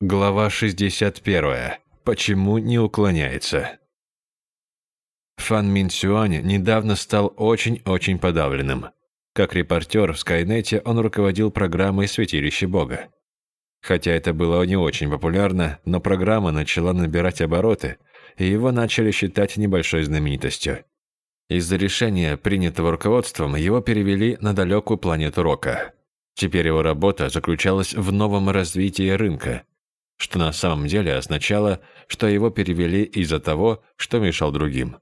Глава 61. Почему не уклоняется? Фан Мин Сюань недавно стал очень-очень подавленным. Как репортер в Скайнете он руководил программой «Святилище Бога». Хотя это было не очень популярно, но программа начала набирать обороты, и его начали считать небольшой знаменитостью. Из-за решения, принятого руководством, его перевели на далекую планету Рока. Теперь его работа заключалась в новом развитии рынка – что на самом деле означало, что его перевели из-за того, что мешал другим.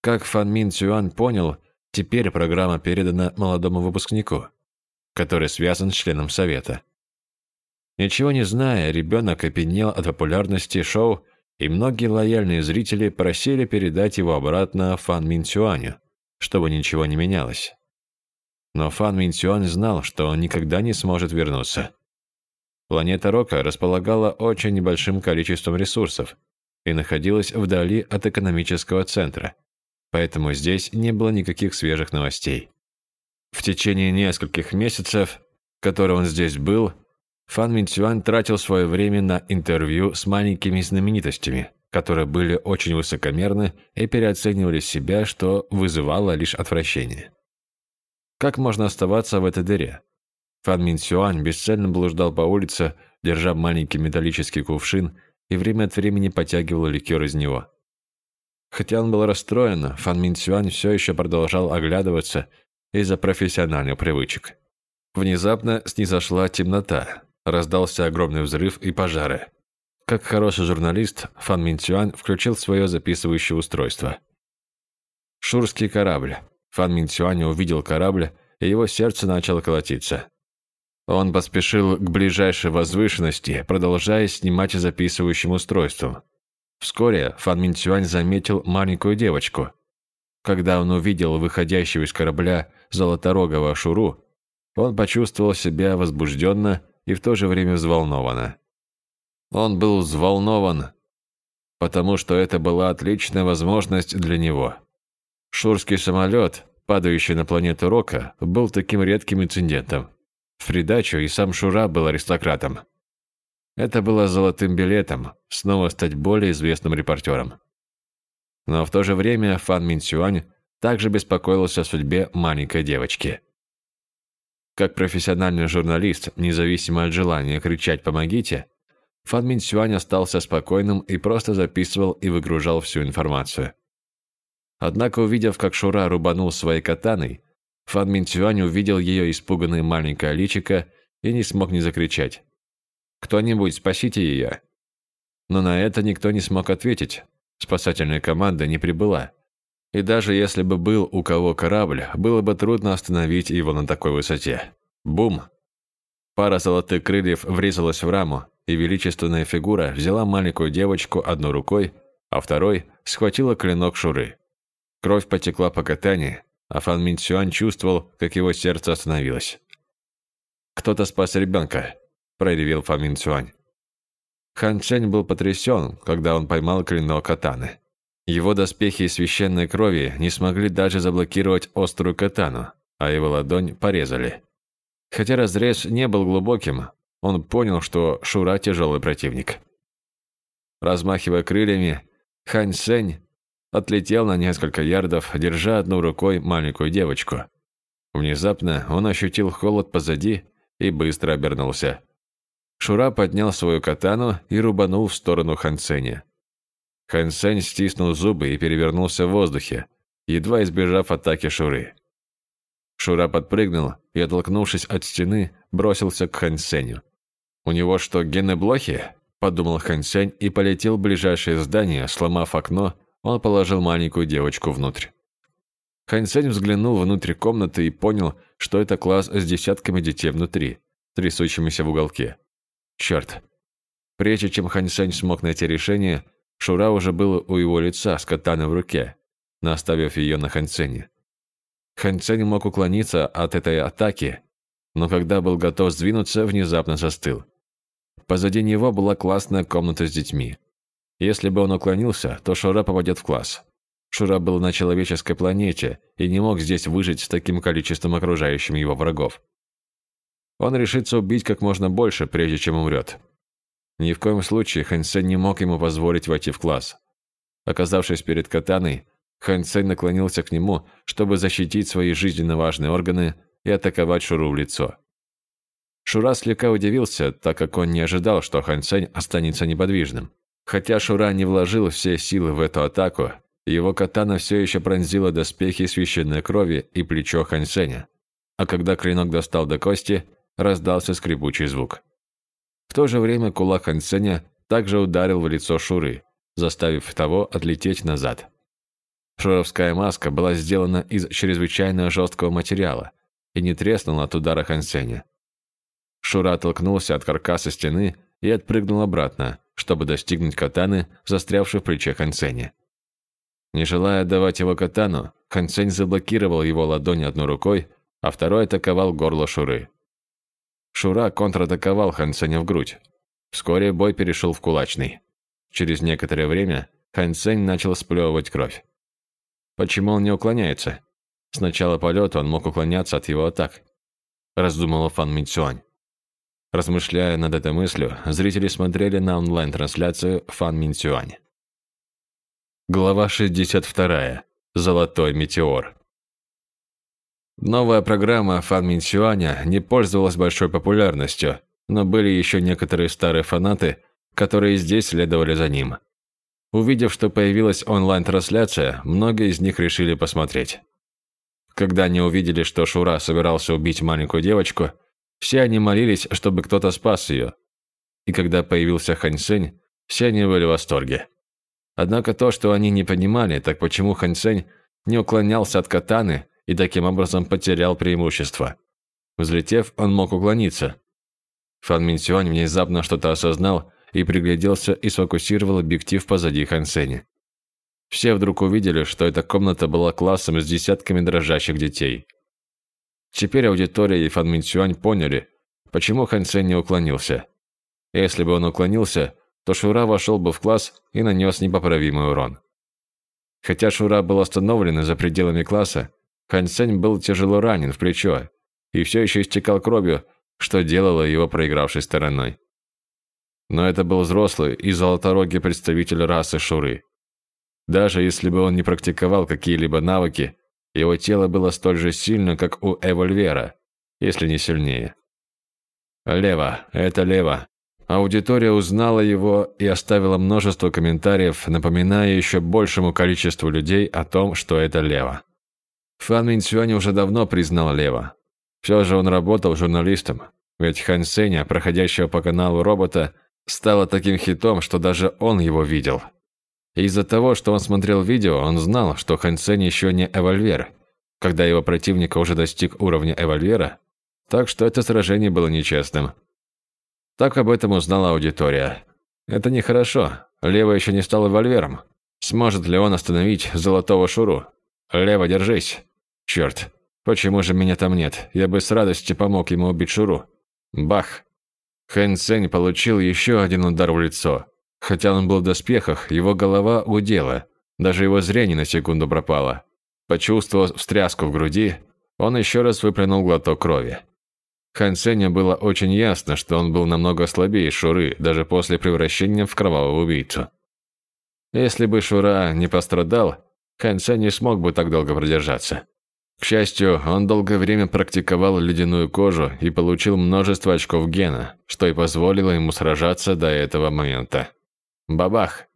Как Фан Мин Цюан понял, теперь программа передана молодому выпускнику, который связан с членом совета. Ничего не зная, ребенок опьянел от популярности шоу, и многие лояльные зрители просили передать его обратно Фан Мин Цюаню, чтобы ничего не менялось. Но Фан Мин Цюань знал, что он никогда не сможет вернуться. Планета Рока располагала очень небольшим количеством ресурсов и находилась вдали от экономического центра, поэтому здесь не было никаких свежих новостей. В течение нескольких месяцев, которые он здесь был, Фан Минцюань тратил свое время на интервью с маленькими знаменитостями, которые были очень высокомерны и переоценивали себя, что вызывало лишь отвращение. Как можно оставаться в этой дыре? Фан Мин Сюань бесцельно блуждал по улице, держа маленький металлический кувшин и время от времени потягивал ликер из него. Хотя он был расстроен, Фан Мин Сюань все еще продолжал оглядываться из-за профессиональных привычек. Внезапно снизошла темнота, раздался огромный взрыв и пожары. Как хороший журналист, Фан Мин Сюань включил свое записывающее устройство. Шурский корабль. Фан Мин Сюань увидел корабль, и его сердце начало колотиться. Он поспешил к ближайшей возвышенности, продолжая снимать записывающим устройством. Вскоре Фан Минцюань заметил маленькую девочку. Когда он увидел выходящего из корабля золоторогого Шуру, он почувствовал себя возбужденно и в то же время взволнованно. Он был взволнован, потому что это была отличная возможность для него. Шурский самолет, падающий на планету Рока, был таким редким инцидентом. В придачу и сам Шура был аристократом. Это было золотым билетом снова стать более известным репортером. Но в то же время Фан Минсюань также беспокоился о судьбе маленькой девочки. Как профессиональный журналист, независимо от желания кричать «помогите», Фан Минсюань остался спокойным и просто записывал и выгружал всю информацию. Однако, увидев, как Шура рубанул своей катаной, Фан Минцюань увидел ее испуганное маленькое личико и не смог не закричать. «Кто-нибудь, спасите ее!» Но на это никто не смог ответить. Спасательная команда не прибыла. И даже если бы был у кого корабль, было бы трудно остановить его на такой высоте. Бум! Пара золотых крыльев врезалась в раму, и величественная фигура взяла маленькую девочку одной рукой, а второй схватила клинок Шуры. Кровь потекла по катане, а Фан Минцюань чувствовал, как его сердце остановилось. «Кто-то спас ребенка», – проявил Фан Минцюань. Хан Чэнь был потрясен, когда он поймал клинок катаны. Его доспехи и священной крови не смогли даже заблокировать острую катану, а его ладонь порезали. Хотя разрез не был глубоким, он понял, что Шура тяжелый противник. Размахивая крыльями, Хань Сень отлетел на несколько ярдов, держа одной рукой маленькую девочку. Внезапно он ощутил холод позади и быстро обернулся. Шура поднял свою катану и рубанул в сторону Хансеня. Хансень стиснул зубы и перевернулся в воздухе, едва избежав атаки Шуры. Шура подпрыгнул и, оттолкнувшись от стены, бросился к Хансеню. «У него что, гены блохи?» – подумал Хансень и полетел в ближайшее здание, сломав окно он положил маленькую девочку внутрь. Хань Сень взглянул внутрь комнаты и понял, что это класс с десятками детей внутри, трясущимися в уголке. Черт! Прежде чем Хань Сень смог найти решение, Шура уже был у его лица с катаной в руке, наставив ее на Хань Сеня. Хань Сень мог уклониться от этой атаки, но когда был готов сдвинуться, внезапно застыл. Позади него была классная комната с детьми. Если бы он уклонился, то Шура попадет в класс. Шура был на человеческой планете и не мог здесь выжить с таким количеством окружающим его врагов. Он решится убить как можно больше, прежде чем умрет. Ни в коем случае Хан Сень не мог ему позволить войти в класс. Оказавшись перед катаной, Хан Сень наклонился к нему, чтобы защитить свои жизненно важные органы и атаковать Шуру в лицо. Шура слегка удивился, так как он не ожидал, что Хан Сень останется неподвижным. Хотя Шура не вложил все силы в эту атаку, его катана все еще пронзила доспехи священной крови и плечо Хан Сеня. А когда клинок достал до кости, раздался скрипучий звук. В то же время кулак Хан Сеня также ударил в лицо Шуры, заставив того отлететь назад. Шуровская маска была сделана из чрезвычайно жесткого материала и не треснула от удара Хан Сеня. Шура оттолкнулся от каркаса стены и отпрыгнул обратно, чтобы достигнуть катаны, застрявшей в плече Хансеня. Не желая отдавать его катану, Хансень заблокировал его ладонь одной рукой, а второй атаковал горло Шуры. Шура контратаковал Хансеня в грудь. Вскоре бой перешел в кулачный. Через некоторое время Хансень начал сплевывать кровь. Почему он не уклоняется? С начала полета он мог уклоняться от его атак. Раздумывал Фан Минцюань. Размышляя над этой мыслью, зрители смотрели на онлайн-трансляцию Фан Минцюань. Глава 62. Золотой метеор. Новая программа Фан Минсюаня не пользовалась большой популярностью, но были еще некоторые старые фанаты, которые здесь следовали за ним. Увидев, что появилась онлайн-трансляция, многие из них решили посмотреть. Когда они увидели, что Шура собирался убить маленькую девочку, все они молились, чтобы кто-то спас ее. И когда появился Хань Сень, все они были в восторге. Однако то, что они не понимали, так почему Хань Сень не уклонялся от катаны и таким образом потерял преимущество. Взлетев, он мог уклониться. Фан Минсюань внезапно что-то осознал и пригляделся и сфокусировал объектив позади Хань Сэня. Все вдруг увидели, что эта комната была классом с десятками дрожащих детей. Теперь аудитория и Фан Минсюань поняли, почему Хан Сень не уклонился. Если бы он уклонился, то Шура вошел бы в класс и нанес непоправимый урон. Хотя Шура был остановлен за пределами класса, Хан Сень был тяжело ранен в плечо и все еще истекал кровью, что делало его проигравшей стороной. Но это был взрослый и золоторогий представитель расы Шуры. Даже если бы он не практиковал какие-либо навыки, его тело было столь же сильно, как у Эвольвера, если не сильнее. Лево, это Лево. Аудитория узнала его и оставила множество комментариев, напоминая еще большему количеству людей о том, что это Лево. Фан Минцюань уже давно признал Лево. Все же он работал журналистом, ведь Хан Сеня, проходящего по каналу робота, стало таким хитом, что даже он его видел. Из-за того, что он смотрел видео, он знал, что Хан Сень еще не эвольвер, когда его противника уже достиг уровня эвольвера, так что это сражение было нечестным. Так об этом узнала аудитория. Это нехорошо. Лево еще не стал эвольвером. Сможет ли он остановить золотого Шуру? Лево, держись. Черт, почему же меня там нет? Я бы с радостью помог ему убить Шуру. Бах. Хэн Цэнь получил еще один удар в лицо. Хотя он был в доспехах, его голова удела, даже его зрение на секунду пропало. Почувствовав встряску в груди, он еще раз выплюнул глоток крови. Хан Сеня было очень ясно, что он был намного слабее Шуры, даже после превращения в кровавого убийцу. Если бы Шура не пострадал, Хан Сень не смог бы так долго продержаться. К счастью, он долгое время практиковал ледяную кожу и получил множество очков гена, что и позволило ему сражаться до этого момента. Бабах!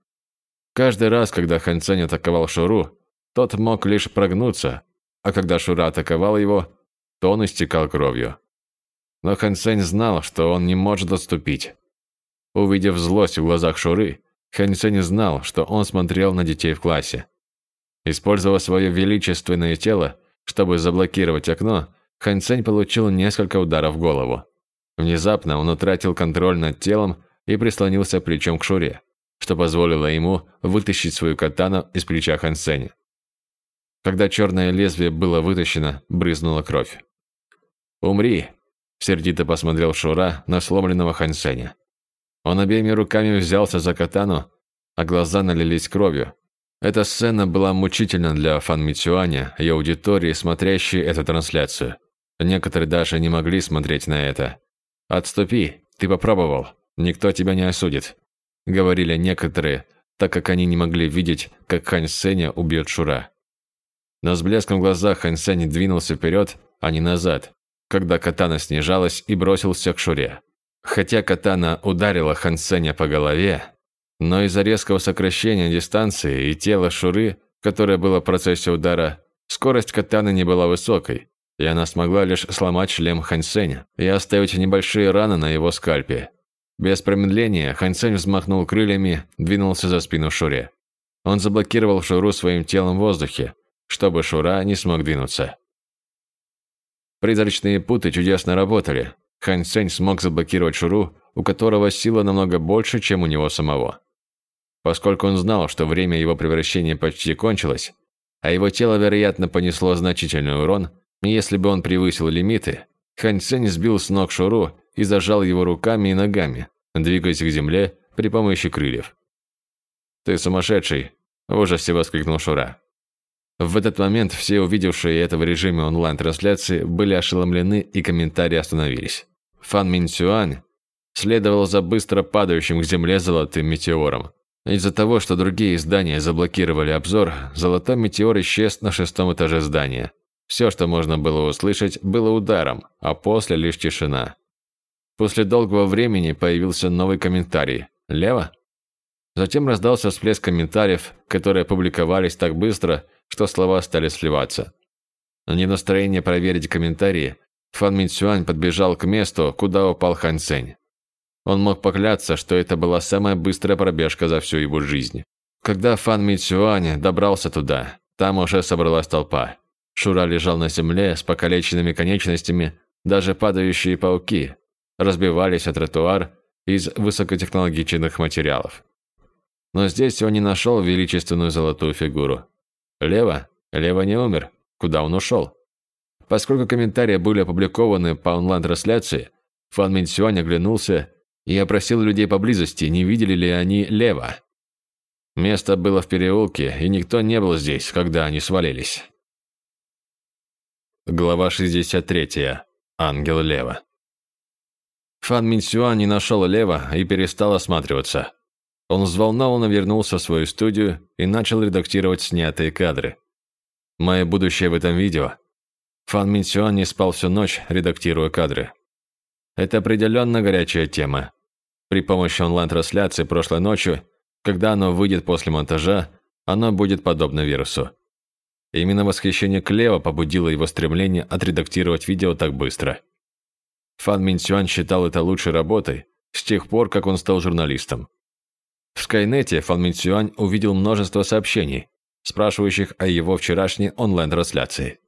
Каждый раз, когда Хан атаковал Шуру, тот мог лишь прогнуться, а когда Шура атаковал его, то он истекал кровью. Но Хан знал, что он не может отступить. Увидев злость в глазах Шуры, Хан знал, что он смотрел на детей в классе. Используя свое величественное тело, чтобы заблокировать окно, Хан получил несколько ударов в голову. Внезапно он утратил контроль над телом и прислонился плечом к Шуре что позволило ему вытащить свою катану из плеча Хансеня. Когда черное лезвие было вытащено, брызнула кровь. «Умри!» – сердито посмотрел Шура на сломленного Хансеня. Он обеими руками взялся за катану, а глаза налились кровью. Эта сцена была мучительна для Фан Мицюаня и аудитории, смотрящей эту трансляцию. Некоторые даже не могли смотреть на это. «Отступи, ты попробовал. Никто тебя не осудит», – говорили некоторые, так как они не могли видеть, как Хань Сеня убьет Шура. Но с блеском в глазах Хань Сень двинулся вперед, а не назад, когда катана снижалась и бросился к Шуре. Хотя катана ударила Хан Сеня по голове, но из-за резкого сокращения дистанции и тела Шуры, которое было в процессе удара, скорость катаны не была высокой, и она смогла лишь сломать шлем Хань Сеня и оставить небольшие раны на его скальпе. Без промедления Хань Сень взмахнул крыльями, двинулся за спину Шуре. Он заблокировал Шуру своим телом в воздухе, чтобы Шура не смог двинуться. Призрачные путы чудесно работали. Хань Сень смог заблокировать Шуру, у которого сила намного больше, чем у него самого. Поскольку он знал, что время его превращения почти кончилось, а его тело, вероятно, понесло значительный урон, если бы он превысил лимиты, Хань Цень сбил с ног Шуру и зажал его руками и ногами, двигаясь к земле при помощи крыльев. «Ты сумасшедший!» – в ужасе воскликнул Шура. В этот момент все увидевшие это в режиме онлайн-трансляции были ошеломлены и комментарии остановились. Фан Мин Цюань следовал за быстро падающим к земле золотым метеором. Из-за того, что другие издания заблокировали обзор, золотой метеор исчез на шестом этаже здания. Все, что можно было услышать, было ударом, а после лишь тишина. После долгого времени появился новый комментарий. «Лево?» Затем раздался всплеск комментариев, которые опубликовались так быстро, что слова стали сливаться. Не настроение проверить комментарии, Фан Минцюань подбежал к месту, куда упал Хан Цень. Он мог поклясться, что это была самая быстрая пробежка за всю его жизнь. Когда Фан Минцюань добрался туда, там уже собралась толпа. Шура лежал на земле с покалеченными конечностями, даже падающие пауки разбивались о тротуар из высокотехнологичных материалов. Но здесь он не нашел величественную золотую фигуру. Лева? Лева не умер. Куда он ушел? Поскольку комментарии были опубликованы по онлайн-трансляции, Фан Минсюань оглянулся и опросил людей поблизости, не видели ли они Лева. Место было в переулке, и никто не был здесь, когда они свалились. Глава 63. Ангел Лева. Фан Минсюан не нашел Лева и перестал осматриваться. Он взволнованно вернулся в свою студию и начал редактировать снятые кадры. Мое будущее в этом видео. Фан Минсюан не спал всю ночь, редактируя кадры. Это определенно горячая тема. При помощи онлайн-трансляции прошлой ночью, когда оно выйдет после монтажа, оно будет подобно вирусу. Именно восхищение Клева побудило его стремление отредактировать видео так быстро. Фан Минсюань считал это лучшей работой с тех пор, как он стал журналистом. В Скайнете Фан Минсюань увидел множество сообщений, спрашивающих о его вчерашней онлайн-трансляции.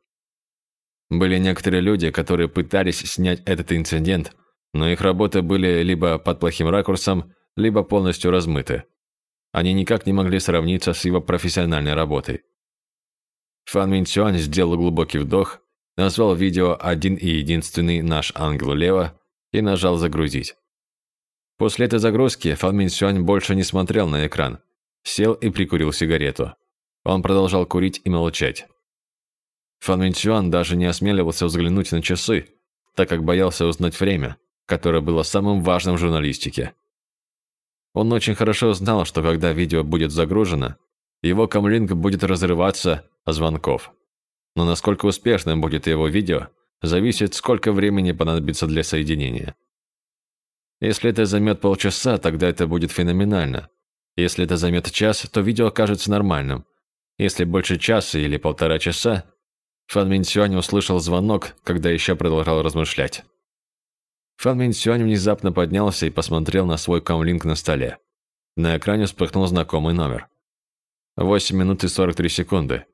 Были некоторые люди, которые пытались снять этот инцидент, но их работы были либо под плохим ракурсом, либо полностью размыты. Они никак не могли сравниться с его профессиональной работой. Фан Минсюань сделал глубокий вдох, назвал видео «Один и единственный наш ангел Лева» и нажал «Загрузить». После этой загрузки Фан Минсюань больше не смотрел на экран, сел и прикурил сигарету. Он продолжал курить и молчать. Фан Минсюань даже не осмеливался взглянуть на часы, так как боялся узнать время, которое было самым важным в журналистике. Он очень хорошо знал, что когда видео будет загружено, его камлинг будет разрываться звонков. Но насколько успешным будет его видео, зависит, сколько времени понадобится для соединения. Если это займет полчаса, тогда это будет феноменально. Если это займет час, то видео окажется нормальным. Если больше часа или полтора часа, Фан Минсюань услышал звонок, когда еще продолжал размышлять. Фан Минсюань внезапно поднялся и посмотрел на свой камлинг на столе. На экране вспыхнул знакомый номер. 8 минут и 43 секунды.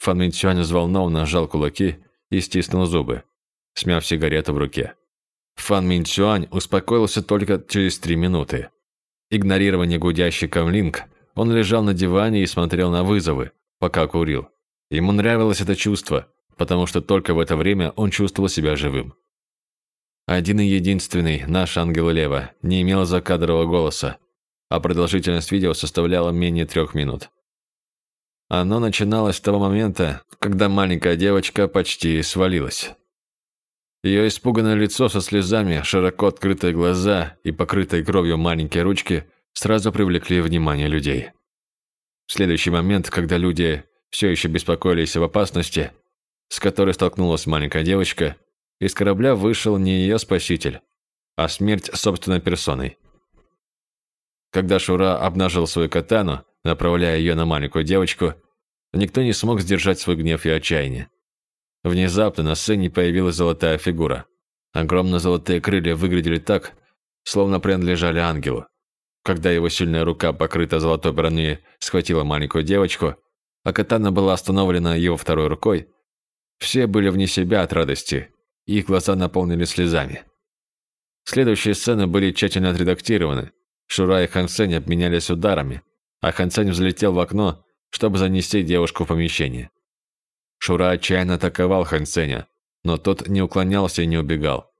Фан Минчуань взволнованно сжал кулаки и стиснул зубы, смяв сигарету в руке. Фан Минчуань успокоился только через три минуты. Игнорирование гудящий камлинг, он лежал на диване и смотрел на вызовы, пока курил. Ему нравилось это чувство, потому что только в это время он чувствовал себя живым. Один и единственный наш ангел Лева не имел закадрового голоса, а продолжительность видео составляла менее трех минут. Оно начиналось с того момента, когда маленькая девочка почти свалилась. Ее испуганное лицо со слезами, широко открытые глаза и покрытые кровью маленькие ручки сразу привлекли внимание людей. В следующий момент, когда люди все еще беспокоились об опасности, с которой столкнулась маленькая девочка, из корабля вышел не ее спаситель, а смерть собственной персоной. Когда Шура обнажил свою катану, направляя ее на маленькую девочку, никто не смог сдержать свой гнев и отчаяние. Внезапно на сцене появилась золотая фигура. Огромные золотые крылья выглядели так, словно принадлежали ангелу. Когда его сильная рука, покрытая золотой броней, схватила маленькую девочку, а катана была остановлена его второй рукой, все были вне себя от радости, и их глаза наполнились слезами. Следующие сцены были тщательно отредактированы. Шура и Хансень обменялись ударами, а Хансень взлетел в окно, чтобы занести девушку в помещение. Шура отчаянно атаковал Хансеня, но тот не уклонялся и не убегал.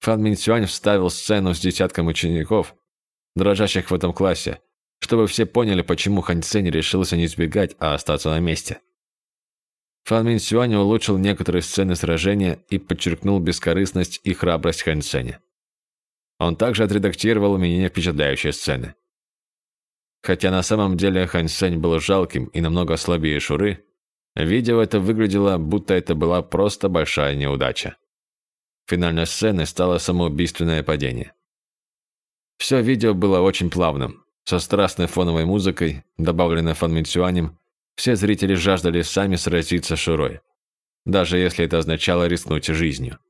Фан Минсюань вставил сцену с десятком учеников, дрожащих в этом классе, чтобы все поняли, почему Хан Цзэнь решился не избегать, а остаться на месте. Фан Мин Сюань улучшил некоторые сцены сражения и подчеркнул бескорыстность и храбрость Хан Цзэня. Он также отредактировал менее впечатляющие сцены. Хотя на самом деле Хан Цзэнь был жалким и намного слабее Шуры, видео это выглядело, будто это была просто большая неудача. Финальной сценой стало самоубийственное падение. Все видео было очень плавным, со страстной фоновой музыкой, добавленной фанминсюанем, все зрители жаждали сами сразиться с Шурой, даже если это означало рискнуть жизнью.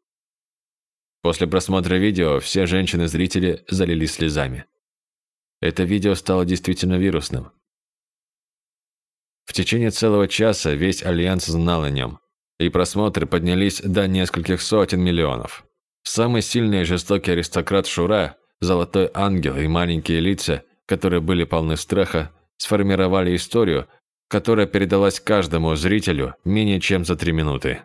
После просмотра видео все женщины-зрители залились слезами. Это видео стало действительно вирусным. В течение целого часа весь Альянс знал о нем, и просмотры поднялись до нескольких сотен миллионов. Самый сильный и жестокий аристократ Шура Золотой ангел и маленькие лица, которые были полны страха, сформировали историю, которая передалась каждому зрителю менее чем за три минуты.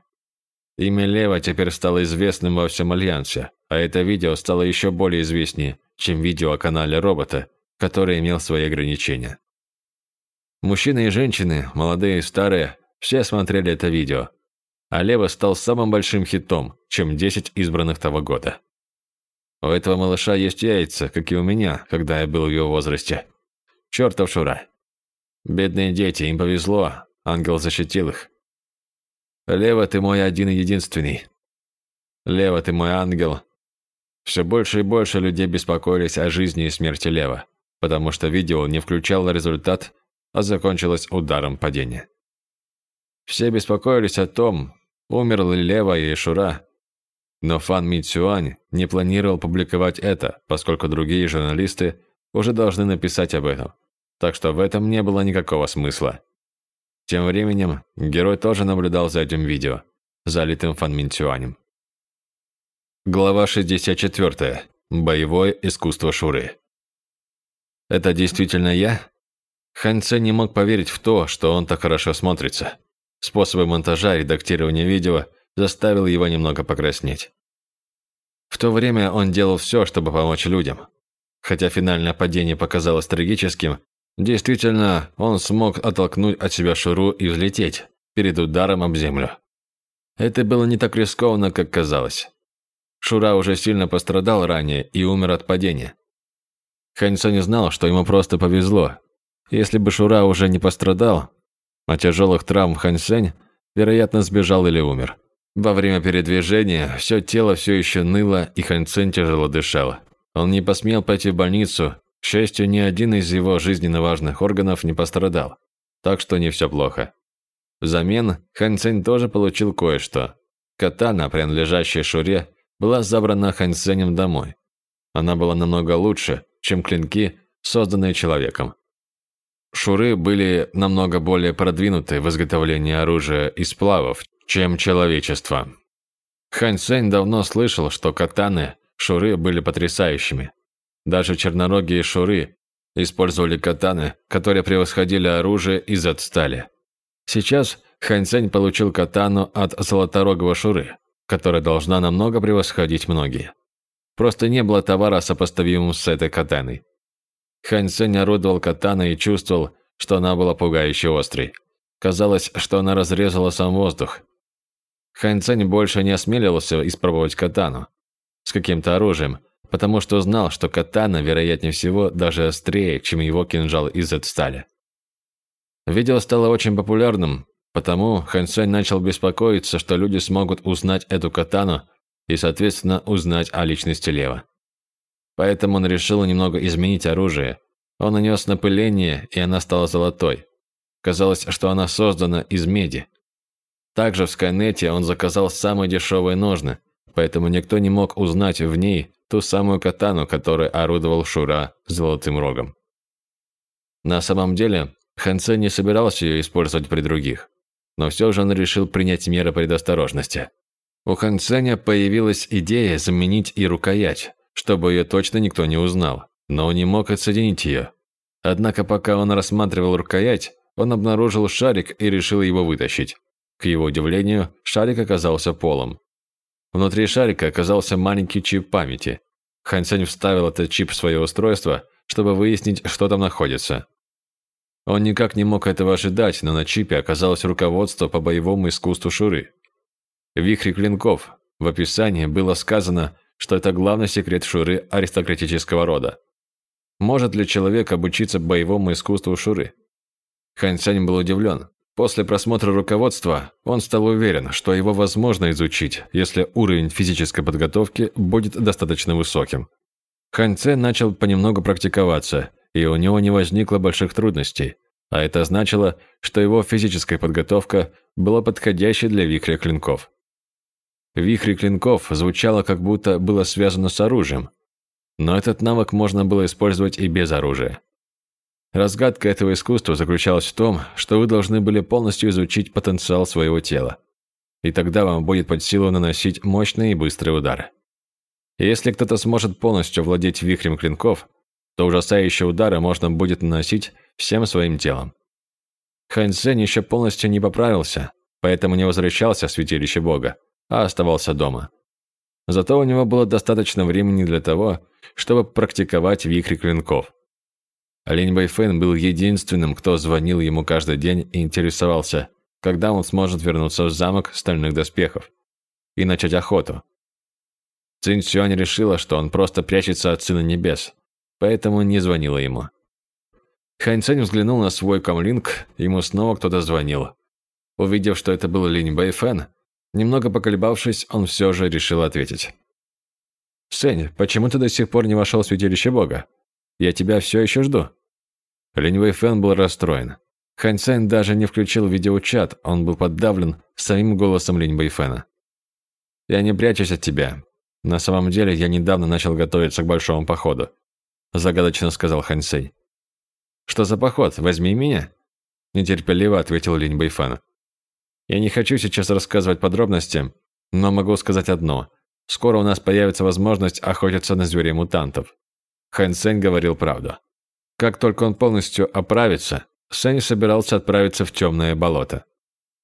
Имя Лева теперь стало известным во всем Альянсе, а это видео стало еще более известнее, чем видео о канале робота, который имел свои ограничения. Мужчины и женщины, молодые и старые, все смотрели это видео, а Лева стал самым большим хитом, чем 10 избранных того года. У этого малыша есть яйца, как и у меня, когда я был в его возрасте. Чертов Шура. Бедные дети, им повезло. Ангел защитил их. Лева, ты мой один и единственный. Лева, ты мой ангел. Все больше и больше людей беспокоились о жизни и смерти Лева, потому что видео не включало результат, а закончилось ударом падения. Все беспокоились о том, умер ли Лева и Шура, но Фан Митсюань не планировал публиковать это, поскольку другие журналисты уже должны написать об этом. Так что в этом не было никакого смысла. Тем временем, герой тоже наблюдал за этим видео, залитым Фан Минцюанем. Глава 64. Боевое искусство Шуры. Это действительно я? Хан Цэ не мог поверить в то, что он так хорошо смотрится. Способы монтажа и редактирования видео – заставил его немного покраснеть. В то время он делал все, чтобы помочь людям. Хотя финальное падение показалось трагическим, действительно, он смог оттолкнуть от себя Шуру и взлететь перед ударом об землю. Это было не так рискованно, как казалось. Шура уже сильно пострадал ранее и умер от падения. Ханьцо не знал, что ему просто повезло. Если бы Шура уже не пострадал, от тяжелых травм Ханьсень, вероятно, сбежал или умер. Во время передвижения все тело все еще ныло, и Хан Цен тяжело дышал. Он не посмел пойти в больницу. К счастью, ни один из его жизненно важных органов не пострадал. Так что не все плохо. Взамен Хан тоже получил кое-что. Катана, принадлежащая Шуре, была забрана Хан домой. Она была намного лучше, чем клинки, созданные человеком. Шуры были намного более продвинуты в изготовлении оружия из сплавов, чем человечество. Хань Сень давно слышал, что катаны шуры были потрясающими. Даже чернорогие шуры использовали катаны, которые превосходили оружие из от стали. Сейчас Хань Сень получил катану от золоторогого шуры, которая должна намного превосходить многие. Просто не было товара, сопоставимого с этой катаной. Хань Сень орудовал катаной и чувствовал, что она была пугающе острой. Казалось, что она разрезала сам воздух, Хан Цэнь больше не осмеливался испробовать катану с каким-то оружием, потому что знал, что катана, вероятнее всего, даже острее, чем его кинжал из стали. Видео стало очень популярным, потому Хан Цэнь начал беспокоиться, что люди смогут узнать эту катану и, соответственно, узнать о личности Лева. Поэтому он решил немного изменить оружие. Он нанес напыление, и она стала золотой. Казалось, что она создана из меди. Также в Скайнете он заказал самые дешевые ножны, поэтому никто не мог узнать в ней ту самую катану, которой орудовал Шура золотым рогом. На самом деле, Хэнсе не собирался ее использовать при других, но все же он решил принять меры предосторожности. У Хансеня появилась идея заменить и рукоять, чтобы ее точно никто не узнал, но он не мог отсоединить ее. Однако пока он рассматривал рукоять, он обнаружил шарик и решил его вытащить. К его удивлению, шарик оказался полом. Внутри шарика оказался маленький чип памяти. Хан Сень вставил этот чип в свое устройство, чтобы выяснить, что там находится. Он никак не мог этого ожидать, но на чипе оказалось руководство по боевому искусству Шуры. Вихри клинков. В описании было сказано, что это главный секрет Шуры аристократического рода. Может ли человек обучиться боевому искусству Шуры? Хан Сень был удивлен. После просмотра руководства он стал уверен, что его возможно изучить, если уровень физической подготовки будет достаточно высоким. Хан Цэ начал понемногу практиковаться, и у него не возникло больших трудностей, а это значило, что его физическая подготовка была подходящей для вихря клинков. Вихрь клинков звучало, как будто было связано с оружием, но этот навык можно было использовать и без оружия. Разгадка этого искусства заключалась в том, что вы должны были полностью изучить потенциал своего тела. И тогда вам будет под силу наносить мощные и быстрые удары. Если кто-то сможет полностью владеть вихрем клинков, то ужасающие удары можно будет наносить всем своим телом. Хань Цзэнь еще полностью не поправился, поэтому не возвращался в святилище Бога, а оставался дома. Зато у него было достаточно времени для того, чтобы практиковать вихри клинков. Линь Бэйфэн был единственным, кто звонил ему каждый день и интересовался, когда он сможет вернуться в замок стальных доспехов и начать охоту. Цинь Сюань решила, что он просто прячется от Сына Небес, поэтому не звонила ему. Хань Сень взглянул на свой комлинк, ему снова кто-то звонил. Увидев, что это был Линь Бэйфэн, немного поколебавшись, он все же решил ответить. «Сень, почему ты до сих пор не вошел в святилище Бога? Я тебя все еще жду». Линь Бэйфэн был расстроен. Хань Сень даже не включил видеочат, он был подавлен самим голосом Линь Бэйфэна. «Я не прячусь от тебя. На самом деле, я недавно начал готовиться к большому походу», загадочно сказал Хань Сень. «Что за поход? Возьми меня?» нетерпеливо ответил Линь Бэйфэн. «Я не хочу сейчас рассказывать подробности, но могу сказать одно. Скоро у нас появится возможность охотиться на зверей-мутантов. Хэн Сень говорил правду. Как только он полностью оправится, Сень собирался отправиться в темное болото.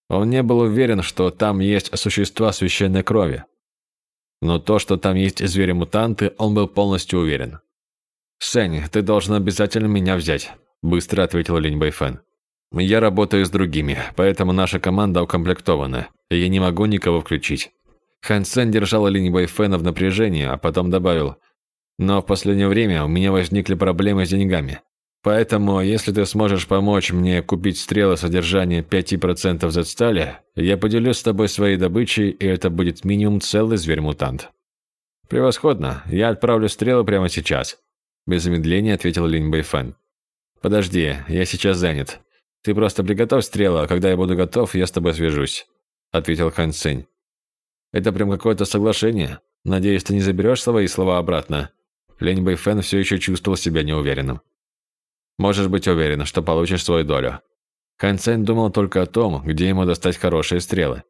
Он не был уверен, что там есть существа священной крови. Но то, что там есть звери-мутанты, он был полностью уверен. «Сень, ты должен обязательно меня взять», – быстро ответил Линь Бэйфэн. «Я работаю с другими, поэтому наша команда укомплектована, и я не могу никого включить». Хань Сень держал Линь Бэйфэна в напряжении, а потом добавил, но в последнее время у меня возникли проблемы с деньгами. Поэтому, если ты сможешь помочь мне купить стрелы содержания 5% Z-стали, я поделюсь с тобой своей добычей, и это будет минимум целый зверь-мутант. Превосходно. Я отправлю стрелы прямо сейчас. Без замедления ответил Линь Бэйфэн. Подожди, я сейчас занят. Ты просто приготовь стрелы, а когда я буду готов, я с тобой свяжусь, ответил Хань Сень. Это прям какое-то соглашение. Надеюсь, ты не заберешь свои слова обратно. Линь Бэйфэн все еще чувствовал себя неуверенным. «Можешь быть уверен, что получишь свою долю». Хан Цэнь думал только о том, где ему достать хорошие стрелы.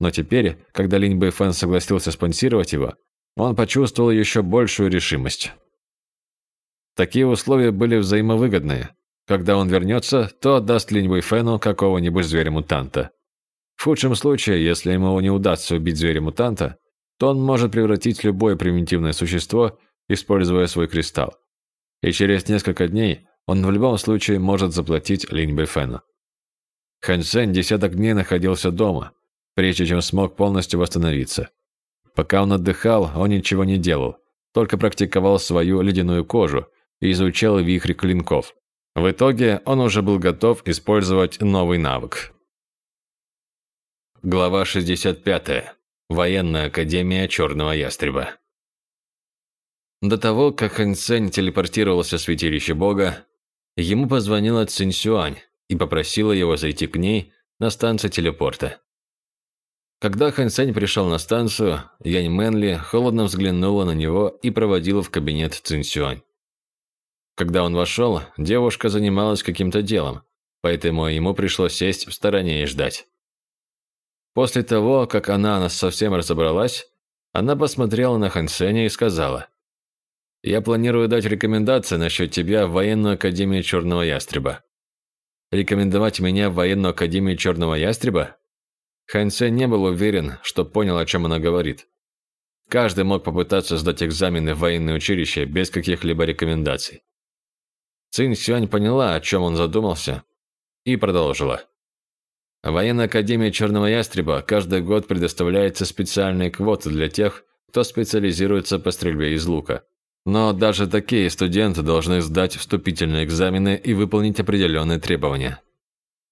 Но теперь, когда Линь Бэйфэн согласился спонсировать его, он почувствовал еще большую решимость. Такие условия были взаимовыгодные. Когда он вернется, то отдаст Линь Бэйфэну какого-нибудь зверя-мутанта. В худшем случае, если ему не удастся убить зверя-мутанта, то он может превратить любое примитивное существо используя свой кристалл. И через несколько дней он в любом случае может заплатить Линь Бэйфэну. Хан Сень десяток дней находился дома. прежде чем смог полностью восстановиться. Пока он отдыхал, он ничего не делал, только практиковал свою ледяную кожу и изучал вихрь клинков. В итоге он уже был готов использовать новый навык. Глава 65. Военная академия Черного Ястреба. До того, как Цэнь телепортировался в святилище Бога, ему позвонила Цинь Сюань и попросила его зайти к ней на станцию телепорта. Когда Цэнь пришел на станцию, Янь Мэнли холодно взглянула на него и проводила в кабинет Цинь Сюань. Когда он вошел, девушка занималась каким-то делом, поэтому ему пришлось сесть в стороне и ждать. После того, как она совсем разобралась, она посмотрела на Хан Сеня и сказала, «Я планирую дать рекомендации насчет тебя в военную академию Черного Ястреба». «Рекомендовать меня в военную академию Черного Ястреба?» Хан Сень не был уверен, что понял, о чем она говорит. Каждый мог попытаться сдать экзамены в военное училище без каких-либо рекомендаций. Цинь Сюань поняла, о чем он задумался, и продолжила. Военная академия Черного Ястреба каждый год предоставляется специальные квоты для тех, кто специализируется по стрельбе из лука. Но даже такие студенты должны сдать вступительные экзамены и выполнить определенные требования.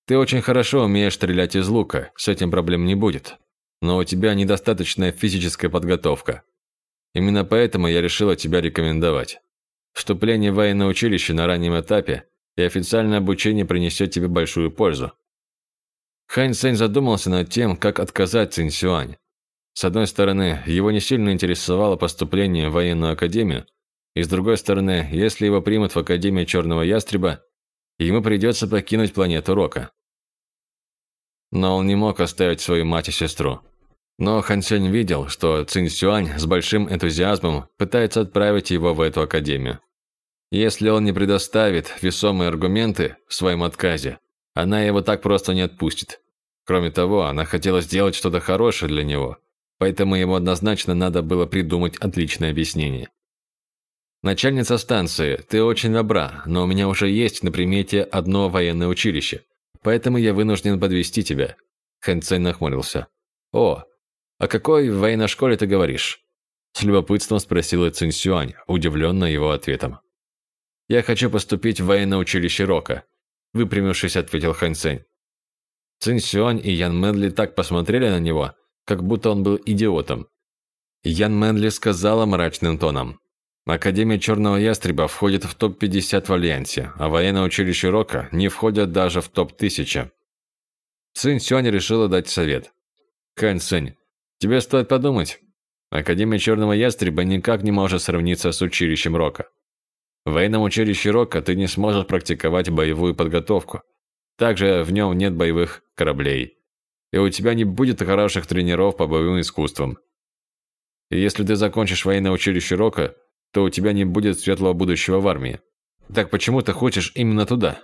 Ты очень хорошо умеешь стрелять из лука, с этим проблем не будет. Но у тебя недостаточная физическая подготовка. Именно поэтому я решила тебя рекомендовать. Вступление в военное училище на раннем этапе и официальное обучение принесет тебе большую пользу. Хань Сэнь задумался над тем, как отказать Цинь Сюань. С одной стороны, его не сильно интересовало поступление в военную академию, и с другой стороны, если его примут в Академию Черного Ястреба, ему придется покинуть планету Рока. Но он не мог оставить свою мать и сестру. Но Хан Сень видел, что Цинь Сюань с большим энтузиазмом пытается отправить его в эту академию. Если он не предоставит весомые аргументы в своем отказе, она его так просто не отпустит. Кроме того, она хотела сделать что-то хорошее для него, поэтому ему однозначно надо было придумать отличное объяснение. «Начальница станции, ты очень добра, но у меня уже есть на примете одно военное училище, поэтому я вынужден подвести тебя». Хэн Цэнь нахмурился. «О, «О какой военной школе ты говоришь?» С любопытством спросила Цинь Сюань, удивленная его ответом. «Я хочу поступить в военное училище Рока», выпрямившись, ответил Хан Цинь. Цинь Сюань и Ян Мэнли так посмотрели на него, как будто он был идиотом. Ян Мэнли сказала мрачным тоном. Академия Черного Ястреба входит в топ-50 в Альянсе, а военное училище Рока не входят даже в топ-1000. Цинь Сюань решила дать совет. Хан Цинь, Тебе стоит подумать. Академия Черного Ястреба никак не может сравниться с училищем Рока. В военном училище Рока ты не сможешь практиковать боевую подготовку. Также в нем нет боевых кораблей. И у тебя не будет хороших тренеров по боевым искусствам. И если ты закончишь военное училище Рока, то у тебя не будет светлого будущего в армии. Так почему ты хочешь именно туда?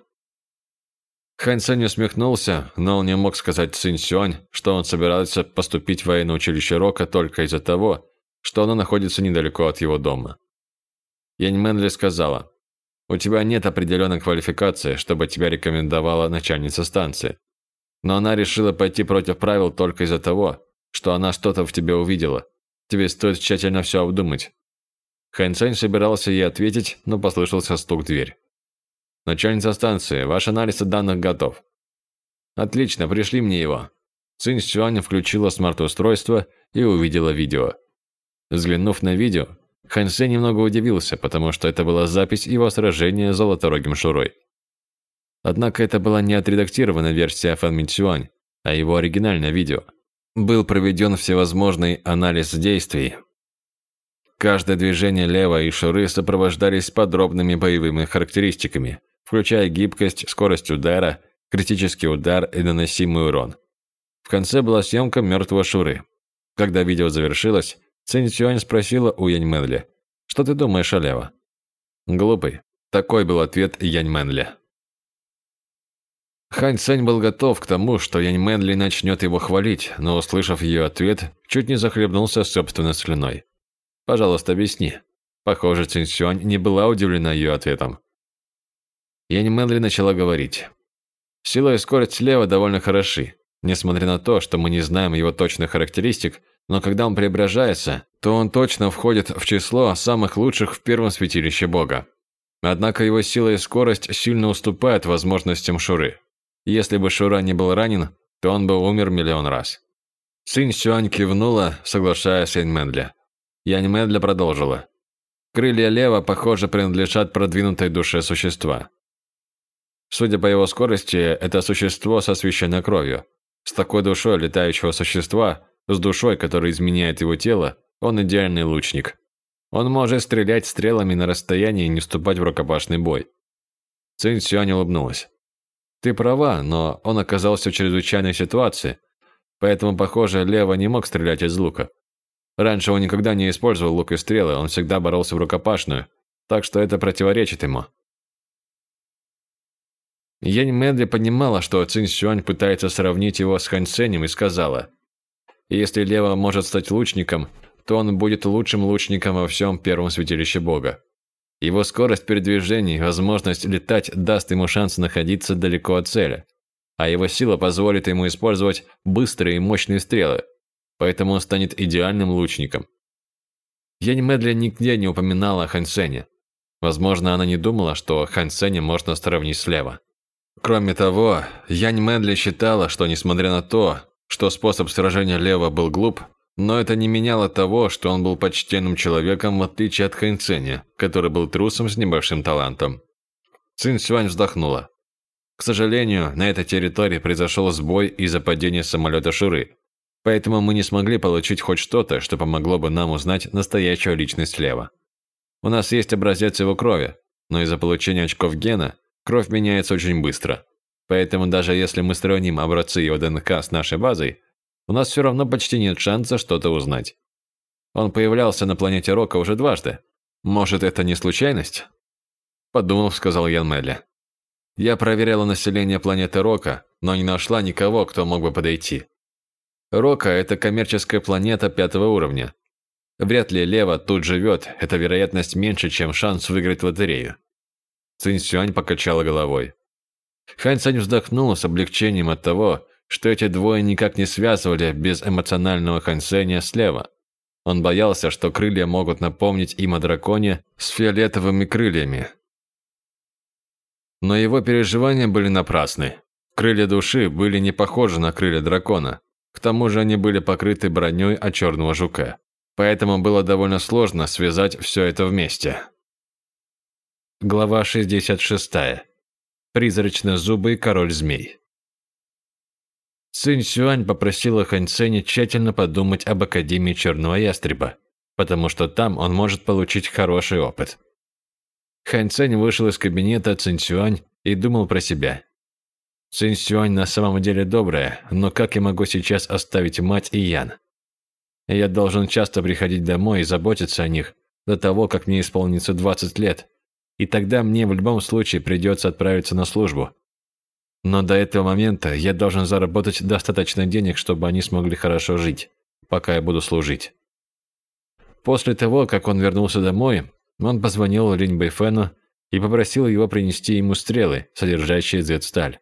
Хань Сэнь усмехнулся, но он не мог сказать Цинь Сюань, что он собирается поступить в военное училище Рока только из-за того, что оно находится недалеко от его дома. Янь Мэнли сказала, «У тебя нет определенной квалификации, чтобы тебя рекомендовала начальница станции. Но она решила пойти против правил только из-за того, что она что-то в тебе увидела. Тебе стоит тщательно все обдумать». Хэн Цэнь собирался ей ответить, но послышался стук в дверь. Начальница станции, ваш анализ данных готов. Отлично, пришли мне его. Цинь Сюань включила смарт-устройство и увидела видео. Взглянув на видео, Хан Сэ немного удивился, потому что это была запись его сражения с Золоторогим Шурой. Однако это была не отредактированная версия Фан Мин Сюань, а его оригинальное видео. Был проведен всевозможный анализ действий. Каждое движение Лева и Шуры сопровождались подробными боевыми характеристиками, включая гибкость, скорость удара, критический удар и наносимый урон. В конце была съемка мертвого Шуры. Когда видео завершилось, Цинь Сюань спросила у Янь Мэнли, «Что ты думаешь о Лева?» «Глупый». Такой был ответ Янь Мэнли. Хань Цэнь был готов к тому, что Янь Мэнли начнет его хвалить, но, услышав ее ответ, чуть не захлебнулся собственной слюной. «Пожалуйста, объясни». Похоже, Цинь Сюань не была удивлена ее ответом. Янь Мэнли начала говорить. Сила и скорость слева довольно хороши. Несмотря на то, что мы не знаем его точных характеристик, но когда он преображается, то он точно входит в число самых лучших в первом святилище Бога. Однако его сила и скорость сильно уступают возможностям Шуры. Если бы Шура не был ранен, то он бы умер миллион раз. Цинь Сюань кивнула, соглашаясь с Янь Мэнля. Янь Мэнля продолжила. Крылья лева, похоже, принадлежат продвинутой душе существа. Судя по его скорости, это существо со священной кровью. С такой душой летающего существа, с душой, которая изменяет его тело, он идеальный лучник. Он может стрелять стрелами на расстоянии и не вступать в рукопашный бой. Цинь Сюань улыбнулась. Ты права, но он оказался в чрезвычайной ситуации, поэтому, похоже, Лева не мог стрелять из лука. Раньше он никогда не использовал лук и стрелы, он всегда боролся в рукопашную, так что это противоречит ему. Янь Мэдли понимала, что Цинь Сюань пытается сравнить его с Хань Сенем и сказала, «Если Лева может стать лучником, то он будет лучшим лучником во всем первом святилище Бога. Его скорость передвижений, возможность летать даст ему шанс находиться далеко от цели, а его сила позволит ему использовать быстрые и мощные стрелы, поэтому он станет идеальным лучником. Янь Мэдли нигде не упоминала о Хань Сене. Возможно, она не думала, что Хань Сене можно сравнить с Лева. Кроме того, Янь Мэдли считала, что несмотря на то, что способ сражения Лева был глуп, но это не меняло того, что он был почтенным человеком, в отличие от Хань Ценя, который был трусом с небольшим талантом. Цин Сюань вздохнула. К сожалению, на этой территории произошел сбой из-за падения самолета Шуры, поэтому мы не смогли получить хоть что-то, что помогло бы нам узнать настоящую личность Лева. У нас есть образец его крови, но из-за получения очков гена кровь меняется очень быстро. Поэтому даже если мы сравним образцы его ДНК с нашей базой, у нас все равно почти нет шанса что-то узнать. Он появлялся на планете Рока уже дважды. Может, это не случайность? Подумав, сказал Ян Мелли. Я проверяла население планеты Рока, но не нашла никого, кто мог бы подойти. Рока – это коммерческая планета пятого уровня. Вряд ли Лева тут живет, эта вероятность меньше, чем шанс выиграть лотерею. Цинь Сюань покачала головой. Хань Цань вздохнула с облегчением от того, что эти двое никак не связывали без эмоционального Хансеня слева. Он боялся, что крылья могут напомнить им о драконе с фиолетовыми крыльями. Но его переживания были напрасны. Крылья души были не похожи на крылья дракона. К тому же они были покрыты броней от черного жука. Поэтому было довольно сложно связать все это вместе. Глава 66. Призрачно-зубый король-змей. Цинь Сюань попросила Хань Цэня тщательно подумать об Академии Черного Ястреба, потому что там он может получить хороший опыт. Хань Цэнь вышел из кабинета Цинь Сюань и думал про себя. Цинь Сюань на самом деле добрая, но как я могу сейчас оставить мать и Ян? Я должен часто приходить домой и заботиться о них до того, как мне исполнится 20 лет, и тогда мне в любом случае придется отправиться на службу. Но до этого момента я должен заработать достаточно денег, чтобы они смогли хорошо жить, пока я буду служить. После того, как он вернулся домой, он позвонил Линь Бэйфену и попросил его принести ему стрелы, содержащие Z-сталь.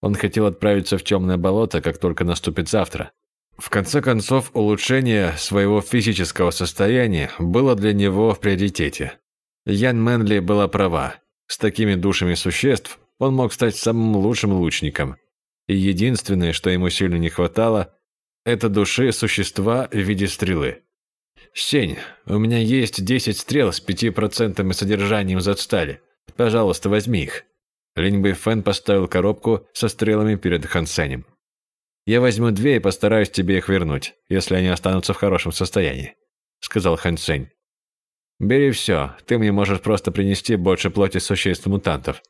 Он хотел отправиться в темное болото, как только наступит завтра. В конце концов, улучшение своего физического состояния было для него в приоритете. Ян Мэнли была права. С такими душами существ он мог стать самым лучшим лучником. И единственное, что ему сильно не хватало, это души существа в виде стрелы. «Сень, у меня есть 10 стрел с 5% содержанием зацстали. Пожалуйста, возьми их». Линьбэй Фэн поставил коробку со стрелами перед Хансенем. «Я возьму две и постараюсь тебе их вернуть, если они останутся в хорошем состоянии», — сказал Хан Сень. «Бери все, ты мне можешь просто принести больше плоти существ-мутантов.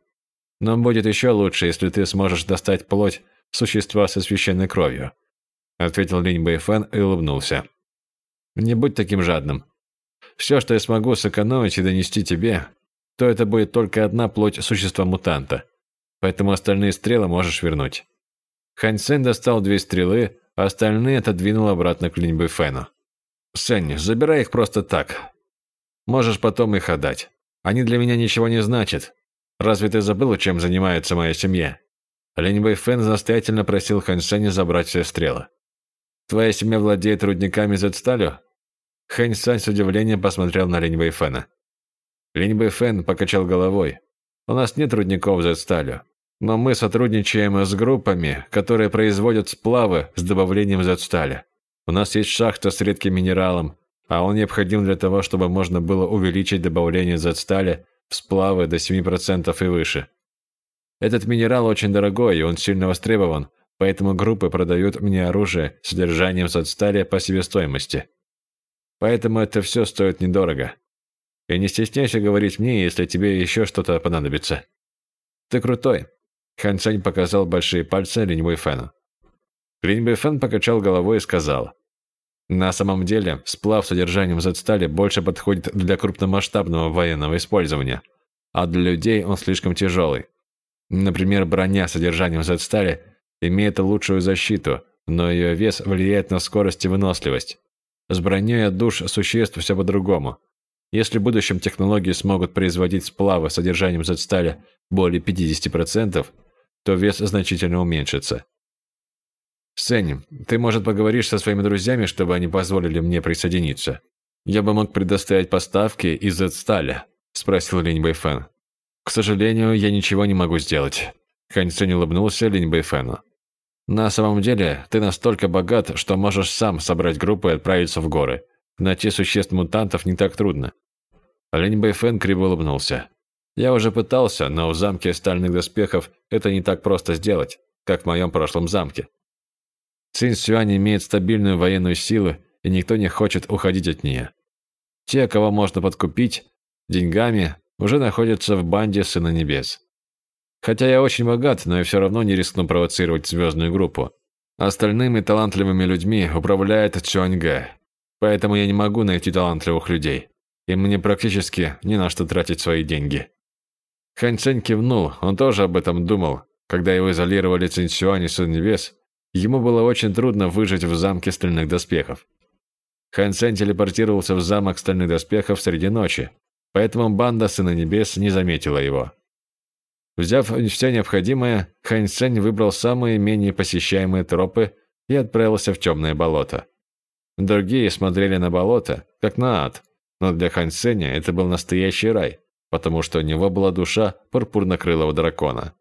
Но будет еще лучше, если ты сможешь достать плоть существа со священной кровью», ответил Линь Бэйфэн и улыбнулся. «Не будь таким жадным. Все, что я смогу сэкономить и донести тебе, то это будет только одна плоть существа-мутанта. Поэтому остальные стрелы можешь вернуть». Хань Сэнь достал две стрелы, а остальные отодвинул обратно к Линь Бэйфэну. «Сэнь, забирай их просто так. Можешь потом их отдать. Они для меня ничего не значат, Разве ты забыла, чем занимается моя семья? Линь Бэйфэн настоятельно просил Хань Сеня забрать все стрелы. «Твоя семья владеет рудниками Z-сталью?» Хань Сэнь с удивлением посмотрел на Линь Бэйфэна. Линь Бэйфэн покачал головой. «У нас нет рудников Z-сталью, но мы сотрудничаем с группами, которые производят сплавы с добавлением Z-стали. У нас есть шахта с редким минералом, а он необходим для того, чтобы можно было увеличить добавление Z-стали в сплавы до 7% и выше. Этот минерал очень дорогой, и он сильно востребован, поэтому группы продают мне оружие с содержанием Z-стали по себестоимости. Поэтому это все стоит недорого. И не стесняйся говорить мне, если тебе еще что-то понадобится. Ты крутой. Хан Цань показал большие пальцы Линь Фэну. Линь Фэн покачал головой и сказал. На самом деле, сплав с содержанием Z-стали больше подходит для крупномасштабного военного использования, а для людей он слишком тяжелый. Например, броня с содержанием Z-стали имеет лучшую защиту, но ее вес влияет на скорость и выносливость. С броней от душ существ все по-другому. Если в будущем технологии смогут производить сплавы с содержанием Z-стали более 50%, то вес значительно уменьшится. Сэнь, ты, может, поговоришь со своими друзьями, чтобы они позволили мне присоединиться? Я бы мог предоставить поставки из Z-стали, спросил Линь Бэйфэн. К сожалению, я ничего не могу сделать. Хань Сэнь улыбнулся Линь Бэйфэну. На самом деле, ты настолько богат, что можешь сам собрать группу и отправиться в горы. Найти существ-мутантов не так трудно. Линь Бэйфэн криво улыбнулся. Я уже пытался, но в замке стальных доспехов это не так просто сделать, как в моем прошлом замке. Цин Сюань имеет стабильную военную силу, и никто не хочет уходить от нее. Те, кого можно подкупить деньгами, уже находятся в банде Сына Небес. Хотя я очень богат, но я все равно не рискну провоцировать звездную группу. Остальными талантливыми людьми управляет Чуаньга, поэтому я не могу найти талантливых людей, и мне практически не на что тратить свои деньги. Хань Цэнь кивнул, он тоже об этом думал. Когда его изолировали Цинь Сюань и Сын Небес, ему было очень трудно выжить в замке стальных доспехов. Хань Цэнь телепортировался в замок стальных доспехов среди ночи, поэтому банда Сына Небес не заметила его. Взяв все необходимое, Хань Цэнь выбрал самые менее посещаемые тропы и отправился в темное болото. Другие смотрели на болото, как на ад, но для Хань Цэня это был настоящий рай, потому что у него была душа пурпурнокрылого дракона.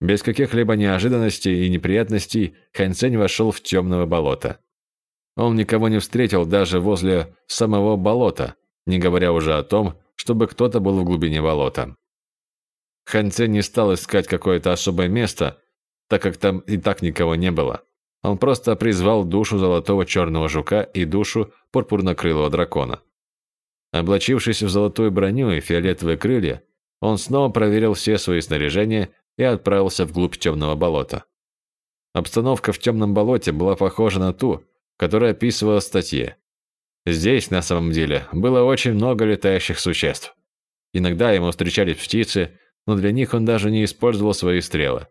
Без каких-либо неожиданностей и неприятностей Хань Цэнь вошел в темное болото. Он никого не встретил даже возле самого болота, не говоря уже о том, чтобы кто-то был в глубине болота. Хан Цзэнь не стал искать какое-то особое место, так как там и так никого не было. Он просто призвал душу золотого черного жука и душу пурпурнокрылого дракона. Облачившись в золотую броню и фиолетовые крылья, он снова проверил все свои снаряжения и отправился вглубь темного болота. Обстановка в темном болоте была похожа на ту, которую описывала в статье. Здесь, на самом деле, было очень много летающих существ. Иногда ему встречались птицы, но для них он даже не использовал свои стрелы.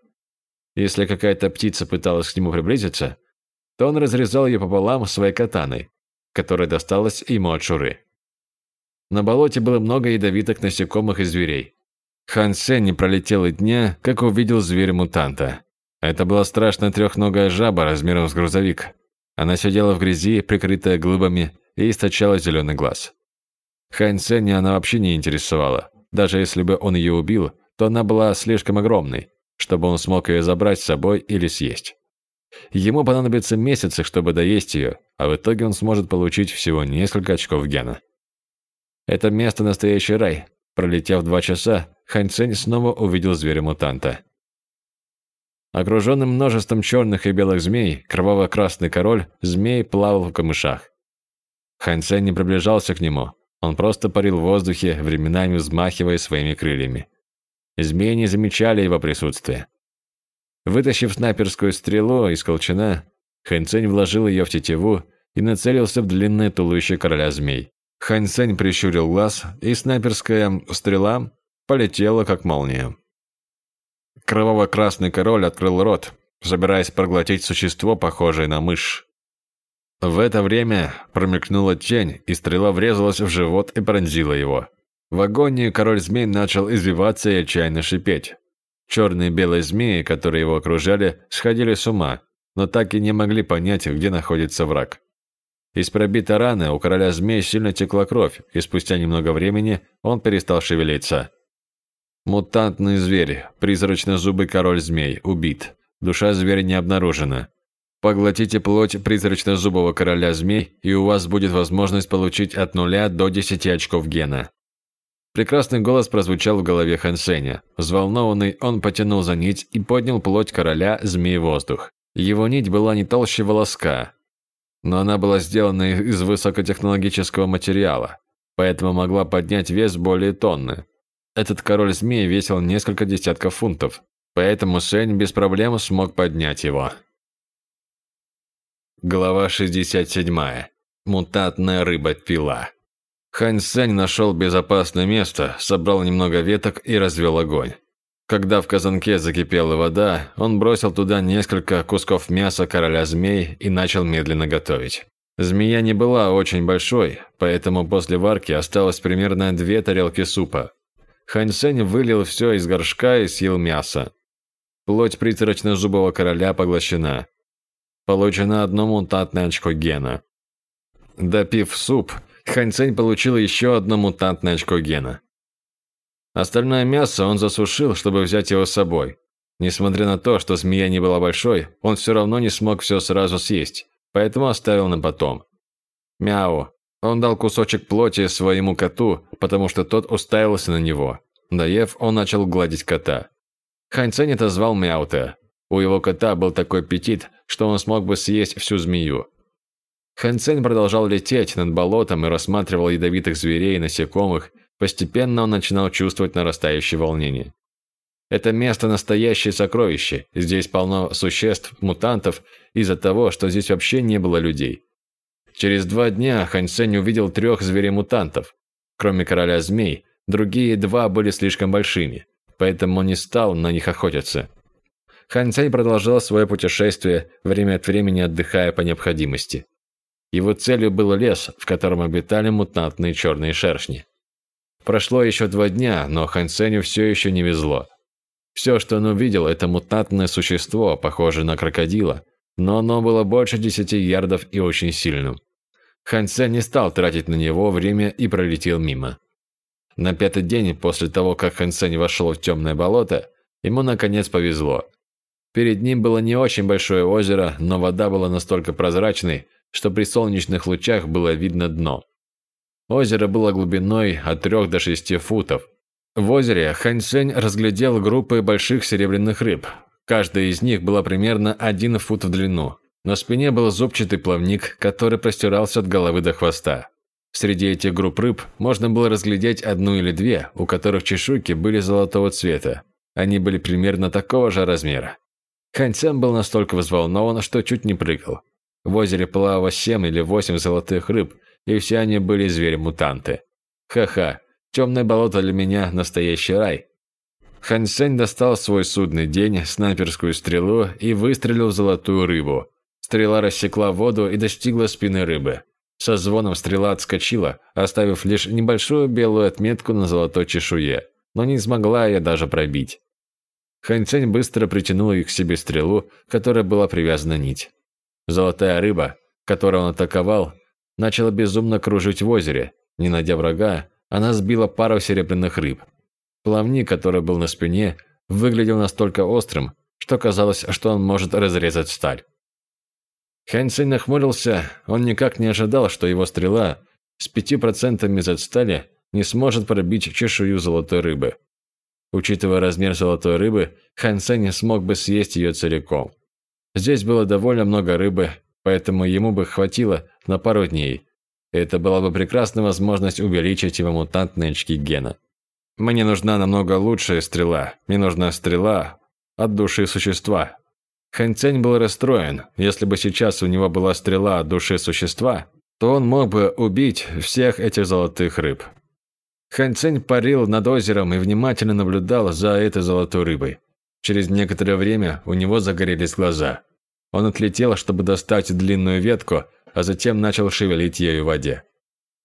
Если какая-то птица пыталась к нему приблизиться, то он разрезал ее пополам своей катаной, которая досталась ему от Шуры. На болоте было много ядовитых насекомых и зверей. Хан Сен не пролетел и дня, как увидел зверя-мутанта. Это была страшная трехногая жаба размером с грузовик. Она сидела в грязи, прикрытая глыбами, и источала зеленый глаз. Хань Ценя она вообще не интересовала. Даже если бы он ее убил, то она была слишком огромной, чтобы он смог ее забрать с собой или съесть. Ему понадобится месяцы, чтобы доесть ее, а в итоге он сможет получить всего несколько очков гена. Это место настоящий рай. Пролетев два часа, Хань Цень снова увидел зверя-мутанта. Окруженный множеством черных и белых змей, кроваво-красный король змей плавал в камышах. Хань Цэнь не приближался к нему. Он просто парил в воздухе, временами взмахивая своими крыльями. Змеи не замечали его присутствия. Вытащив снайперскую стрелу из колчана, Хань Цэнь вложил ее в тетиву и нацелился в длинное туловище короля змей. Хань Цэнь прищурил глаз, и снайперская стрела полетела, как молния. Кроваво-красный король открыл рот, собираясь проглотить существо, похожее на мышь. В это время промелькнула тень, и стрела врезалась в живот и пронзила его. В агонии король змей начал извиваться и отчаянно шипеть. Черные и белые змеи, которые его окружали, сходили с ума, но так и не могли понять, где находится враг. Из пробитой раны у короля змей сильно текла кровь, и спустя немного времени он перестал шевелиться. Мутантный зверь, призрачно-зубый король змей, убит. Душа зверя не обнаружена. Поглотите плоть призрачно-зубого короля змей, и у вас будет возможность получить от нуля до 10 очков гена. Прекрасный голос прозвучал в голове Хансеня. Взволнованный, он потянул за нить и поднял плоть короля змей воздух. Его нить была не толще волоска, но она была сделана из высокотехнологического материала, поэтому могла поднять вес более тонны. Этот король змей весил несколько десятков фунтов, поэтому Сень без проблем смог поднять его. Глава 67. Мутантная рыба-пила. Хань Сень нашел безопасное место, собрал немного веток и развел огонь. Когда в казанке закипела вода, он бросил туда несколько кусков мяса короля змей и начал медленно готовить. Змея не была очень большой, поэтому после варки осталось примерно две тарелки супа. Хань Сень вылил все из горшка и съел мясо. Плоть призрачно-зубого короля поглощена. Получено одно мутантное очко гена. Допив суп, Хань Сень получил еще одно мутантное очко гена. Остальное мясо он засушил, чтобы взять его с собой. Несмотря на то, что змея не была большой, он все равно не смог все сразу съесть, поэтому оставил на потом. Мяу. Он дал кусочек плоти своему коту, потому что тот уставился на него. Доев, он начал гладить кота. Хань это звал Мяута. У его кота был такой аппетит, что он смог бы съесть всю змею. Хан продолжал лететь над болотом и рассматривал ядовитых зверей и насекомых, Постепенно он начинал чувствовать нарастающее волнение. Это место настоящее сокровище. Здесь полно существ, мутантов, из-за того, что здесь вообще не было людей. Через два дня Хань Сень увидел трех зверей-мутантов. Кроме короля змей, другие два были слишком большими, поэтому он не стал на них охотиться. Хань Сень продолжал свое путешествие, время от времени отдыхая по необходимости. Его целью был лес, в котором обитали мутантные черные шершни. Прошло еще два дня, но Хан Сеню все еще не везло. Все, что он увидел, это мутантное существо, похожее на крокодила, но оно было больше десяти ярдов и очень сильным. Хан Сень не стал тратить на него время и пролетел мимо. На пятый день после того, как Хан Сень вошел в темное болото, ему наконец повезло. Перед ним было не очень большое озеро, но вода была настолько прозрачной, что при солнечных лучах было видно дно. Озеро было глубиной от 3 до 6 футов. В озере Хань Сень разглядел группы больших серебряных рыб. Каждая из них была примерно 1 фут в длину. На спине был зубчатый плавник, который простирался от головы до хвоста. Среди этих групп рыб можно было разглядеть одну или две, у которых чешуйки были золотого цвета. Они были примерно такого же размера. Хань Сень был настолько взволнован, что чуть не прыгал. В озере плавало семь или восемь золотых рыб – и все они были звери-мутанты. Ха-ха, темное болото для меня – настоящий рай. Хан Сень достал свой судный день, снайперскую стрелу и выстрелил в золотую рыбу. Стрела рассекла воду и достигла спины рыбы. Со звоном стрела отскочила, оставив лишь небольшую белую отметку на золотой чешуе, но не смогла ее даже пробить. Хан Сень быстро притянул их к себе стрелу, которая была привязана нить. Золотая рыба, которую он атаковал, начала безумно кружить в озере. Не найдя врага, она сбила пару серебряных рыб. Плавник, который был на спине, выглядел настолько острым, что казалось, что он может разрезать сталь. Цинь нахмурился, он никак не ожидал, что его стрела с пяти процентами стали не сможет пробить чешую золотой рыбы. Учитывая размер золотой рыбы, Хан Цинь смог бы съесть ее целиком. Здесь было довольно много рыбы, поэтому ему бы хватило на пару дней. Это была бы прекрасная возможность увеличить его мутантные очки гена. Мне нужна намного лучшая стрела. Мне нужна стрела от души существа. Хэн Цэнь был расстроен. Если бы сейчас у него была стрела от души существа, то он мог бы убить всех этих золотых рыб. Хэн Цэнь парил над озером и внимательно наблюдал за этой золотой рыбой. Через некоторое время у него загорелись глаза. Он отлетел, чтобы достать длинную ветку, а затем начал шевелить ею в воде.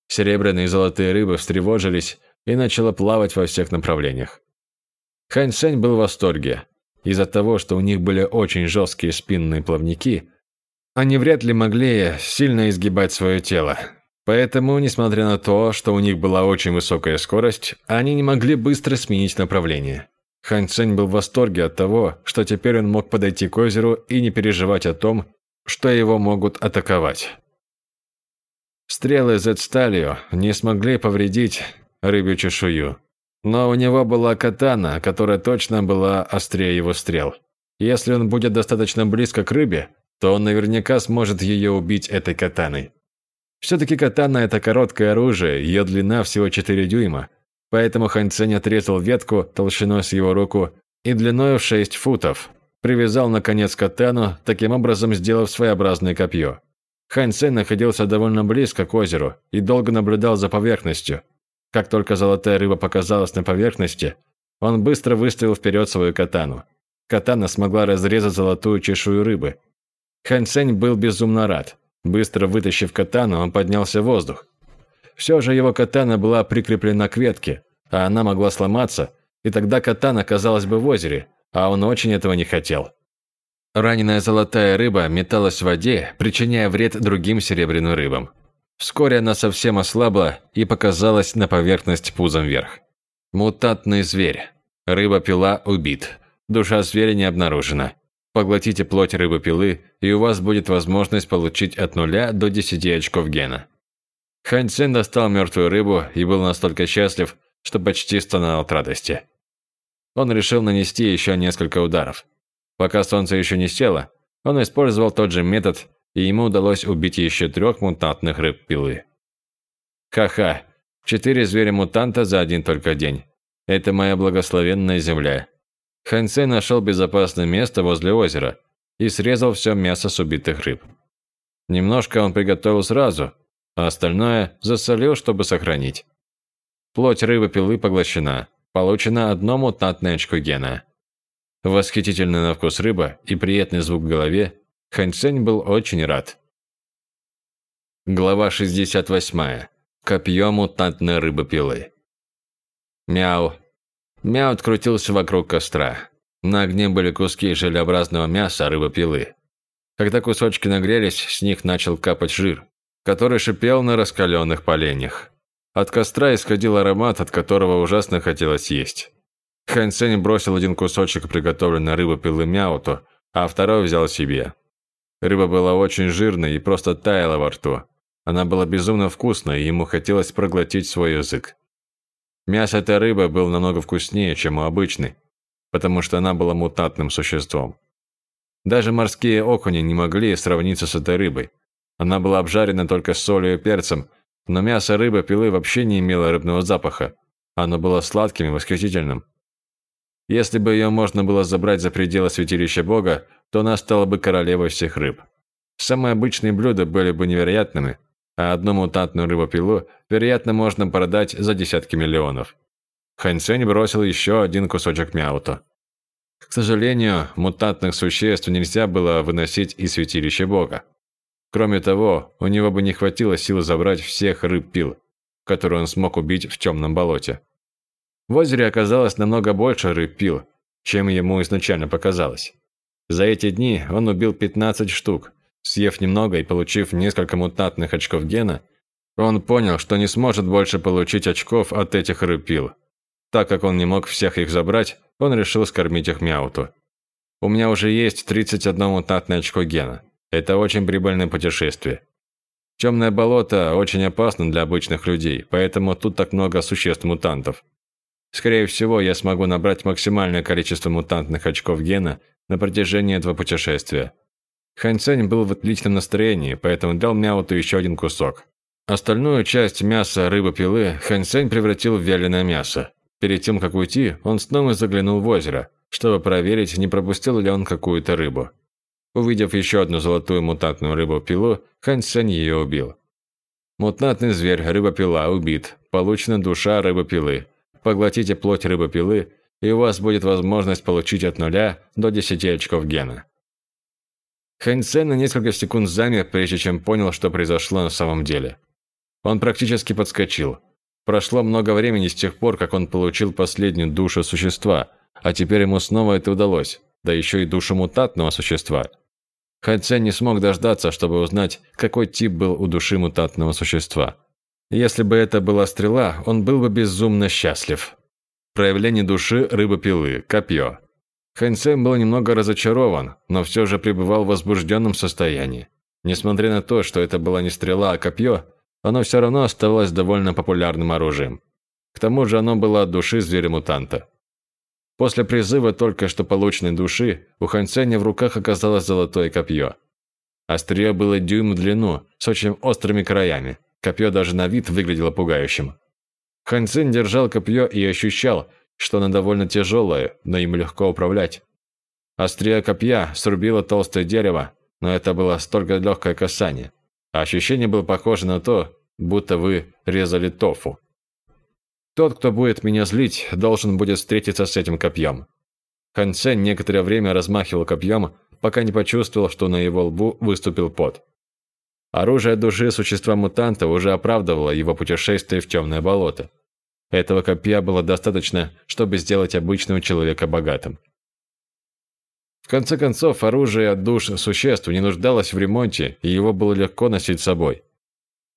Серебряные и золотые рыбы встревожились и начало плавать во всех направлениях. Хань Сень был в восторге. Из-за того, что у них были очень жесткие спинные плавники, они вряд ли могли сильно изгибать свое тело. Поэтому, несмотря на то, что у них была очень высокая скорость, они не могли быстро сменить направление. Хань Цэнь был в восторге от того, что теперь он мог подойти к озеру и не переживать о том, что его могут атаковать. Стрелы Z-сталью не смогли повредить рыбью чешую. Но у него была катана, которая точно была острее его стрел. Если он будет достаточно близко к рыбе, то он наверняка сможет ее убить этой катаной. Все-таки катана – это короткое оружие, ее длина всего 4 дюйма, поэтому Хань Цэнь отрезал ветку толщиной с его руку и длиной в 6 футов, привязал на конец катану, таким образом сделав своеобразное копье. Хань Цэнь находился довольно близко к озеру и долго наблюдал за поверхностью – как только золотая рыба показалась на поверхности, он быстро выставил вперед свою катану. Катана смогла разрезать золотую чешую рыбы. Хань Цэнь был безумно рад. Быстро вытащив катану, он поднялся в воздух. Все же его катана была прикреплена к ветке, а она могла сломаться, и тогда катана оказалась бы в озере, а он очень этого не хотел. Раненая золотая рыба металась в воде, причиняя вред другим серебряным рыбам. Вскоре она совсем ослабла и показалась на поверхность пузом вверх. Мутантный зверь. Рыба-пила убит. Душа зверя не обнаружена. Поглотите плоть рыбы-пилы, и у вас будет возможность получить от нуля до 10 очков гена. Хань Цен достал мертвую рыбу и был настолько счастлив, что почти стонал от радости. Он решил нанести еще несколько ударов. Пока солнце еще не село, он использовал тот же метод и ему удалось убить еще трех мутантных рыб-пилы. Ха-ха, четыре зверя-мутанта за один только день. Это моя благословенная земля. Хэнсэй нашел безопасное место возле озера и срезал все мясо с убитых рыб. Немножко он приготовил сразу, а остальное засолил, чтобы сохранить. Плоть рыбы-пилы поглощена. Получено одно мутантное очко гена. Восхитительный на вкус рыба и приятный звук в голове Хань был очень рад. Глава 68. Копье мутантной рыбы-пилы. Мяу. Мяу открутился вокруг костра. На огне были куски желеобразного мяса рыбы-пилы. Когда кусочки нагрелись, с них начал капать жир, который шипел на раскаленных поленьях. От костра исходил аромат, от которого ужасно хотелось есть. Хань бросил один кусочек приготовленной рыбы-пилы Мяуту, а второй взял себе. Рыба была очень жирной и просто таяла во рту. Она была безумно вкусной, и ему хотелось проглотить свой язык. Мясо этой рыбы было намного вкуснее, чем у обычной, потому что она была мутантным существом. Даже морские окуни не могли сравниться с этой рыбой. Она была обжарена только солью и перцем, но мясо рыбы пилы вообще не имело рыбного запаха. Оно было сладким и восхитительным. Если бы ее можно было забрать за пределы святилища Бога, то она стала бы королевой всех рыб. Самые обычные блюда были бы невероятными, а одну мутантную рыбопилу, вероятно, можно продать за десятки миллионов. Хань Цэнь бросил еще один кусочек мяута. К сожалению, мутантных существ нельзя было выносить из святилища Бога. Кроме того, у него бы не хватило сил забрать всех рыб-пил, которые он смог убить в темном болоте. В озере оказалось намного больше рыб-пил, чем ему изначально показалось. За эти дни он убил 15 штук. Съев немного и получив несколько мутантных очков гена, он понял, что не сможет больше получить очков от этих рыбил. Так как он не мог всех их забрать, он решил скормить их Мяуту. У меня уже есть 31 мутантное очко гена. Это очень прибыльное путешествие. Темное болото очень опасно для обычных людей, поэтому тут так много существ-мутантов. Скорее всего, я смогу набрать максимальное количество мутантных очков гена на протяжении этого путешествия. Хань Цэнь был в отличном настроении, поэтому дал Мяуту еще один кусок. Остальную часть мяса рыбы-пилы Хань Цэнь превратил в вяленое мясо. Перед тем, как уйти, он снова заглянул в озеро, чтобы проверить, не пропустил ли он какую-то рыбу. Увидев еще одну золотую мутантную рыбу-пилу, Хань Цэнь ее убил. Мутантный зверь, рыба-пила, убит. Получена душа рыбы-пилы. Поглотите плоть рыбы-пилы и у вас будет возможность получить от нуля до 10 очков гена. Хэнь Цен на несколько секунд замер, прежде чем понял, что произошло на самом деле. Он практически подскочил. Прошло много времени с тех пор, как он получил последнюю душу существа, а теперь ему снова это удалось, да еще и душу мутантного существа. Цзэнь не смог дождаться, чтобы узнать, какой тип был у души мутантного существа. Если бы это была стрела, он был бы безумно счастлив. Проявление души рыбопилы, копье. Цзэнь был немного разочарован, но все же пребывал в возбужденном состоянии. Несмотря на то, что это была не стрела, а копье, оно все равно оставалось довольно популярным оружием. К тому же оно было от души зверя-мутанта. После призыва только что полученной души у Ханьценя в руках оказалось золотое копье. Острие было дюйм в длину, с очень острыми краями. Копье даже на вид выглядело пугающим. Ханьцин держал копье и ощущал, что оно довольно тяжелое, но им легко управлять. Острие копья срубило толстое дерево, но это было столько легкое касание. А ощущение было похоже на то, будто вы резали тофу. Тот, кто будет меня злить, должен будет встретиться с этим копьем. Хан Цен некоторое время размахивал копьем, пока не почувствовал, что на его лбу выступил пот. Оружие души существа-мутанта уже оправдывало его путешествие в темное болото. Этого копья было достаточно, чтобы сделать обычного человека богатым. В конце концов, оружие от душ существ не нуждалось в ремонте, и его было легко носить с собой.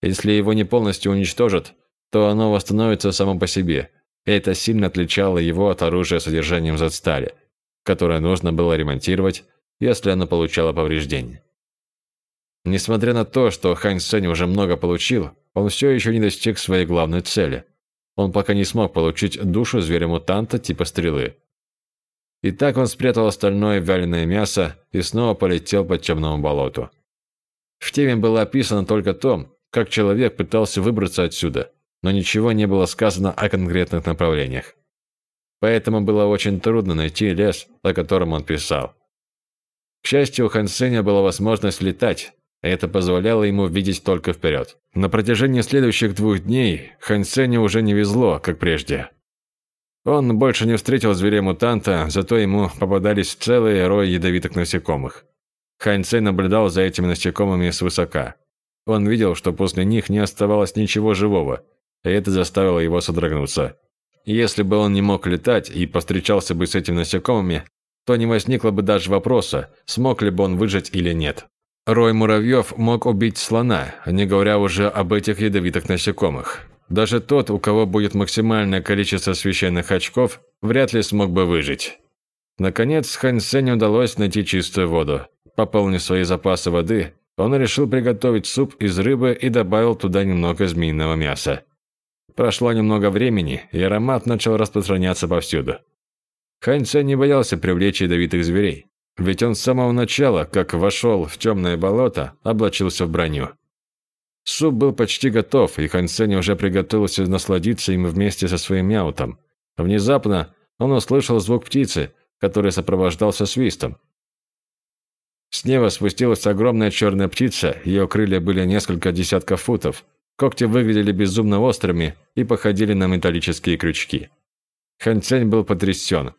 Если его не полностью уничтожат, то оно восстановится само по себе. Это сильно отличало его от оружия содержанием зацтали, которое нужно было ремонтировать, если оно получало повреждения. Несмотря на то, что Хань Сень уже много получил, он все еще не достиг своей главной цели. Он пока не смог получить душу зверя-мутанта типа стрелы. И так он спрятал остальное вяленое мясо и снова полетел по темному болоту. В теме было описано только то, как человек пытался выбраться отсюда, но ничего не было сказано о конкретных направлениях. Поэтому было очень трудно найти лес, о котором он писал. К счастью, у Хан Сеня была возможность летать, и это позволяло ему видеть только вперед. На протяжении следующих двух дней Хан Сеню уже не везло, как прежде. Он больше не встретил зверя-мутанта, зато ему попадались целые рои ядовитых насекомых. Хань Цей наблюдал за этими насекомыми свысока. Он видел, что после них не оставалось ничего живого, это заставило его содрогнуться. Если бы он не мог летать и повстречался бы с этими насекомыми, то не возникло бы даже вопроса, смог ли бы он выжить или нет. Рой муравьев мог убить слона, не говоря уже об этих ядовитых насекомых. Даже тот, у кого будет максимальное количество священных очков, вряд ли смог бы выжить. Наконец, Хань Сеню удалось найти чистую воду. Пополнив свои запасы воды, он решил приготовить суп из рыбы и добавил туда немного змеиного мяса. Прошло немного времени, и аромат начал распространяться повсюду. Хань Цен не боялся привлечь ядовитых зверей, ведь он с самого начала, как вошел в темное болото, облачился в броню. Суп был почти готов, и Хань Цен уже приготовился насладиться им вместе со своим мяутом. Внезапно он услышал звук птицы, который сопровождался свистом. С неба спустилась огромная черная птица, ее крылья были несколько десятков футов, Когти выглядели безумно острыми и походили на металлические крючки. Хан Цянь был потрясен.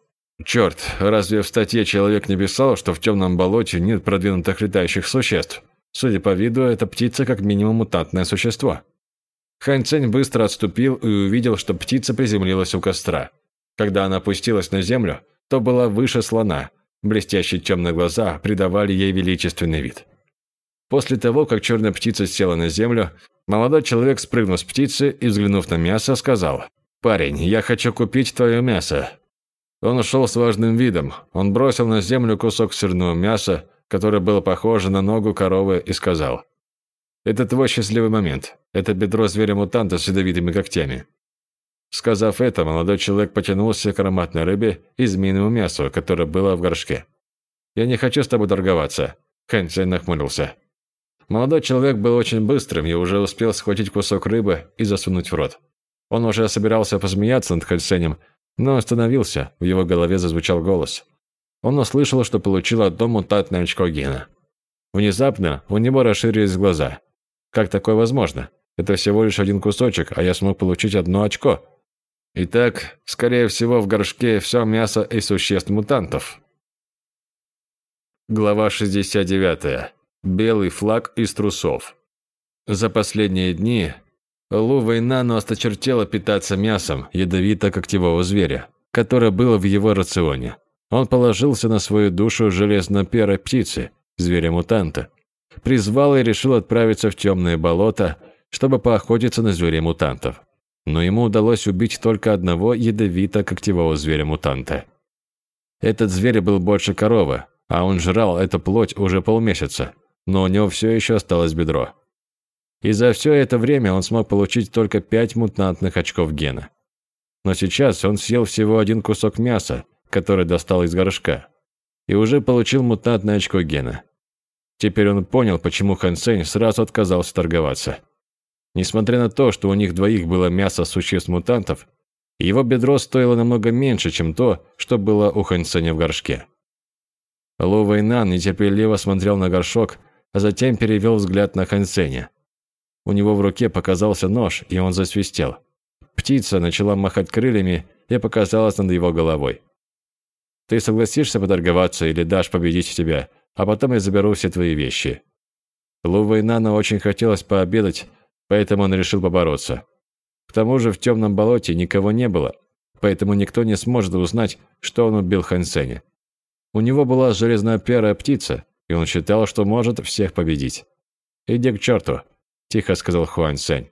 Черт, разве в статье человек не писал, что в темном болоте нет продвинутых летающих существ? Судя по виду, эта птица как минимум мутантное существо. Хан Цянь быстро отступил и увидел, что птица приземлилась у костра. Когда она опустилась на землю, то была выше слона. Блестящие темные глаза придавали ей величественный вид. После того, как черная птица села на землю, молодой человек спрыгнул с птицы и, взглянув на мясо, сказал, «Парень, я хочу купить твое мясо». Он ушел с важным видом. Он бросил на землю кусок сырного мяса, которое было похоже на ногу коровы, и сказал, «Это твой счастливый момент. Это бедро зверя-мутанта с ядовитыми когтями». Сказав это, молодой человек потянулся к ароматной рыбе и змеиному мясу, которое было в горшке. «Я не хочу с тобой торговаться», – Хэнсен нахмурился. Молодой человек был очень быстрым и уже успел схватить кусок рыбы и засунуть в рот. Он уже собирался посмеяться над Хальсенем, но остановился, в его голове зазвучал голос. Он услышал, что получил одно мутантное очко гена. Внезапно у него расширились глаза. Как такое возможно? Это всего лишь один кусочек, а я смог получить одно очко. Итак, скорее всего, в горшке все мясо и существ мутантов. Глава 69. Белый флаг из трусов. За последние дни Лу Вейнану осточертело питаться мясом ядовито-когтевого зверя. которое было в его рационе. Он положился на свою душу железно-перой птицы, зверя-мутанта. Призвал и решил отправиться в темное болото, чтобы поохотиться на зверей-мутантов. Но ему удалось убить только одного ядовито-когтевого зверя-мутанта. Этот зверь был больше коровы, а он жрал эту плоть уже полмесяца, но у него все еще осталось бедро. И за все это время он смог получить только пять мутантных очков гена. Но сейчас он съел всего один кусок мяса, который достал из горшка, и уже получил мутантное очко гена. Теперь он понял, почему Хан Сень сразу отказался торговаться. Несмотря на то, что у них двоих было мясо существ-мутантов, его бедро стоило намного меньше, чем то, что было у Хан Сеня в горшке. Лу Вэйнан нетерпеливо смотрел на горшок, а затем перевел взгляд на Хан Сеня. У него в руке показался нож, и он засвистел. Птица начала махать крыльями и показалась над его головой. «Ты согласишься поторговаться или дашь победить тебя, а потом я заберу все твои вещи?» Лу Вэйнану очень хотелось пообедать, поэтому он решил побороться. К тому же в темном болоте никого не было, поэтому никто не сможет узнать, что он убил Хан Сеня. У него была железноперая птица, и он считал, что может всех победить. «Иди к черту», – тихо сказал Хуан Сень.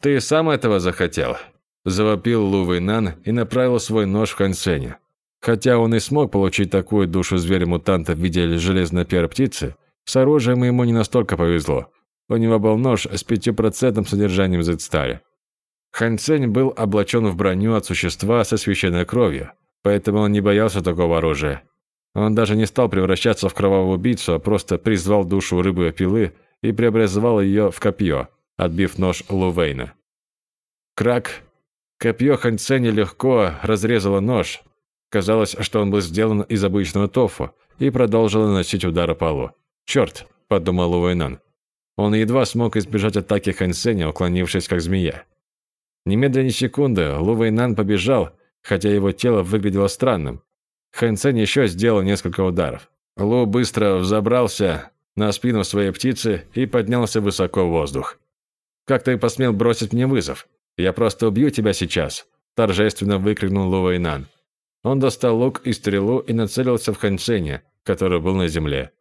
«Ты сам этого захотел?» – завопил Лу Вэйнан и направил свой нож в Хан Сеня. Хотя он и смог получить такую душу зверя-мутанта в виде железноперой птицы, с оружием ему не настолько повезло. У него был нож с 5% содержанием зетстали. Хан Цень был облачен в броню от существа со священной кровью, поэтому он не боялся такого оружия. Он даже не стал превращаться в кровавого убийцу, а просто призвал душу рыбы-пилы и преобразовал ее в копье, отбив нож Лувейна. Крак. Копье Хан Ценя легко разрезало нож. Казалось, что он был сделан из обычного тофу и продолжил наносить удары полу. «Черт!» – подумал Лувейнан. Он едва смог избежать атаки Хан Ценя, уклонившись как змея. Немедленно секунды Лу Вэйнан побежал, хотя его тело выглядело странным. Хэн Цен еще сделал несколько ударов. Лу быстро взобрался на спину своей птицы и поднялся высоко в воздух. «Как ты посмел бросить мне вызов? Я просто убью тебя сейчас!» – торжественно выкрикнул Лу Вэйнан. Он достал лук и стрелу и нацелился в Хэн Ценя, который был на земле.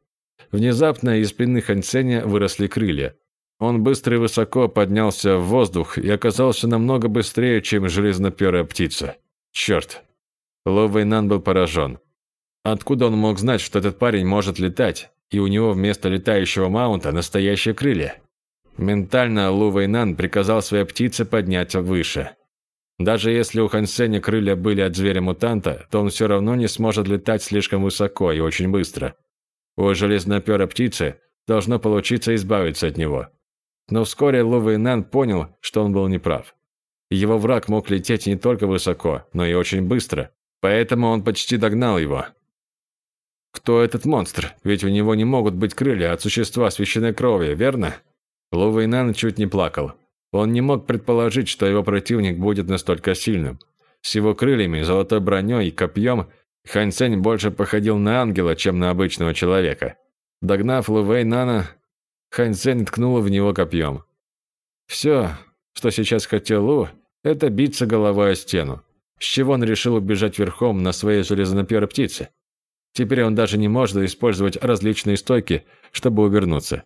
Внезапно из спины Хэн Ценя выросли крылья, он быстро и высоко поднялся в воздух и оказался намного быстрее, чем железноперая птица. Черт. Ло Вэйнан был поражен. Откуда он мог знать, что этот парень может летать, и у него вместо летающего маунта настоящие крылья? Ментально Лу Вэйнан приказал своей птице подняться выше. Даже если у Хансеня крылья были от зверя-мутанта, то он все равно не сможет летать слишком высоко и очень быстро. У железноперой птицы должно получиться избавиться от него. Но вскоре Лу Вэйнан понял, что он был неправ. Его враг мог лететь не только высоко, но и очень быстро, поэтому он почти догнал его. Кто этот монстр? Ведь у него не могут быть крылья от существа священной крови, верно? Лу Вэйнан чуть не плакал. Он не мог предположить, что его противник будет настолько сильным. С его крыльями, золотой броней и копьем Хань Цэнь больше походил на ангела, чем на обычного человека. Догнав Лу Вэйнана, Хань Цзэнь ткнула в него копьем. Все, что сейчас хотел Лу, это биться головой о стену. С чего он решил убежать верхом на своей железноперой птице? Теперь он даже не может использовать различные стойки, чтобы увернуться.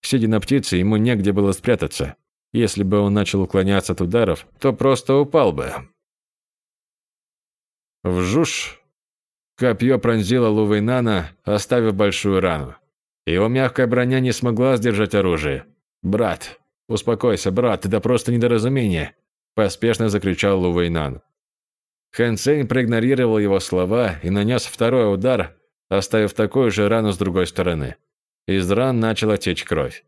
Сидя на птице, ему негде было спрятаться. Если бы он начал уклоняться от ударов, то просто упал бы. Вжуш! Копье пронзило Лувейнана, оставив большую рану. Его мягкая броня не смогла сдержать оружие. «Брат, успокойся, брат, это просто недоразумение!» Поспешно закричал Лу Вэйнан. Хэн Цэнь проигнорировал его слова и нанес второй удар, оставив такую же рану с другой стороны. Из ран начала течь кровь.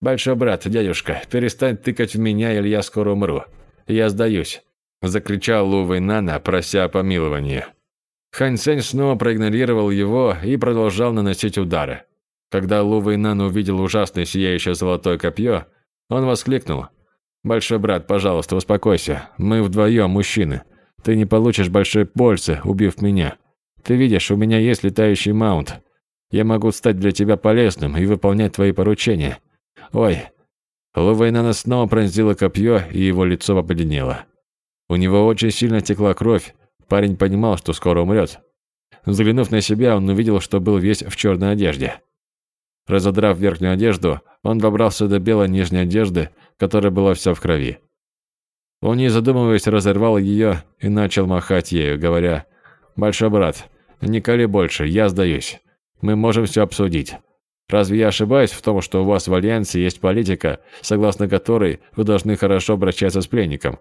«Большой брат, дядюшка, перестань тыкать в меня, или я скоро умру. Я сдаюсь», – закричал Лу Вэйнана, прося о помиловании. Хан снова проигнорировал его и продолжал наносить удары. Когда Лу Вэйнан увидел ужасное сияющее золотое копье, он воскликнул. «Большой брат, пожалуйста, успокойся. Мы вдвоем мужчины. Ты не получишь большой пользы, убив меня. Ты видишь, у меня есть летающий маунт. Я могу стать для тебя полезным и выполнять твои поручения. Ой». Лу Вэйнана снова пронзило копье, и его лицо побледнело. У него очень сильно текла кровь, Парень понимал, что скоро умрет. Взглянув на себя, он увидел, что был весь в черной одежде. Разодрав верхнюю одежду, он добрался до белой нижней одежды, которая была вся в крови. Он, не задумываясь, разорвал ее и начал махать ею, говоря, «Большой брат, не кали больше, я сдаюсь. Мы можем все обсудить. Разве я ошибаюсь в том, что у вас в Альянсе есть политика, согласно которой вы должны хорошо обращаться с пленником?»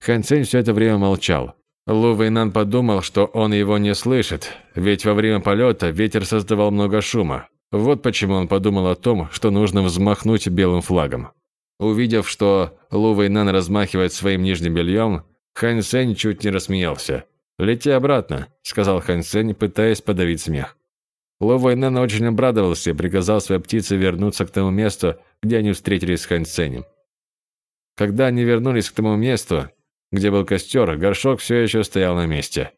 Хан все это время молчал. Лу Вэйнан подумал, что он его не слышит, ведь во время полета ветер создавал много шума. Вот почему он подумал о том, что нужно взмахнуть белым флагом. Увидев, что Лу Вэйнан размахивает своим нижним бельем, Хан Сень чуть не рассмеялся. «Лети обратно», – сказал Хан Сень, пытаясь подавить смех. Лу Вэйнан очень обрадовался и приказал своей птице вернуться к тому месту, где они встретились с Хан Сенем. Когда они вернулись к тому месту, где был костер, горшок все еще стоял на месте.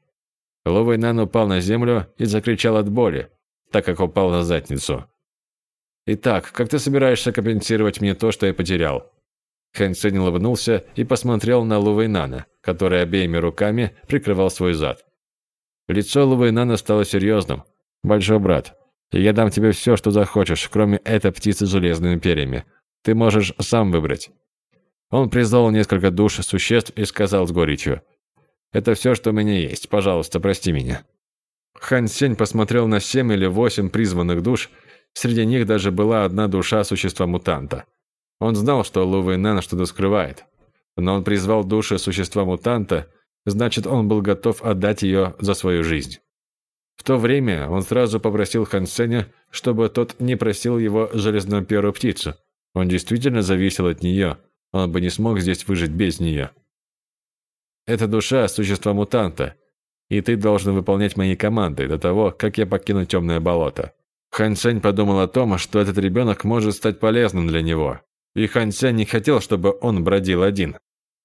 Лу Вэйнан упал на землю и закричал от боли, так как упал на задницу. «Итак, как ты собираешься компенсировать мне то, что я потерял?» Хэн Цинь улыбнулся и посмотрел на Лу Вэйнана, который обеими руками прикрывал свой зад. Лицо Лу Вэйнана стало серьезным. «Большой брат, я дам тебе все, что захочешь, кроме этой птицы с железными перьями. Ты можешь сам выбрать». Он призвал несколько душ существ и сказал с горечью, «Это все, что у меня есть. Пожалуйста, прости меня». Хан Сень посмотрел на семь или восемь призванных душ, среди них даже была одна душа существа-мутанта. Он знал, что Лу Вэйнэн что-то скрывает, но он призвал души существа-мутанта, значит, он был готов отдать ее за свою жизнь. В то время он сразу попросил Хан Сеня, чтобы тот не просил его железноперую птицу. Он действительно зависел от нее, он бы не смог здесь выжить без нее. Это душа существа-мутанта, и ты должен выполнять мои команды до того, как я покину темное болото». Хан Сень подумал о том, что этот ребенок может стать полезным для него. И Хан Сень не хотел, чтобы он бродил один.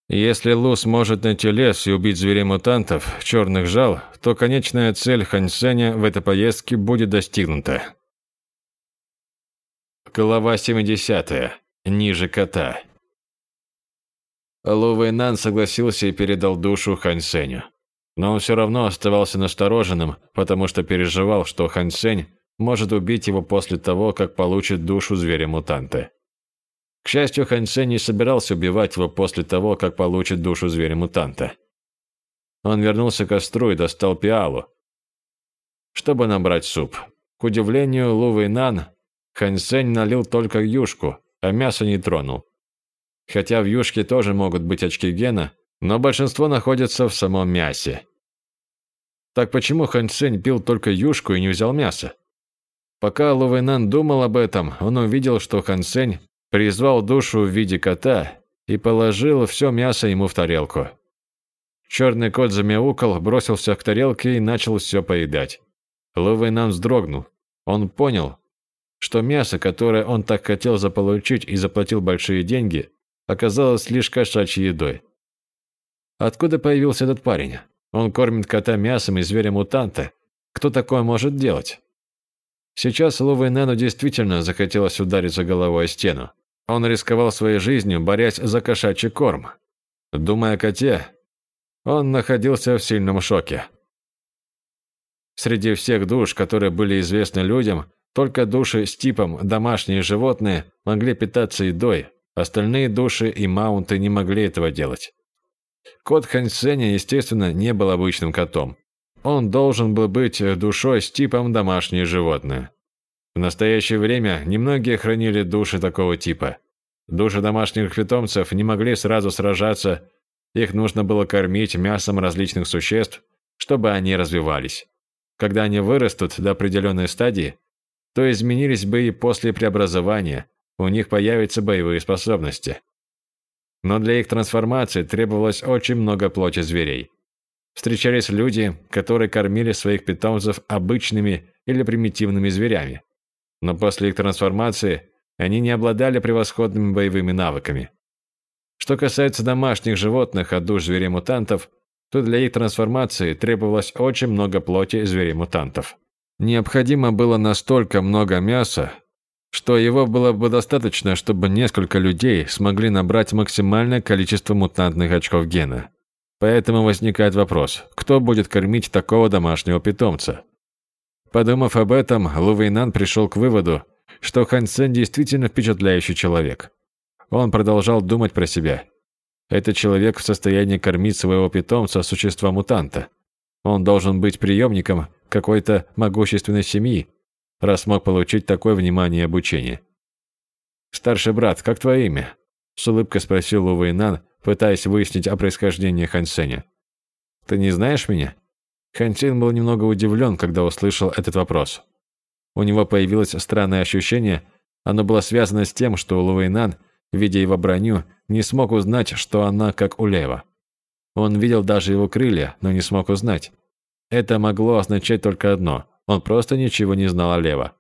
Если Лу сможет найти лес и убить зверей-мутантов, черных жал, то конечная цель Хан Сеня в этой поездке будет достигнута. Глава 70. Ниже кота. Лу Вэйнан согласился и передал душу Хань Сеню. Но он все равно оставался настороженным, потому что переживал, что Хань Сень может убить его после того, как получит душу зверя-мутанта. К счастью, Хань Сень не собирался убивать его после того, как получит душу зверя-мутанта. Он вернулся к костру и достал пиалу, чтобы набрать суп. К удивлению Лу Вэйнан, Хань Сень налил только юшку, а мясо не тронул. Хотя в юшке тоже могут быть очки гена, но большинство находится в самом мясе. Так почему Хан Цинь пил только юшку и не взял мясо? Пока Лу Вэйнан думал об этом, он увидел, что Хан Цинь призвал душу в виде кота и положил все мясо ему в тарелку. Черный кот замяукал, бросился к тарелке и начал все поедать. Лу Вэйнан вздрогнул. Он понял, что мясо, которое он так хотел заполучить и заплатил большие деньги, оказалось лишь кошачьей едой. Откуда появился этот парень? Он кормит кота мясом и зверя-мутанта. Кто такое может делать? Сейчас Лу Вэйнену действительно захотелось удариться головой о стену. Он рисковал своей жизнью, борясь за кошачий корм. Думая о коте, он находился в сильном шоке. Среди всех душ, которые были известны людям, только души с типом «домашние животные» могли питаться едой, остальные души и маунты не могли этого делать. Кот Хансеня, естественно, не был обычным котом. Он должен был быть душой с типом домашнее животное. В настоящее время немногие хранили души такого типа. Души домашних питомцев не могли сразу сражаться, их нужно было кормить мясом различных существ, чтобы они развивались. Когда они вырастут до определенной стадии, то изменились бы и после преобразования, у них появятся боевые способности но для их трансформации требовалось очень много плоти зверей. Встречались люди, которые кормили своих питомцев обычными или примитивными зверями. Но после их трансформации они не обладали превосходными боевыми навыками. Что касается домашних животных от душ зверей-мутантов, то для их трансформации требовалось очень много плоти зверей-мутантов. Необходимо было настолько много мяса, что его было бы достаточно, чтобы несколько людей смогли набрать максимальное количество мутантных очков гена. Поэтому возникает вопрос, кто будет кормить такого домашнего питомца? Подумав об этом, Лу Вэйнан пришел к выводу, что Хан Сень действительно впечатляющий человек. Он продолжал думать про себя. Этот человек в состоянии кормить своего питомца существа-мутанта. Он должен быть преемником какой-то могущественной семьи, раз мог получить такое внимание и обучение. «Старший брат, как твое имя?» – с улыбкой спросил Лу Вэйнан, пытаясь выяснить о происхождении Хан Сеня. «Ты не знаешь меня?» Хан Сень был немного удивлен, когда услышал этот вопрос. У него появилось странное ощущение, оно было связано с тем, что Лу Вэйнан, видя его броню, не смог узнать, что она как у Лева. Он видел даже его крылья, но не смог узнать. Это могло означать только одно – он просто ничего не знал о Лева.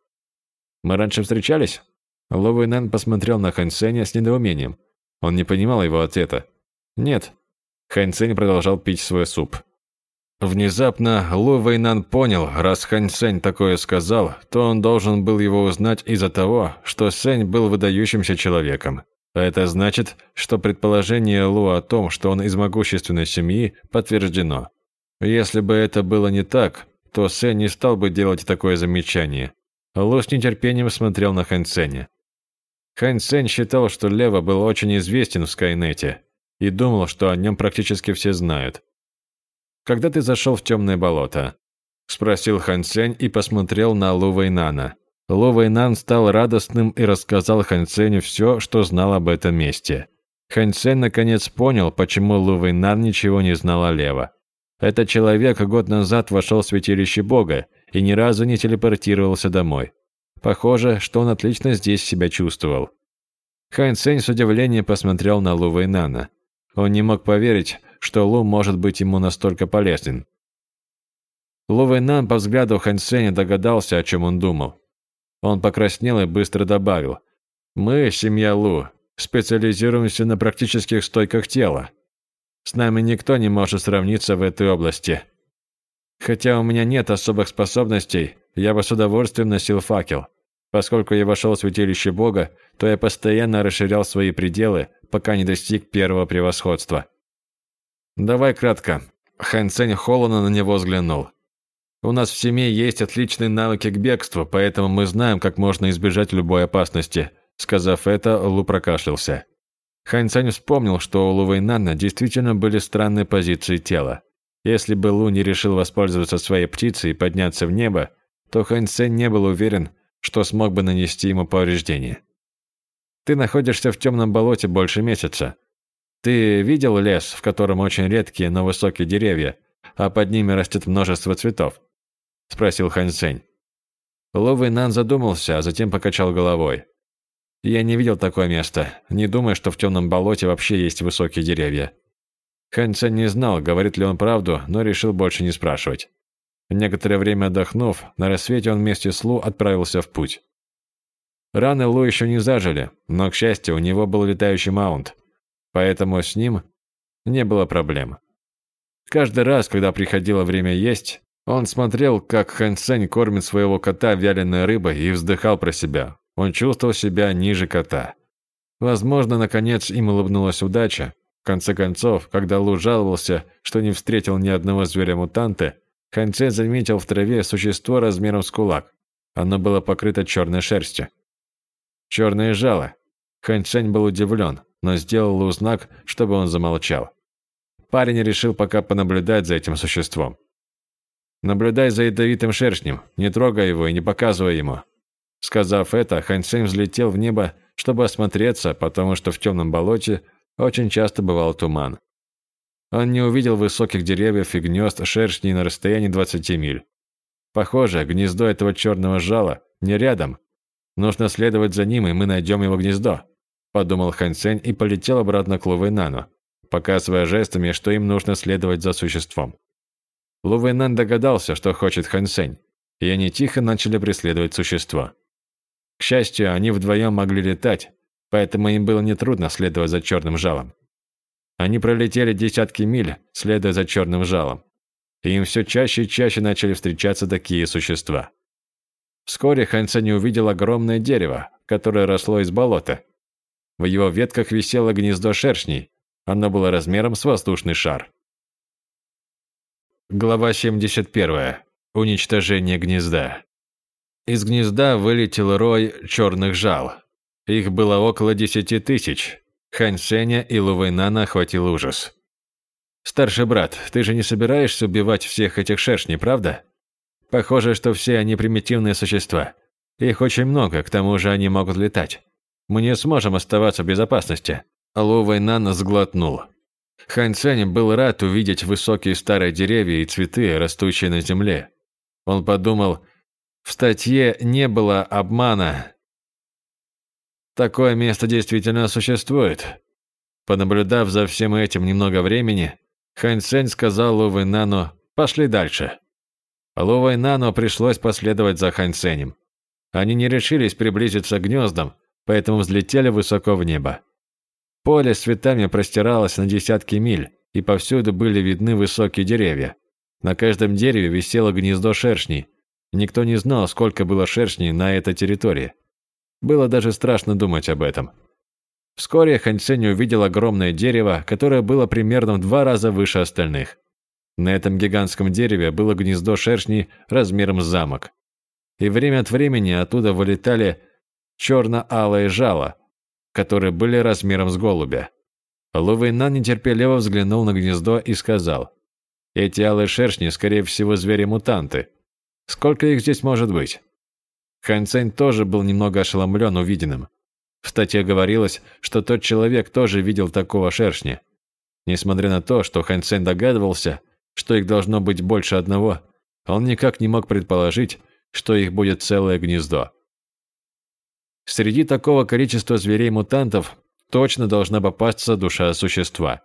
«Мы раньше встречались?» Ло Вэйнан посмотрел на Хан Сеня с недоумением. Он не понимал его ответа. «Нет». Хан Сень продолжал пить свой суп. Внезапно Лу Вэйнан понял, раз Хан Сень такое сказал, то он должен был его узнать из-за того, что Сень был выдающимся человеком. А это значит, что предположение Лу о том, что он из могущественной семьи, подтверждено. Если бы это было не так, то Сень не стал бы делать такое замечание. Лу с нетерпением смотрел на Хан Сеня. Хан Сень считал, что Лева был очень известен в Скайнете и думал, что о нем практически все знают. «Когда ты зашел в темное болото?» – спросил Хан Сень и посмотрел на Лу Вэйнана. Лу Вэйнан стал радостным и рассказал Хан Сеню все, что знал об этом месте. Хан Сень наконец понял, почему Лу Вэйнан ничего не знал о Лева. Этот человек год назад вошел в святилище Бога и ни разу не телепортировался домой. Похоже, что он отлично здесь себя чувствовал. Хайн Цэнь с удивлением посмотрел на Лу Вэйнана. Он не мог поверить, что Лу может быть ему настолько полезен. Лу Вэйнан по взгляду Хань Цэня догадался, о чем он думал. Он покраснел и быстро добавил. «Мы, семья Лу, специализируемся на практических стойках тела. С нами никто не может сравниться в этой области. Хотя у меня нет особых способностей, я бы с удовольствием носил факел. Поскольку я вошел в святилище Бога, то я постоянно расширял свои пределы, пока не достиг первого превосходства. Давай кратко. Хан Цэнь холодно на него взглянул. У нас в семье есть отличные навыки к бегству, поэтому мы знаем, как можно избежать любой опасности. Сказав это, Лу прокашлялся. Хан Цэнь вспомнил, что у Лу Вэйнана действительно были странные позиции тела. Если бы Лу не решил воспользоваться своей птицей и подняться в небо, то Хан Сень не был уверен, что смог бы нанести ему повреждение. Ты находишься в темном болоте больше месяца. Ты видел лес, в котором очень редкие, но высокие деревья, а под ними растет множество цветов? спросил Хан Сень. Лу Вэйнан задумался, а затем покачал головой. Я не видел такое место. Не думаю, что в темном болоте вообще есть высокие деревья. Хан Цен не знал, говорит ли он правду, но решил больше не спрашивать. Некоторое время отдохнув, на рассвете он вместе с Лу отправился в путь. Раны Лу еще не зажили, но, к счастью, у него был летающий маунт, поэтому с ним не было проблем. Каждый раз, когда приходило время есть, он смотрел, как Хан Цень кормит своего кота вяленой рыбой и вздыхал про себя. Он чувствовал себя ниже кота. Возможно, наконец им улыбнулась удача, в конце концов, когда Лу жаловался, что не встретил ни одного зверя-мутанта, Ханьце заметил в траве существо размером с кулак. Оно было покрыто черной шерстью. Черное жало. Ханьцень был удивлен, но сделал Лу знак, чтобы он замолчал. Парень решил пока понаблюдать за этим существом. «Наблюдай за ядовитым шершнем, не трогай его и не показывай ему». Сказав это, Ханьцень взлетел в небо, чтобы осмотреться, потому что в темном болоте очень часто бывал туман. Он не увидел высоких деревьев и гнезд шершней на расстоянии 20 миль. Похоже, гнездо этого черного жала не рядом. Нужно следовать за ним, и мы найдем его гнездо, подумал Хан Сень и полетел обратно к Лувейнану, показывая жестами, что им нужно следовать за существом. Лувейнан догадался, что хочет Хан Сень, и они тихо начали преследовать существо. К счастью, они вдвоем могли летать, поэтому им было нетрудно следовать за черным жалом. Они пролетели десятки миль, следуя за черным жалом. И им все чаще и чаще начали встречаться такие существа. Вскоре Ханьца не увидел огромное дерево, которое росло из болота. В его ветках висело гнездо шершней. Оно было размером с воздушный шар. Глава 71. Уничтожение гнезда. Из гнезда вылетел рой черных жал. Их было около десяти тысяч. Хань Сеня и Лувейнана охватил ужас. «Старший брат, ты же не собираешься убивать всех этих шершней, правда? Похоже, что все они примитивные существа. Их очень много, к тому же они могут летать. Мы не сможем оставаться в безопасности». Лувейнана сглотнул. Хань Сень был рад увидеть высокие старые деревья и цветы, растущие на земле. Он подумал, в статье не было обмана. Такое место действительно существует. Понаблюдав за всем этим немного времени, Хань Сень сказал Лу Вэйнану «пошли дальше». Лу Вэйнану пришлось последовать за Хань Сенем. Они не решились приблизиться к гнездам, поэтому взлетели высоко в небо. Поле с цветами простиралось на десятки миль, и повсюду были видны высокие деревья. На каждом дереве висело гнездо шершней. Никто не знал, сколько было шершней на этой территории. Было даже страшно думать об этом. Вскоре Ханьсень увидел огромное дерево, которое было примерно в два раза выше остальных. На этом гигантском дереве было гнездо шершней размером с замок. И время от времени оттуда вылетали черно-алые жало, которые были размером с голубя. Лувейнан нетерпеливо взглянул на гнездо и сказал, «Эти алые шершни, скорее всего, звери-мутанты. Сколько их здесь может быть?» Цэнь тоже был немного ошеломлен увиденным. В статье говорилось, что тот человек тоже видел такого шершня. Несмотря на то, что Цэнь догадывался, что их должно быть больше одного, он никак не мог предположить, что их будет целое гнездо. Среди такого количества зверей-мутантов точно должна попасться душа существа.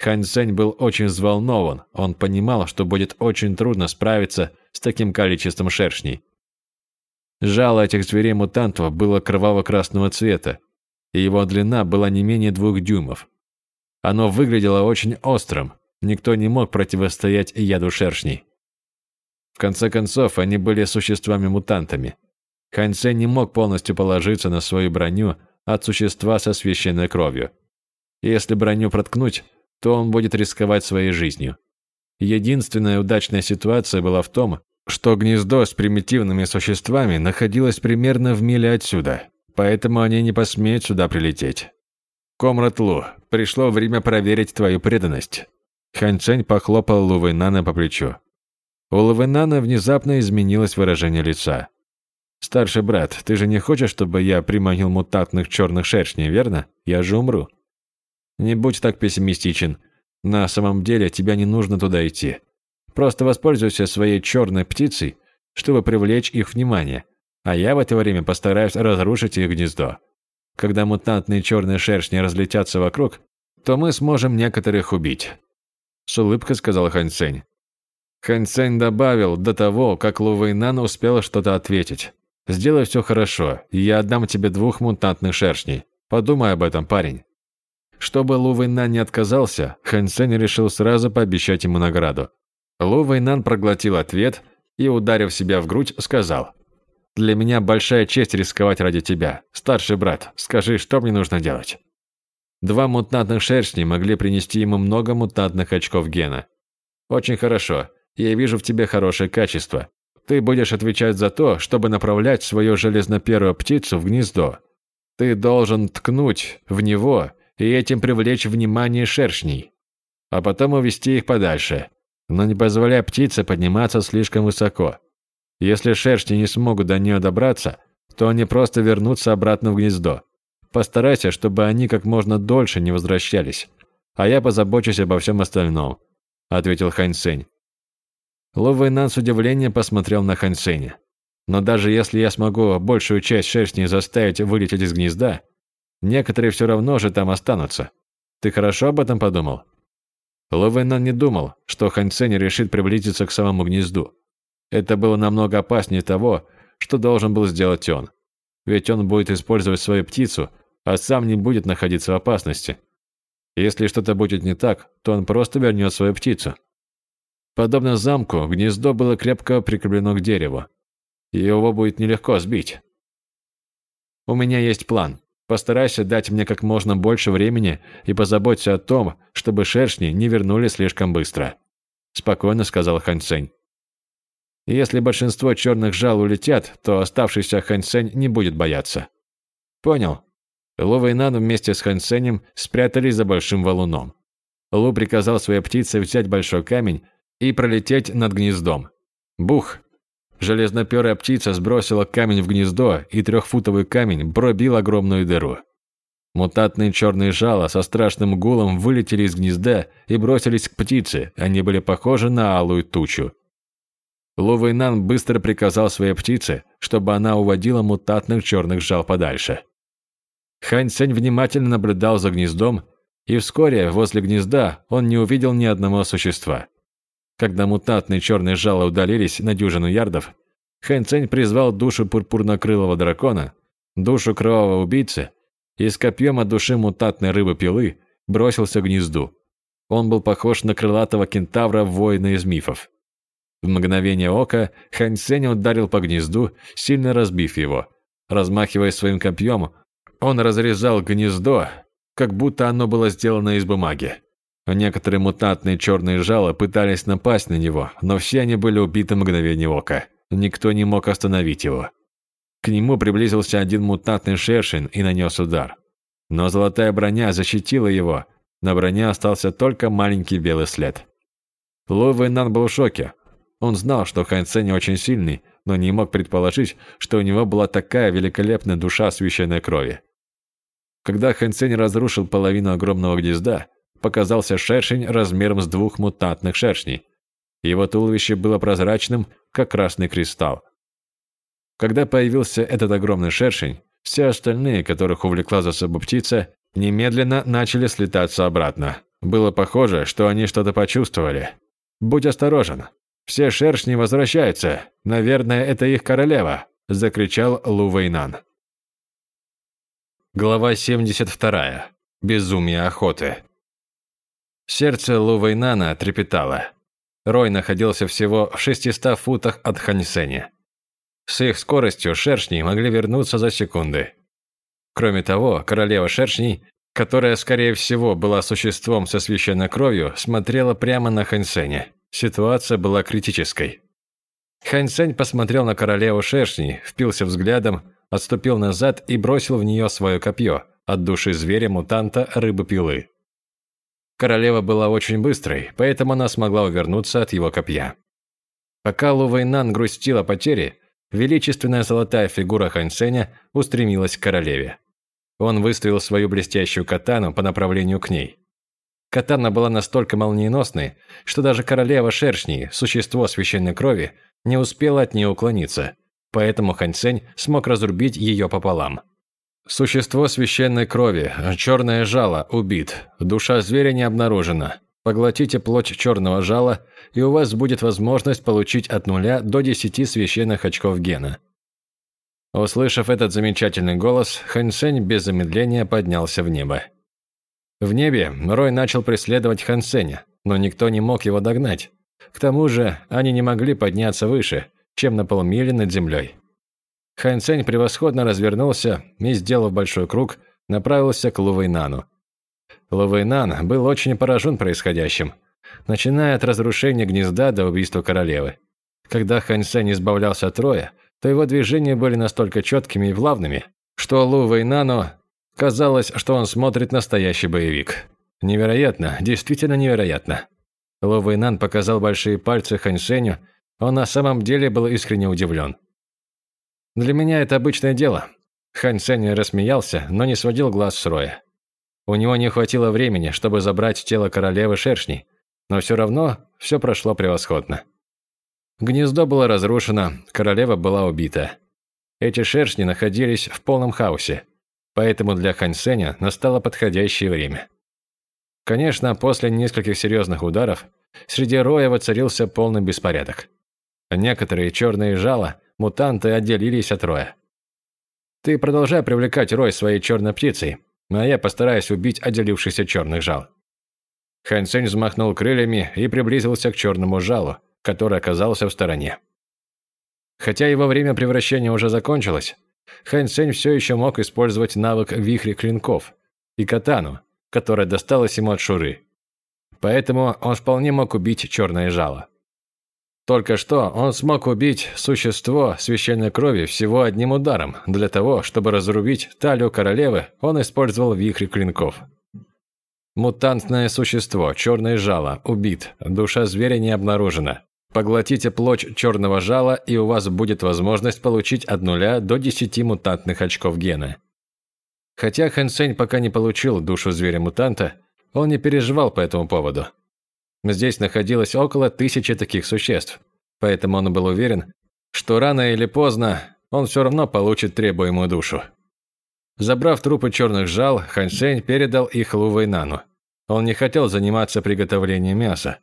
Цзэнь был очень взволнован, он понимал, что будет очень трудно справиться с таким количеством шершней. Жало этих зверей-мутантов было кроваво-красного цвета, и его длина была не менее двух дюймов. Оно выглядело очень острым, никто не мог противостоять яду шершней. В конце концов, они были существами-мутантами – Хань Цзэнь не мог полностью положиться на свою броню от существа со священной кровью. Если броню проткнуть, то он будет рисковать своей жизнью. Единственная удачная ситуация была в том, что гнездо с примитивными существами находилось примерно в миле отсюда, поэтому они не посмеют сюда прилететь. «Комрад Лу, пришло время проверить твою преданность». Хань Цэнь похлопал Лу Вэйнана по плечу. У Лу Вэйнана внезапно изменилось выражение лица. «Старший брат, ты же не хочешь, чтобы я приманил мутантных черных шершней, верно? Я же умру». «Не будь так пессимистичен. На самом деле тебя не нужно туда идти. Просто воспользуйся своей черной птицей, чтобы привлечь их внимание, а я в это время постараюсь разрушить их гнездо. Когда мутантные черные шершни разлетятся вокруг, то мы сможем некоторых убить», – с улыбкой сказал Хань Цэнь. Хань Цэнь добавил до того, как Лу Вэйнан успел что-то ответить. Сделай все хорошо, и я отдам тебе двух мутантных шершней. Подумай об этом, парень». Чтобы Лу Вэйнан не отказался, Хэн Сень решил сразу пообещать ему награду. Лу Вэйнан проглотил ответ и, ударив себя в грудь, сказал, «Для меня большая честь рисковать ради тебя. Старший брат, скажи, что мне нужно делать?» Два мутантных шершней могли принести ему много мутантных очков гена. «Очень хорошо. Я вижу в тебе хорошее качество. Ты будешь отвечать за то, чтобы направлять свою железноперую птицу в гнездо. Ты должен ткнуть в него и этим привлечь внимание шершней, а потом увести их подальше. Но не позволяй птице подниматься слишком высоко. Если шершни не смогут до нее добраться, то они просто вернутся обратно в гнездо. Постарайся, чтобы они как можно дольше не возвращались, а я позабочусь обо всем остальном», – ответил Хань Сень. Ло Вэйнан с удивлением посмотрел на Хань Сэня. «Но даже если я смогу большую часть шерсти заставить вылететь из гнезда, некоторые все равно же там останутся. Ты хорошо об этом подумал?» Ло Вэйнан не думал, что Хань Сэнь решит приблизиться к самому гнезду. Это было намного опаснее того, что должен был сделать он. Ведь он будет использовать свою птицу, а сам не будет находиться в опасности. Если что-то будет не так, то он просто вернет свою птицу. Подобно замку, гнездо было крепко прикреплено к дереву. Его будет нелегко сбить. У меня есть план. Постарайся дать мне как можно больше времени и позаботься о том, чтобы шершни не вернулись слишком быстро. спокойно сказал Хань Цэнь. Если большинство черных жал улетят, то оставшийся Хань Цэнь не будет бояться. Понял. Лу Вэйнан вместе с Хань Цэнем спрятались за большим валуном. Лу приказал своей птице взять большой камень и пролететь над гнездом. Бух! Железноперая птица сбросила камень в гнездо, и трехфутовый камень пробил огромную дыру. Мутатные черные жало со страшным гулом вылетели из гнезда и бросились к птице, они были похожи на алую тучу. Лу Вэйнан быстро приказал своей птице, чтобы она уводила мутатных черных жал подальше. Хань Сень внимательно наблюдал за гнездом, и вскоре возле гнезда он не увидел ни одного существа. Когда мутатные черные жало удалились на дюжину ярдов, Хань Цень призвал душу пурпурнокрылого дракона, душу кровавого убийцы и с копьем от души мутатной рыбы-пилы бросился к гнезду. Он был похож на крылатого кентавра воина из мифов. В мгновение ока Хань Сень ударил по гнезду, сильно разбив его. Размахивая своим копьем, он разрезал гнездо, как будто оно было сделано из бумаги. Некоторые мутантные черные жало пытались напасть на него, но все они были убиты мгновение ока. Никто не мог остановить его. К нему приблизился один мутантный шершень и нанес удар. Но золотая броня защитила его. На броне остался только маленький белый след. Лу Вэйнан был в шоке. Он знал, что Хань Цэнь очень сильный, но не мог предположить, что у него была такая великолепная душа священной крови. Когда Цэнь разрушил половину огромного гнезда, показался шершень размером с двух мутантных шершней. Его туловище было прозрачным, как красный кристалл. Когда появился этот огромный шершень, все остальные, которых увлекла за собой птица, немедленно начали слетаться обратно. Было похоже, что они что-то почувствовали. «Будь осторожен. Все шершни возвращаются. Наверное, это их королева», – закричал Лу Вэйнан. Глава 72. Безумие охоты. Сердце Лу Вэйнана трепетало. Рой находился всего в 600 футах от Ханьсеня. С их скоростью шершни могли вернуться за секунды. Кроме того, королева шершней, которая, скорее всего, была существом со священной кровью, смотрела прямо на Ханьсеня. Ситуация была критической. Ханьсень посмотрел на королеву шершней, впился взглядом, отступил назад и бросил в нее свое копье от души зверя-мутанта рыбы-пилы. Королева была очень быстрой, поэтому она смогла увернуться от его копья. Пока Лу Вэйнан грустил о потере, Величественная золотая фигура Ханьсеня устремилась к королеве. Он выставил свою блестящую катану по направлению к ней. Катана была настолько молниеносной, что даже королева шершней, существо священной крови, не успела от нее уклониться, поэтому Ханьсень смог разрубить ее пополам. Существо священной крови, черное жало, убит, душа зверя не обнаружена. Поглотите плоть черного жала, и у вас будет возможность получить от нуля до 10 священных очков гена. Услышав этот замечательный голос, Хансень без замедления поднялся в небо. В небе Рой начал преследовать Хансеня, но никто не мог его догнать. К тому же они не могли подняться выше, чем на полмили над землей. Хансень превосходно развернулся и, сделав большой круг, направился к Лувейнану. Лувейнан был очень поражен происходящим, начиная от разрушения гнезда до убийства королевы. Когда Хань Сень избавлялся от Роя, то его движения были настолько четкими и плавными, что Лу Вэйнану казалось, что он смотрит настоящий боевик. Невероятно, действительно невероятно. Лу Вэйнан показал большие пальцы Хань Сенью, он на самом деле был искренне удивлен. «Для меня это обычное дело». Хань Сень рассмеялся, но не сводил глаз с Роя. У него не хватило времени, чтобы забрать тело королевы шершней, но все равно все прошло превосходно. Гнездо было разрушено, королева была убита. Эти шершни находились в полном хаосе, поэтому для Ханьсеня настало подходящее время. Конечно, после нескольких серьезных ударов среди роя воцарился полный беспорядок. Некоторые черные жала, мутанты отделились от роя. Ты продолжай привлекать рой своей черной птицей, а я постараюсь убить отделившихся черных жал». Хан Цэнь взмахнул крыльями и приблизился к черному жалу, который оказался в стороне. Хотя его время превращения уже закончилось, Хан Цэнь все еще мог использовать навык вихри клинков и катану, которая досталась ему от Шуры. поэтому он вполне мог убить черное жало. Только что он смог убить существо священной крови всего одним ударом. Для того, чтобы разрубить талию королевы, он использовал вихрь клинков. Мутантное существо, черное жало, убит, душа зверя не обнаружена. Поглотите плоть черного жала, и у вас будет возможность получить от нуля до 10 мутантных очков гена. Хотя Хэн Сень пока не получил душу зверя-мутанта, он не переживал по этому поводу. Здесь находилось около тысячи таких существ, поэтому он был уверен, что рано или поздно он все равно получит требуемую душу. Забрав трупы черных жал, Ханьшень передал их Лу Вэйнану. Он не хотел заниматься приготовлением мяса.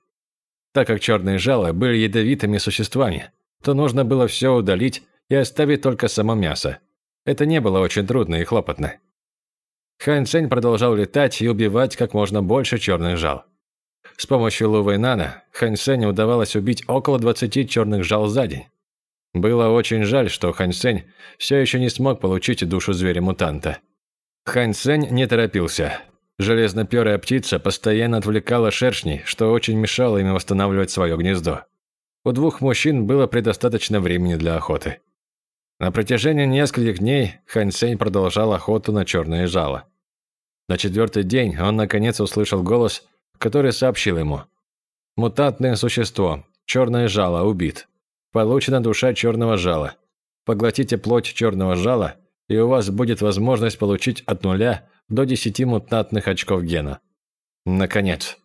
Так как черные жалы были ядовитыми существами, то нужно было все удалить и оставить только само мясо. Это не было очень трудно и хлопотно. Хань Цэнь продолжал летать и убивать как можно больше черных жал. С помощью Лу Вэйнана Хань Сэню удавалось убить около 20 черных жал за день. Было очень жаль, что Хань Сэнь все еще не смог получить душу зверя-мутанта. Хань Сэнь не торопился. Железноперая птица постоянно отвлекала шершней, что очень мешало им восстанавливать свое гнездо. У двух мужчин было предостаточно времени для охоты. На протяжении нескольких дней Хань Сэнь продолжал охоту на черное жало. На четвертый день он наконец услышал голос, который сообщил ему. «Мутантное существо. Черное жало. Убит. Получена душа черного жала. Поглотите плоть черного жала, и у вас будет возможность получить от нуля до десяти мутантных очков гена». Наконец.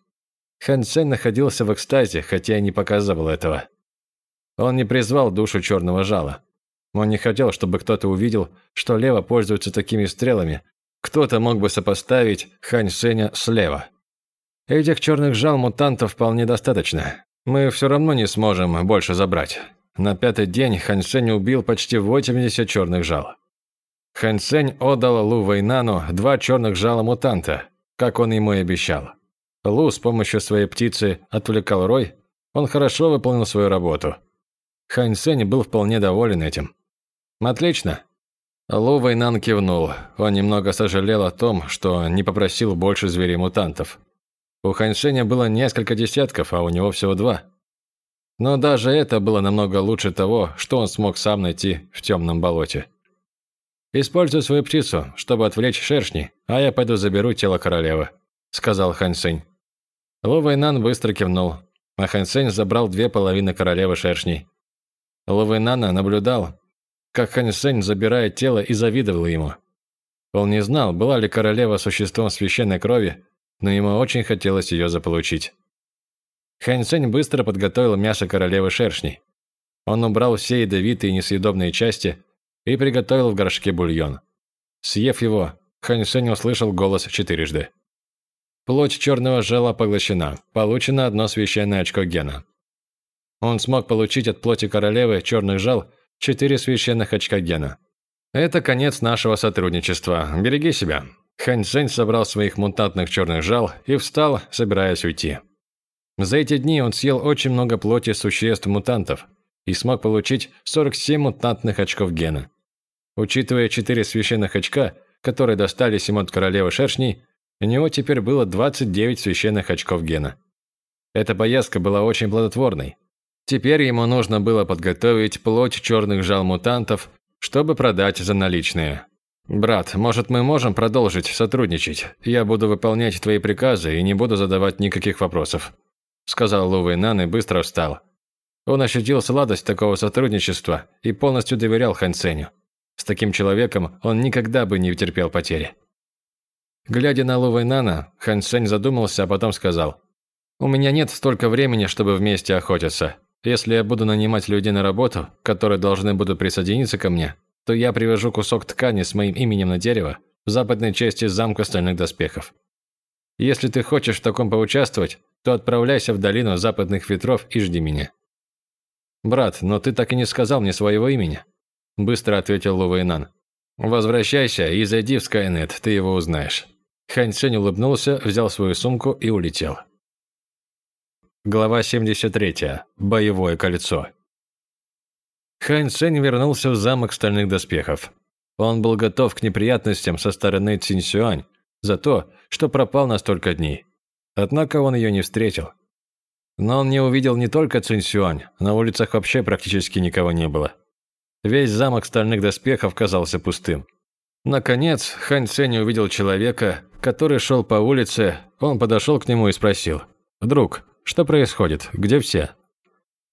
Хан Сень находился в экстазе, хотя и не показывал этого. Он не призвал душу черного жала. Он не хотел, чтобы кто-то увидел, что Лева пользуется такими стрелами. Кто-то мог бы сопоставить Хань Сеня с Лева. Этих черных жал мутантов вполне достаточно. Мы все равно не сможем больше забрать. На пятый день Хань Сень убил почти 80 черных жал. Хань Сень отдал Лу Вэйнану два черных жала мутанта, как он ему и обещал. Лу с помощью своей птицы отвлекал Рой, он хорошо выполнил свою работу. Хань Сень был вполне доволен этим. «Отлично». Лу Вэйнан кивнул. Он немного сожалел о том, что не попросил больше зверей-мутантов. У Ханьшеня было несколько десятков, а у него всего два. Но даже это было намного лучше того, что он смог сам найти в темном болоте. «Используй свою птицу, чтобы отвлечь шершни, а я пойду заберу тело королевы», – сказал Хань Сень. Лу Вэйнан быстро кивнул, а Хань Сень забрал две половины королевы шершней. Лу Вэйнана наблюдал, как Хань Сень забирает тело и завидовал ему. Он не знал, была ли королева существом священной крови, но ему очень хотелось ее заполучить. Хань Цэнь быстро подготовил мясо королевы шершней. Он убрал все ядовитые и несъедобные части и приготовил в горшке бульон. Съев его, Хань Цэнь услышал голос четырежды. Плоть черного жала поглощена. Получено одно священное очко гена. Он смог получить от плоти королевы черных жал четыре священных очка гена. Это конец нашего сотрудничества. Береги себя. Хань Цзэнь собрал своих мутантных черных жал и встал, собираясь уйти. За эти дни он съел очень много плоти существ-мутантов и смог получить 47 мутантных очков гена. Учитывая четыре священных очка, которые достались ему от королевы шершней, у него теперь было 29 священных очков гена. Эта поездка была очень плодотворной. Теперь ему нужно было подготовить плоть черных жал мутантов, чтобы продать за наличные. «Брат, может, мы можем продолжить сотрудничать? Я буду выполнять твои приказы и не буду задавать никаких вопросов», сказал Лу Вэйнан и быстро встал. Он ощутил сладость такого сотрудничества и полностью доверял Хан Ценю. С таким человеком он никогда бы не утерпел потери. Глядя на Лу Вэйнана, Хан Цень задумался, а потом сказал, «У меня нет столько времени, чтобы вместе охотиться. Если я буду нанимать людей на работу, которые должны будут присоединиться ко мне, то я привяжу кусок ткани с моим именем на дерево в западной части замка стальных доспехов. Если ты хочешь в таком поучаствовать, то отправляйся в долину западных ветров и жди меня. Брат, но ты так и не сказал мне своего имени, быстро ответил Лувейнан. Возвращайся и зайди в Скайнет, ты его узнаешь. Хань Цень улыбнулся, взял свою сумку и улетел. Глава 73. Боевое кольцо. Хань Цэнь вернулся в замок стальных доспехов. Он был готов к неприятностям со стороны Цинь Сюань за то, что пропал на столько дней. Однако он ее не встретил. Но он не увидел не только Цинсюань, на улицах вообще практически никого не было. Весь замок стальных доспехов казался пустым. Наконец, Хань Цэнь увидел человека, который шел по улице, он подошел к нему и спросил. «Друг, что происходит? Где все?»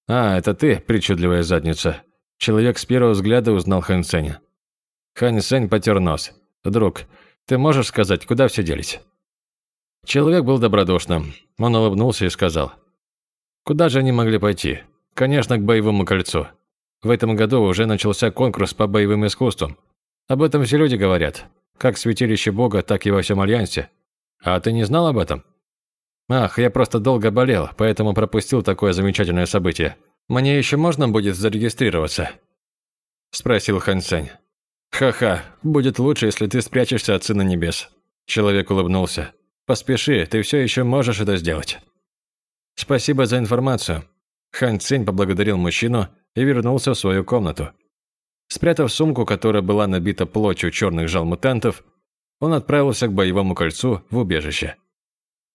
«А, это ты, причудливая задница». Человек с первого взгляда узнал Хань Цэня. Хань Цэнь потер нос. «Друг, ты можешь сказать, куда все делись?» Человек был добродушным. Он улыбнулся и сказал. «Куда же они могли пойти? Конечно, к боевому кольцу. В этом году уже начался конкурс по боевым искусствам. Об этом все люди говорят. Как в святилище Бога, так и во всем Альянсе. А ты не знал об этом? Ах, я просто долго болел, поэтому пропустил такое замечательное событие. Мне еще можно будет зарегистрироваться? Спросил Хан Сень. Ха-ха, будет лучше, если ты спрячешься от Сына Небес. Человек улыбнулся. Поспеши, ты все еще можешь это сделать. Спасибо за информацию. Хан Цинь поблагодарил мужчину и вернулся в свою комнату. Спрятав сумку, которая была набита плотью черных жал мутантов, он отправился к боевому кольцу в убежище.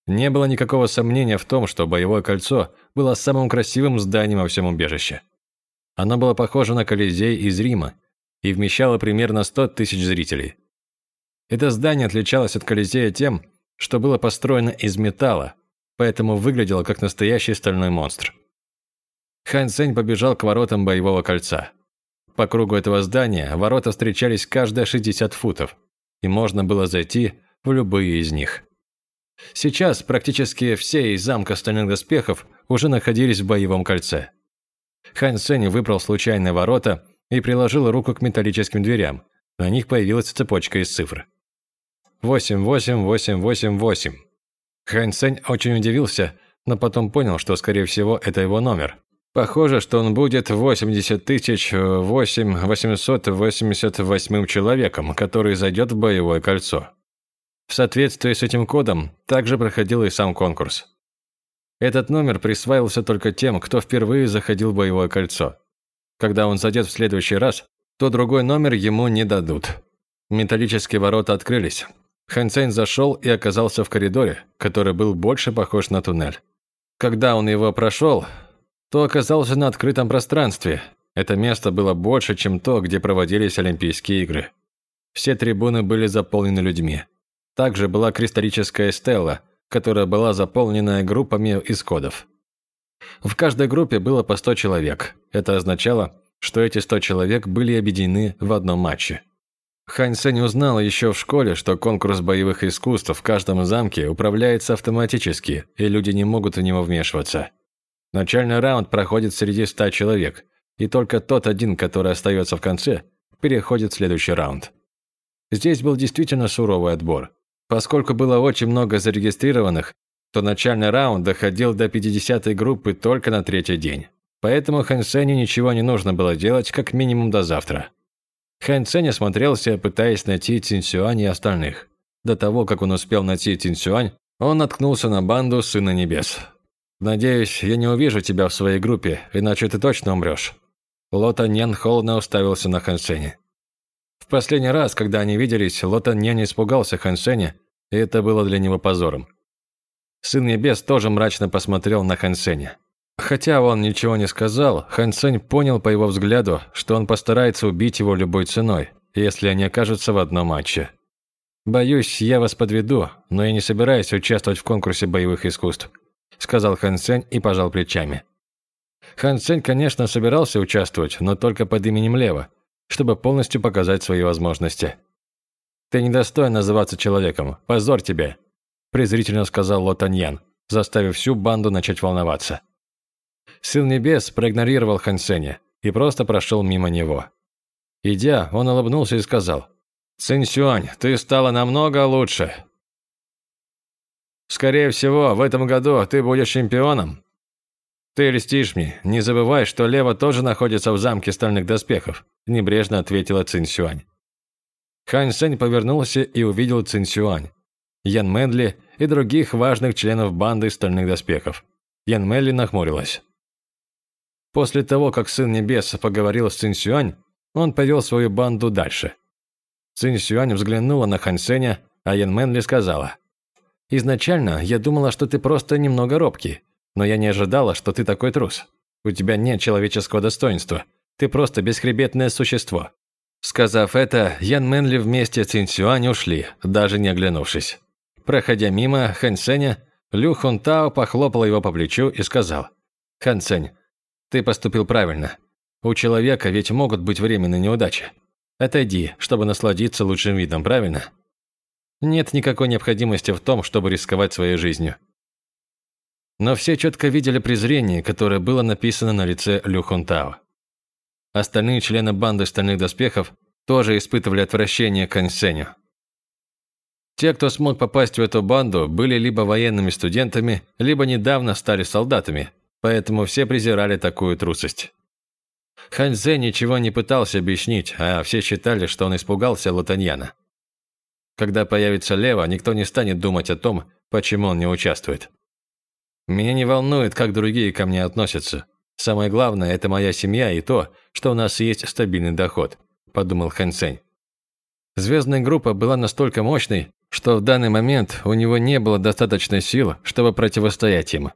Не было никакого сомнения в том, что боевое кольцо было самым красивым зданием во всем убежище. Оно было похоже на Колизей из Рима и вмещало примерно 100 тысяч зрителей. Это здание отличалось от Колизея тем, что было построено из металла, поэтому выглядело как настоящий стальной монстр. Хан Цэнь побежал к воротам боевого кольца – по кругу этого здания ворота встречались каждые 60 футов, и можно было зайти в любые из них. Сейчас практически все из замка стальных доспехов уже находились в боевом кольце. Хан Сень выбрал случайные ворота и приложил руку к металлическим дверям. На них появилась цепочка из цифр. 88888. Хан Сень очень удивился, но потом понял, что, скорее всего, это его номер. Похоже, что он будет 80 тысяч 8 888 человеком, который зайдет в боевое кольцо. В соответствии с этим кодом также проходил и сам конкурс. Этот номер присваивался только тем, кто впервые заходил в боевое кольцо. Когда он зайдет в следующий раз, то другой номер ему не дадут. Металлические ворота открылись. Хэнцейн зашел и оказался в коридоре, который был больше похож на туннель. Когда он его прошел, то оказался на открытом пространстве. Это место было больше, чем то, где проводились Олимпийские игры. Все трибуны были заполнены людьми. Также была кристаллическая стела, которая была заполнена группами из кодов. В каждой группе было по 100 человек. Это означало, что эти 100 человек были объединены в одном матче. Хань Сэнь узнал еще в школе, что конкурс боевых искусств в каждом замке управляется автоматически, и люди не могут в него вмешиваться. Начальный раунд проходит среди ста человек, и только тот один, который остается в конце, переходит в следующий раунд. Здесь был действительно суровый отбор. Поскольку было очень много зарегистрированных, то начальный раунд доходил до 50-й группы только на третий день. Поэтому Хан Сеню ничего не нужно было делать как минимум до завтра. Хан Сень осмотрелся, пытаясь найти Цинсюань и остальных. До того, как он успел найти Цинсюань, он наткнулся на банду Сына Небес. «Надеюсь, я не увижу тебя в своей группе, иначе ты точно умрешь». Лота Нен холодно уставился на Хансене. В последний раз, когда они виделись, Лота Нен испугался Хансене, и это было для него позором. Сын Небес тоже мрачно посмотрел на Хансене. Хотя он ничего не сказал, Хансень понял по его взгляду, что он постарается убить его любой ценой, если они окажутся в одном матче. «Боюсь, я вас подведу, но я не собираюсь участвовать в конкурсе боевых искусств сказал Хан Сень и пожал плечами. Хан Сень, конечно, собирался участвовать, но только под именем Лева, чтобы полностью показать свои возможности. «Ты недостоин называться человеком. Позор тебе!» презрительно сказал Ло Таньян, заставив всю банду начать волноваться. Сын Небес проигнорировал Хан Сеня и просто прошел мимо него. Идя, он улыбнулся и сказал, «Цинь Сюань, ты стала намного лучше. Скорее всего, в этом году ты будешь чемпионом. Ты льстишь мне. Не забывай, что Лева тоже находится в замке стальных доспехов, небрежно ответила Цинь Сюань. Хань Сень повернулся и увидел Цинь Сюань, Ян Мэнли и других важных членов банды стальных доспехов. Ян Мэнли нахмурилась. После того, как Сын Небес поговорил с Цинь Сюань, он повел свою банду дальше. Цинь Сюань взглянула на Хань Сеня, а Ян Мэнли сказала – Изначально я думала, что ты просто немного робкий, но я не ожидала, что ты такой трус. У тебя нет человеческого достоинства. Ты просто бесхребетное существо». Сказав это, Ян Мэнли вместе с Цинсюань ушли, даже не оглянувшись. Проходя мимо Хэн Сеня, Лю Хун Тао похлопал его по плечу и сказал, «Хан Сень, ты поступил правильно. У человека ведь могут быть временные неудачи. Отойди, чтобы насладиться лучшим видом, правильно? Нет никакой необходимости в том, чтобы рисковать своей жизнью». Но все четко видели презрение, которое было написано на лице Лю Хун Тао. Остальные члены банды стальных доспехов тоже испытывали отвращение к Ансеню. Те, кто смог попасть в эту банду, были либо военными студентами, либо недавно стали солдатами, поэтому все презирали такую трусость. Ханьзе ничего не пытался объяснить, а все считали, что он испугался Латаньяна. Когда появится Лева, никто не станет думать о том, почему он не участвует. Меня не волнует, как другие ко мне относятся. Самое главное – это моя семья и то, что у нас есть стабильный доход», – подумал Хан Сень. Звездная группа была настолько мощной, что в данный момент у него не было достаточной сил, чтобы противостоять им.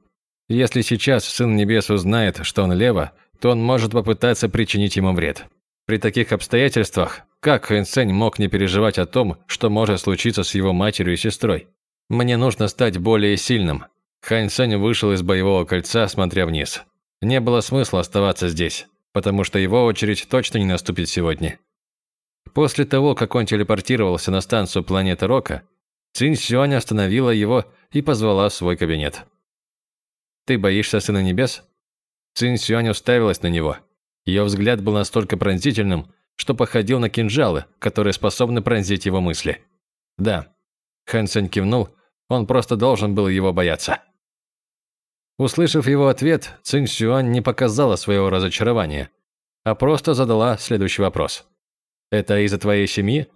Если сейчас Сын Небес узнает, что он лево, то он может попытаться причинить ему вред. При таких обстоятельствах, как Хэн мог не переживать о том, что может случиться с его матерью и сестрой? Мне нужно стать более сильным. Сень вышел из боевого кольца, смотря вниз. Не было смысла оставаться здесь, потому что его очередь точно не наступит сегодня. После того, как он телепортировался на станцию планеты Рока, Цинь Сюань остановила его и позвала в свой кабинет. «Ты боишься Сына Небес?» Цинь Сюань уставилась на него. Ее взгляд был настолько пронзительным, что походил на кинжалы, которые способны пронзить его мысли. «Да». Хэн Сень кивнул, он просто должен был его бояться. Услышав его ответ, Цинь Сюань не показала своего разочарования, а просто задала следующий вопрос. «Это из-за твоей семьи?»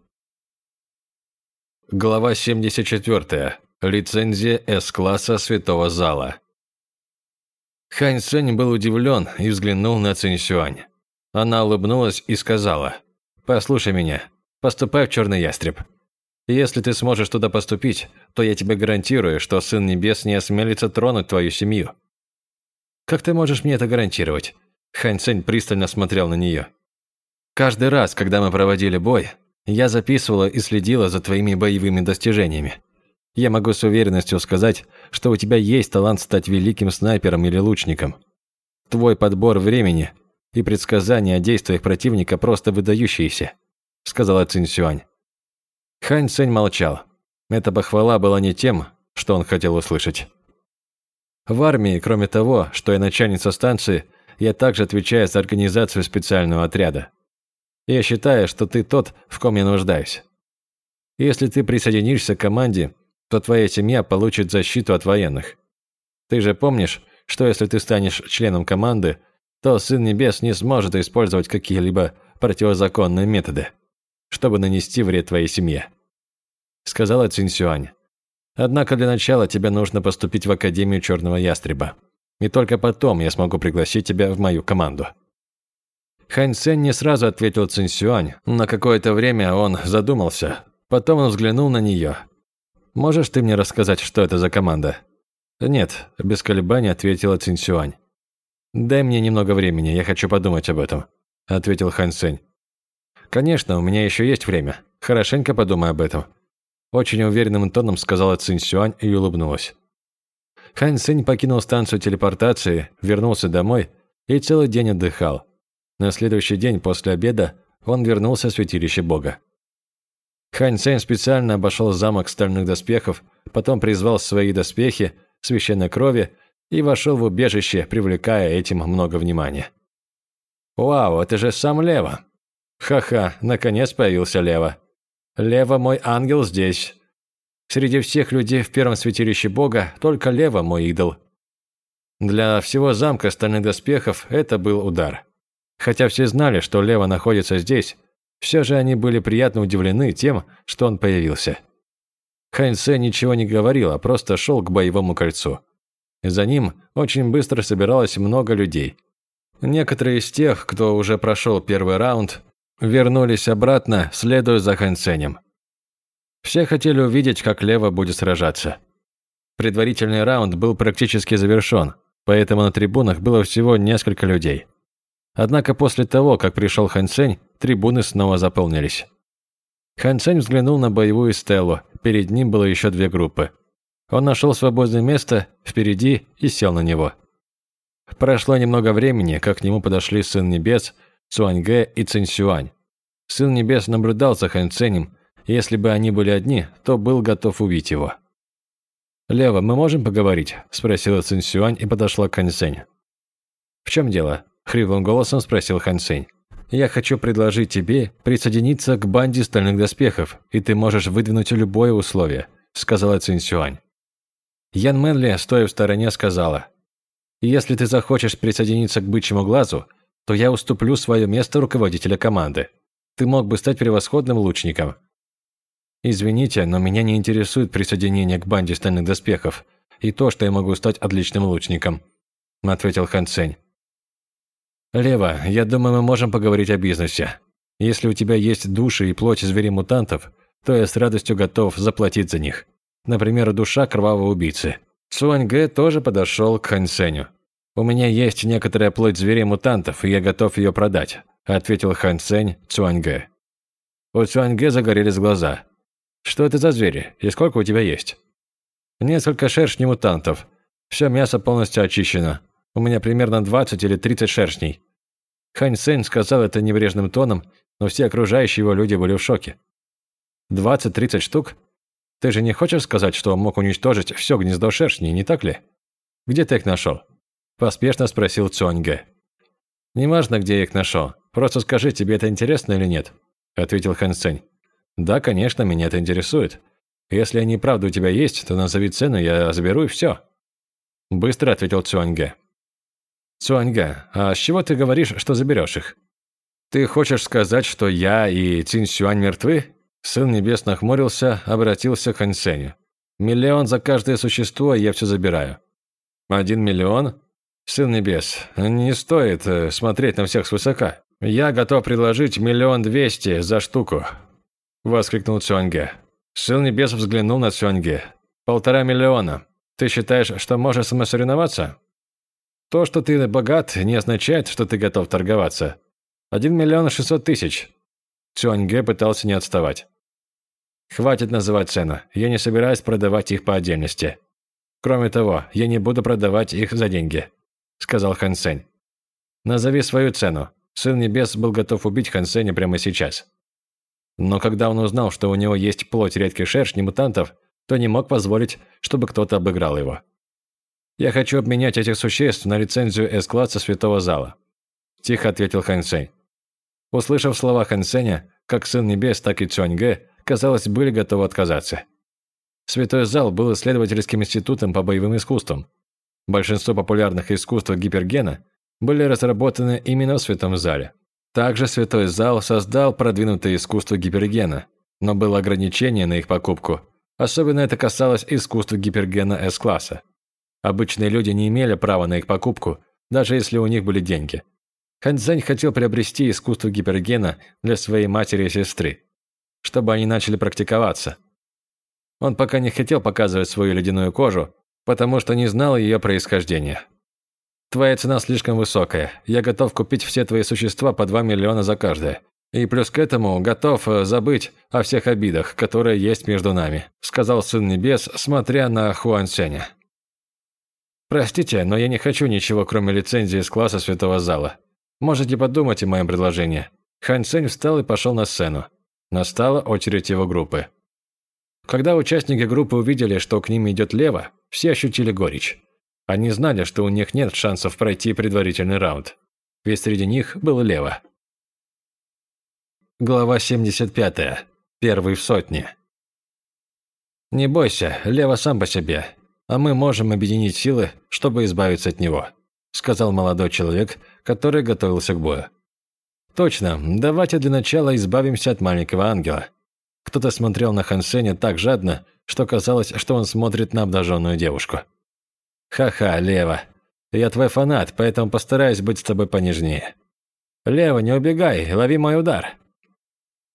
Глава 74. Лицензия С-класса Святого Зала. Хань Цэнь был удивлен и взглянул на Цинь Сюань. Она улыбнулась и сказала, «Послушай меня, поступай в Черный Ястреб. Если ты сможешь туда поступить, то я тебе гарантирую, что Сын Небес не осмелится тронуть твою семью». «Как ты можешь мне это гарантировать?» Хань Цэнь пристально смотрел на нее. «Каждый раз, когда мы проводили бой, я записывала и следила за твоими боевыми достижениями. Я могу с уверенностью сказать, что у тебя есть талант стать великим снайпером или лучником. Твой подбор времени и предсказания о действиях противника просто выдающиеся», сказала Цинь Сюань. Хань Цэнь молчал. Эта похвала была не тем, что он хотел услышать. В армии, кроме того, что я начальница станции, я также отвечаю за организацию специального отряда. Я считаю, что ты тот, в ком я нуждаюсь. Если ты присоединишься к команде, то твоя семья получит защиту от военных. Ты же помнишь, что если ты станешь членом команды, то Сын Небес не сможет использовать какие-либо противозаконные методы чтобы нанести вред твоей семье», — сказала Цинсюань. «Однако для начала тебе нужно поступить в Академию Черного Ястреба, и только потом я смогу пригласить тебя в мою команду». Хань Сен не сразу ответил Цинсюань. На какое-то время он задумался, потом он взглянул на нее. «Можешь ты мне рассказать, что это за команда?» «Нет», – без колебаний ответила Цинсюань. «Дай мне немного времени, я хочу подумать об этом», – ответил Хань Сень. «Конечно, у меня еще есть время. Хорошенько подумай об этом». Очень уверенным тоном сказала Цинь Сюань и улыбнулась. Хань Цинь покинул станцию телепортации, вернулся домой и целый день отдыхал. На следующий день после обеда он вернулся в святилище Бога. Хань Цинь специально обошел замок стальных доспехов, потом призвал свои доспехи, священной крови и вошел в убежище, привлекая этим много внимания. «Вау, это же сам Лева!» Ха-ха, наконец появился Лева. Лева мой ангел здесь. Среди всех людей в первом святилище Бога только Лева мой идол. Для всего замка стальных доспехов это был удар. Хотя все знали, что Лева находится здесь, все же они были приятно удивлены тем, что он появился. Ханьсе ничего не говорил, а просто шел к боевому кольцу. За ним очень быстро собиралось много людей. Некоторые из тех, кто уже прошел первый раунд, вернулись обратно, следуя за Хэнсенем. Все хотели увидеть, как Лева будет сражаться. Предварительный раунд был практически завершен, поэтому на трибунах было всего несколько людей. Однако после того, как пришел Хан Сень, трибуны снова заполнились. Хан Сень взглянул на боевую стелу, перед ним было еще две группы. Он нашел свободное место впереди и сел на него. Прошло немного времени, как к нему подошли Сын Небес, Цуаньге и Цинь Сюань. Сын Небес наблюдал за Хан Ценем, если бы они были одни, то был готов убить его. «Лева, мы можем поговорить?» – спросила Цинь Сюань и подошла к Хан Цень. «В чем дело?» – хриплым голосом спросил Хан Цень. «Я хочу предложить тебе присоединиться к банде стальных доспехов, и ты можешь выдвинуть любое условие», – сказала Цинь Сюань. Ян Мэнли, стоя в стороне, сказала, «Если ты захочешь присоединиться к бычьему глазу, то я уступлю свое место руководителя команды. Ты мог бы стать превосходным лучником, Извините, но меня не интересует присоединение к банде стальных доспехов и то, что я могу стать отличным лучником, ответил Хан Цень. Лева, я думаю, мы можем поговорить о бизнесе. Если у тебя есть души и плоть зверей-мутантов, то я с радостью готов заплатить за них. Например, душа кровавого убийцы. Суань Гэ тоже подошел к Хан Ценю. «У меня есть некоторая плоть зверей-мутантов, и я готов ее продать», ответил Хан Цень Цуаньге. У Цуаньге загорелись глаза. Что это за звери и сколько у тебя есть? Несколько шершней мутантов. Все мясо полностью очищено. У меня примерно 20 или 30 шершней. Хань Сэнь сказал это небрежным тоном, но все окружающие его люди были в шоке. 20-30 штук? Ты же не хочешь сказать, что мог уничтожить все гнездо шершней, не так ли? Где ты их нашел? Поспешно спросил Цуаньге. «Неважно, где я их нашел. Просто скажи, тебе это интересно или нет?» Ответил Хан Сэнь. Да, конечно, меня это интересует. Если они правда у тебя есть, то назови цену, я заберу и все. Быстро ответил Цюаньге. Цюаньге, а с чего ты говоришь, что заберешь их? Ты хочешь сказать, что я и Цин Сюань мертвы? Сын Небес нахмурился, обратился к Хансеню. Миллион за каждое существо, я все забираю. Один миллион? Сын Небес, не стоит э, смотреть на всех свысока. Я готов предложить миллион двести за штуку. – воскликнул Цюаньге. Сын Небес взглянул на Цюаньге. «Полтора миллиона. Ты считаешь, что можешь самосоревноваться?» «То, что ты богат, не означает, что ты готов торговаться. Один миллион шестьсот тысяч». Цюаньге пытался не отставать. «Хватит называть цену. Я не собираюсь продавать их по отдельности. Кроме того, я не буду продавать их за деньги», – сказал Хан Сень. «Назови свою цену. Сын Небес был готов убить Хан Сеня прямо сейчас. Но когда он узнал, что у него есть плоть редких шершней мутантов, то не мог позволить, чтобы кто-то обыграл его. «Я хочу обменять этих существ на лицензию С-класса Святого Зала», – тихо ответил Хан Сень. Услышав слова Хан Сеня, как Сын Небес, так и Цюаньге, казалось, были готовы отказаться. Святой Зал был исследовательским институтом по боевым искусствам. Большинство популярных искусств гипергена были разработаны именно в Святом Зале. Также Святой Зал создал продвинутое искусство гипергена, но было ограничение на их покупку. Особенно это касалось искусства гипергена С-класса. Обычные люди не имели права на их покупку, даже если у них были деньги. Ханьцзэнь хотел приобрести искусство гипергена для своей матери и сестры, чтобы они начали практиковаться. Он пока не хотел показывать свою ледяную кожу, потому что не знал ее происхождения. Твоя цена слишком высокая. Я готов купить все твои существа по 2 миллиона за каждое. И плюс к этому готов э, забыть о всех обидах, которые есть между нами», сказал Сын Небес, смотря на Хуан Сеня. «Простите, но я не хочу ничего, кроме лицензии из класса Святого Зала. Можете подумать о моем предложении». Хан Сень встал и пошел на сцену. Настала очередь его группы. Когда участники группы увидели, что к ним идет Лева, все ощутили горечь. Они знали, что у них нет шансов пройти предварительный раунд. Ведь среди них был Лева. Глава 75. Первый в сотне. «Не бойся, Лева сам по себе, а мы можем объединить силы, чтобы избавиться от него», сказал молодой человек, который готовился к бою. «Точно, давайте для начала избавимся от маленького ангела». Кто-то смотрел на Хансеня так жадно, что казалось, что он смотрит на обнаженную девушку. Ха-ха, Лева. Я твой фанат, поэтому постараюсь быть с тобой понежнее. Лева, не убегай, лови мой удар.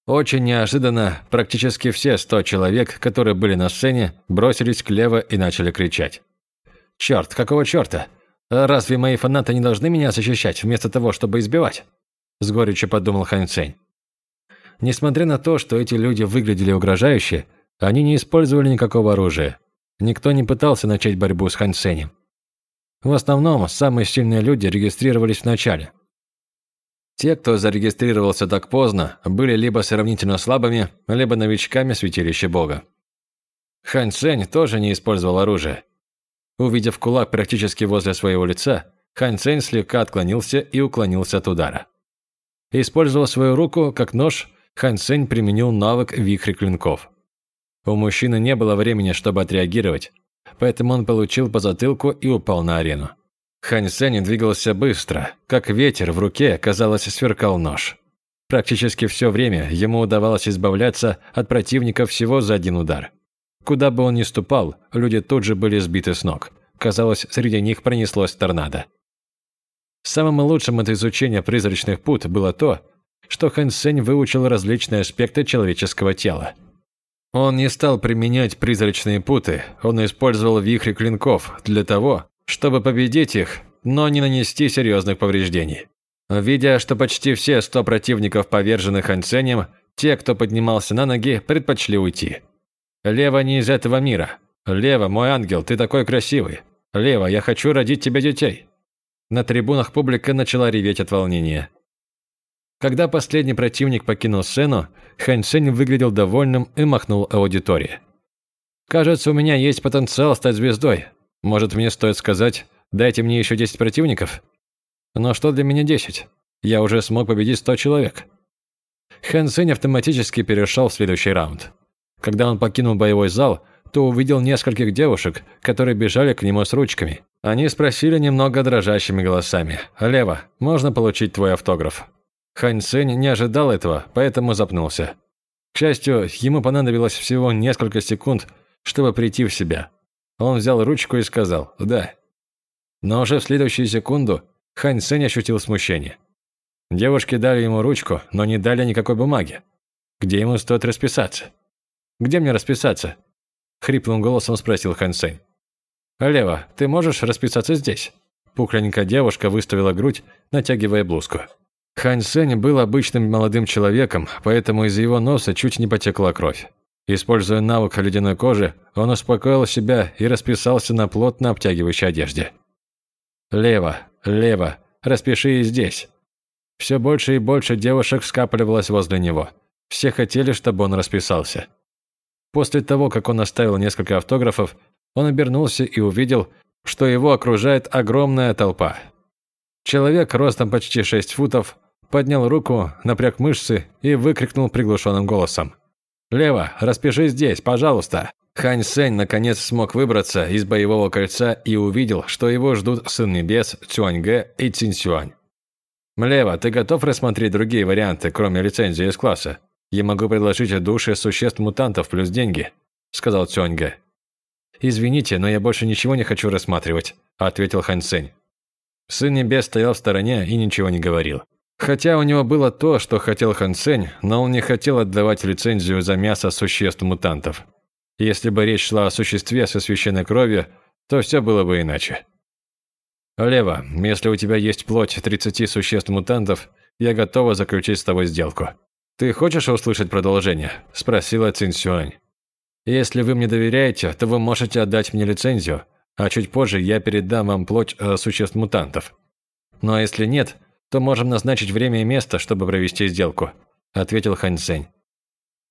Очень неожиданно практически все сто человек, которые были на сцене, бросились к Лево и начали кричать. «Черт, какого черта? Разве мои фанаты не должны меня защищать, вместо того, чтобы избивать?» С горечью подумал Хань Цень. Несмотря на то, что эти люди выглядели угрожающе, они не использовали никакого оружия. Никто не пытался начать борьбу с Хань Ценем. В основном, самые сильные люди регистрировались в начале. Те, кто зарегистрировался так поздно, были либо сравнительно слабыми, либо новичками святилища Бога. Хань Цень тоже не использовал оружие. Увидев кулак практически возле своего лица, Хань Цень слегка отклонился и уклонился от удара. Используя свою руку как нож, Хань Цень применил навык вихрь клинков. У мужчины не было времени, чтобы отреагировать, поэтому он получил по затылку и упал на арену. Хань Цень двигался быстро, как ветер в руке, казалось, сверкал нож. Практически все время ему удавалось избавляться от противника всего за один удар. Куда бы он ни ступал, люди тут же были сбиты с ног. Казалось, среди них пронеслось торнадо. Самым лучшим от изучения призрачных пут было то, что Хэн Сень выучил различные аспекты человеческого тела. Он не стал применять призрачные путы, он использовал вихри клинков для того, чтобы победить их, но не нанести серьезных повреждений. Видя, что почти все сто противников повержены Хэн Сенем, те, кто поднимался на ноги, предпочли уйти. «Лева не из этого мира. Лева, мой ангел, ты такой красивый. Лева, я хочу родить тебе детей». На трибунах публика начала реветь от волнения. Когда последний противник покинул сцену, Хань Сень выглядел довольным и махнул аудитории. «Кажется, у меня есть потенциал стать звездой. Может, мне стоит сказать, дайте мне еще 10 противников? Но что для меня 10? Я уже смог победить 100 человек». Хэн Сень автоматически перешел в следующий раунд. Когда он покинул боевой зал, то увидел нескольких девушек, которые бежали к нему с ручками. Они спросили немного дрожащими голосами. «Лева, можно получить твой автограф?» Хань Цэнь не ожидал этого, поэтому запнулся. К счастью, ему понадобилось всего несколько секунд, чтобы прийти в себя. Он взял ручку и сказал «да». Но уже в следующую секунду Хань Цэнь ощутил смущение. Девушки дали ему ручку, но не дали никакой бумаги. Где ему стоит расписаться? Где мне расписаться?» Хриплым голосом спросил Хан Сень. «Лева, ты можешь расписаться здесь?» Пухленькая девушка выставила грудь, натягивая блузку. Хань Сень был обычным молодым человеком, поэтому из его носа чуть не потекла кровь. Используя навык ледяной кожи, он успокоил себя и расписался на плотно обтягивающей одежде. «Лево, лево, распиши и здесь». Все больше и больше девушек скапливалось возле него. Все хотели, чтобы он расписался. После того, как он оставил несколько автографов, он обернулся и увидел, что его окружает огромная толпа. Человек ростом почти 6 футов поднял руку, напряг мышцы и выкрикнул приглушенным голосом. «Лево, распиши здесь, пожалуйста!» Хань Сень наконец смог выбраться из боевого кольца и увидел, что его ждут Сын Небес, Цюаньге и Цинь Сюань. «Лево, ты готов рассмотреть другие варианты, кроме лицензии из класса?» «Я могу предложить души существ-мутантов плюс деньги», – сказал Цюаньга. «Извините, но я больше ничего не хочу рассматривать», – ответил Хань Цэнь. Сын Небес стоял в стороне и ничего не говорил. Хотя у него было то, что хотел Хан Цэнь, но он не хотел отдавать лицензию за мясо существ-мутантов. Если бы речь шла о существе со священной кровью, то все было бы иначе. «Лева, если у тебя есть плоть 30 существ-мутантов, я готова заключить с тобой сделку», «Ты хочешь услышать продолжение?» – спросила Цин Сюань. «Если вы мне доверяете, то вы можете отдать мне лицензию, а чуть позже я передам вам плоть э, существ-мутантов. А если нет, то можем назначить время и место, чтобы провести сделку», – ответил Хань Цзэнь.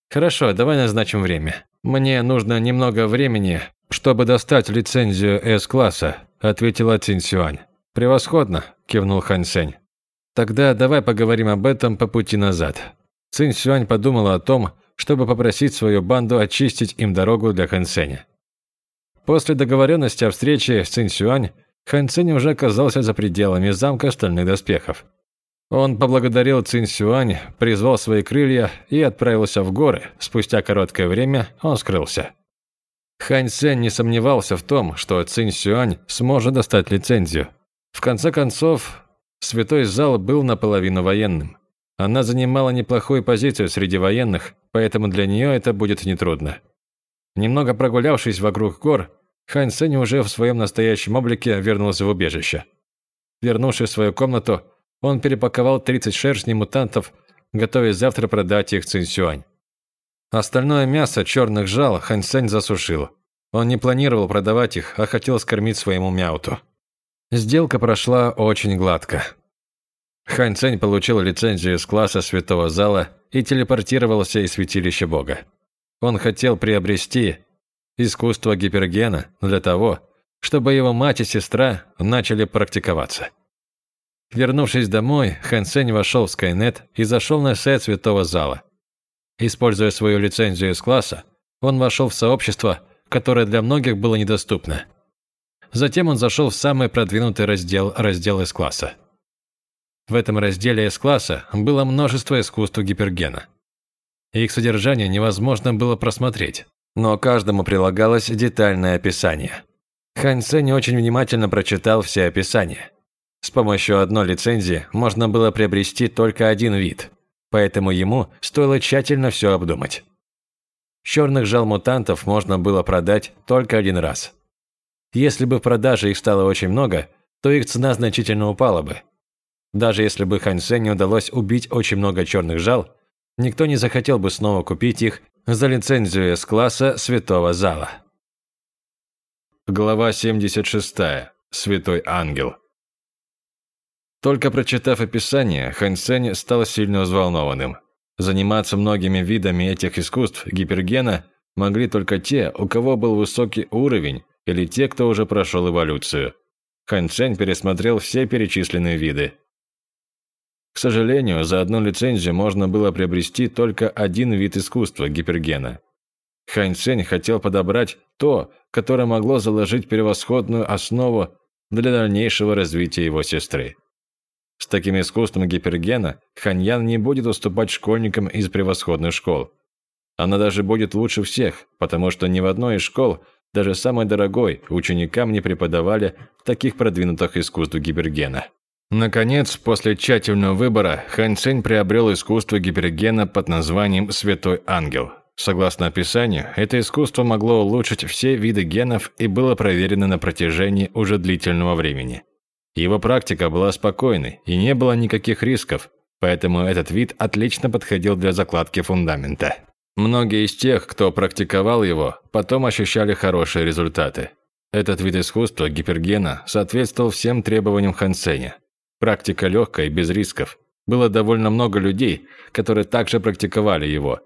«Хорошо, давай назначим время. Мне нужно немного времени, чтобы достать лицензию С-класса», – ответила Цин Сюань. «Превосходно», – кивнул Хань Цзэнь. «Тогда давай поговорим об этом по пути назад. Цинь Сюань подумала о том, чтобы попросить свою банду очистить им дорогу для Хэн Сеня. После договоренности о встрече с Цинь Сюань, Хэн Цинь уже оказался за пределами замка стальных доспехов. Он поблагодарил Цинь Сюань, призвал свои крылья и отправился в горы. Спустя короткое время он скрылся. Хань Цзэнь не сомневался в том, что Цинь Сюань сможет достать лицензию. В конце концов, святой зал был наполовину военным. Она занимала неплохую позицию среди военных, поэтому для нее это будет нетрудно. Немного прогулявшись вокруг гор, Хань Сень уже в своем настоящем облике вернулся в убежище. Вернувшись в свою комнату, он перепаковал 30 шерстней мутантов, готовясь завтра продать их Цинсюань. Остальное мясо черных жал Хань Сень засушил. Он не планировал продавать их, а хотел скормить своему мяуту. Сделка прошла очень гладко. Хань Цень получил лицензию с класса Святого Зала и телепортировался из Святилища Бога. Он хотел приобрести искусство гипергена для того, чтобы его мать и сестра начали практиковаться. Вернувшись домой, Хэн вошел в Скайнет и зашел на сайт Святого Зала. Используя свою лицензию из класса, он вошел в сообщество, которое для многих было недоступно. Затем он зашел в самый продвинутый раздел, раздел из класса. В этом разделе С-класса было множество искусств гипергена. Их содержание невозможно было просмотреть, но каждому прилагалось детальное описание. Хань Сень очень внимательно прочитал все описания. С помощью одной лицензии можно было приобрести только один вид, поэтому ему стоило тщательно все обдумать. Черных жал мутантов можно было продать только один раз. Если бы в продаже их стало очень много, то их цена значительно упала бы, даже если бы Хань Сенью удалось убить очень много черных жал, никто не захотел бы снова купить их за лицензию С-класса Святого Зала. Глава 76. Святой Ангел. Только прочитав описание, Хань Сень стал сильно взволнованным. Заниматься многими видами этих искусств гипергена могли только те, у кого был высокий уровень, или те, кто уже прошел эволюцию. Хань Сень пересмотрел все перечисленные виды. К сожалению, за одну лицензию можно было приобрести только один вид искусства – гипергена. Хань Цень хотел подобрать то, которое могло заложить превосходную основу для дальнейшего развития его сестры. С таким искусством гипергена Ханьян не будет уступать школьникам из превосходных школ. Она даже будет лучше всех, потому что ни в одной из школ, даже самой дорогой, ученикам не преподавали таких продвинутых искусств гипергена. Наконец, после тщательного выбора, Хань Цинь приобрел искусство гипергена под названием «Святой ангел». Согласно описанию, это искусство могло улучшить все виды генов и было проверено на протяжении уже длительного времени. Его практика была спокойной и не было никаких рисков, поэтому этот вид отлично подходил для закладки фундамента. Многие из тех, кто практиковал его, потом ощущали хорошие результаты. Этот вид искусства гипергена соответствовал всем требованиям Хансеня. Практика легкая без рисков. Было довольно много людей, которые также практиковали его.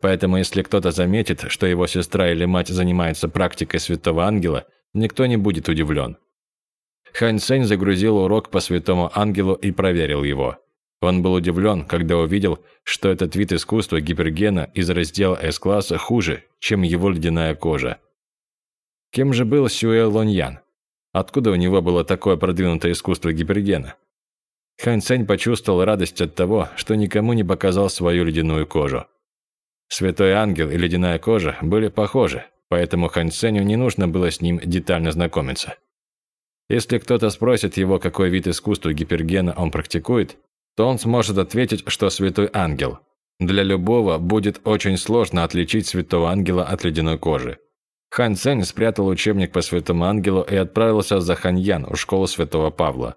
Поэтому если кто-то заметит, что его сестра или мать занимается практикой святого ангела, никто не будет удивлен. Хань Сень загрузил урок по святому ангелу и проверил его. Он был удивлен, когда увидел, что этот вид искусства гипергена из раздела С-класса хуже, чем его ледяная кожа. Кем же был Сюэ Лоньян? Откуда у него было такое продвинутое искусство гипергена? Хань Цэнь почувствовал радость от того, что никому не показал свою ледяную кожу. Святой ангел и ледяная кожа были похожи, поэтому Хань Цэню не нужно было с ним детально знакомиться. Если кто-то спросит его, какой вид искусства гипергена он практикует, то он сможет ответить, что святой ангел. Для любого будет очень сложно отличить святого ангела от ледяной кожи. Хань Цэнь спрятал учебник по святому ангелу и отправился за Ханьян в школу святого Павла.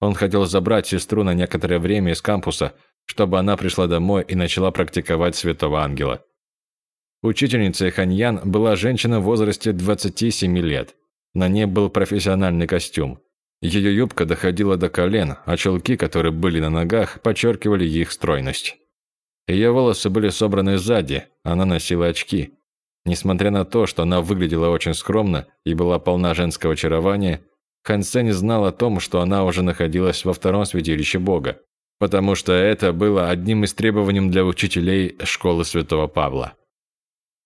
Он хотел забрать сестру на некоторое время из кампуса, чтобы она пришла домой и начала практиковать святого ангела. Учительницей Ханьян была женщина в возрасте 27 лет. На ней был профессиональный костюм. Ее юбка доходила до колен, а чулки, которые были на ногах, подчеркивали их стройность. Ее волосы были собраны сзади, она носила очки. Несмотря на то, что она выглядела очень скромно и была полна женского очарования, Хан Сень знал о том, что она уже находилась во втором святилище Бога, потому что это было одним из требований для учителей школы Святого Павла.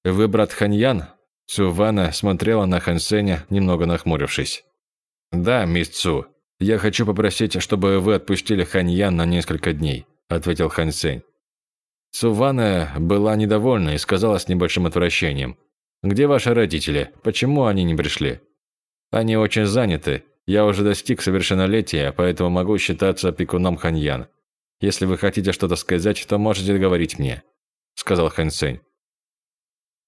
«Вы брат Ханьян?» Цувана смотрела на Хан Сеня, немного нахмурившись. «Да, мисс. Я хочу попросить, чтобы вы отпустили Ханьян на несколько дней», ответил Хан Сень. Цувана была недовольна и сказала с небольшим отвращением. «Где ваши родители? Почему они не пришли?» Они очень заняты. Я уже достиг совершеннолетия, поэтому могу считаться опекуном Ханьян. Если вы хотите что-то сказать, то можете говорить мне», – сказал Хан Сень.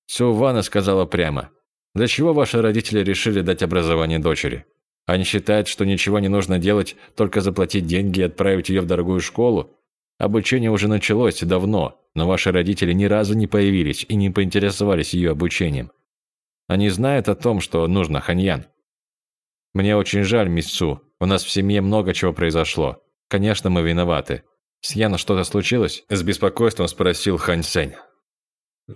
Цювана сказала прямо. «Для чего ваши родители решили дать образование дочери? Они считают, что ничего не нужно делать, только заплатить деньги и отправить ее в дорогую школу? Обучение уже началось давно, но ваши родители ни разу не появились и не поинтересовались ее обучением. Они знают о том, что нужно Ханьян. Мне очень жаль, мисс Цу. У нас в семье много чего произошло. Конечно, мы виноваты. С Яна что-то случилось? С беспокойством спросил Хань Сень.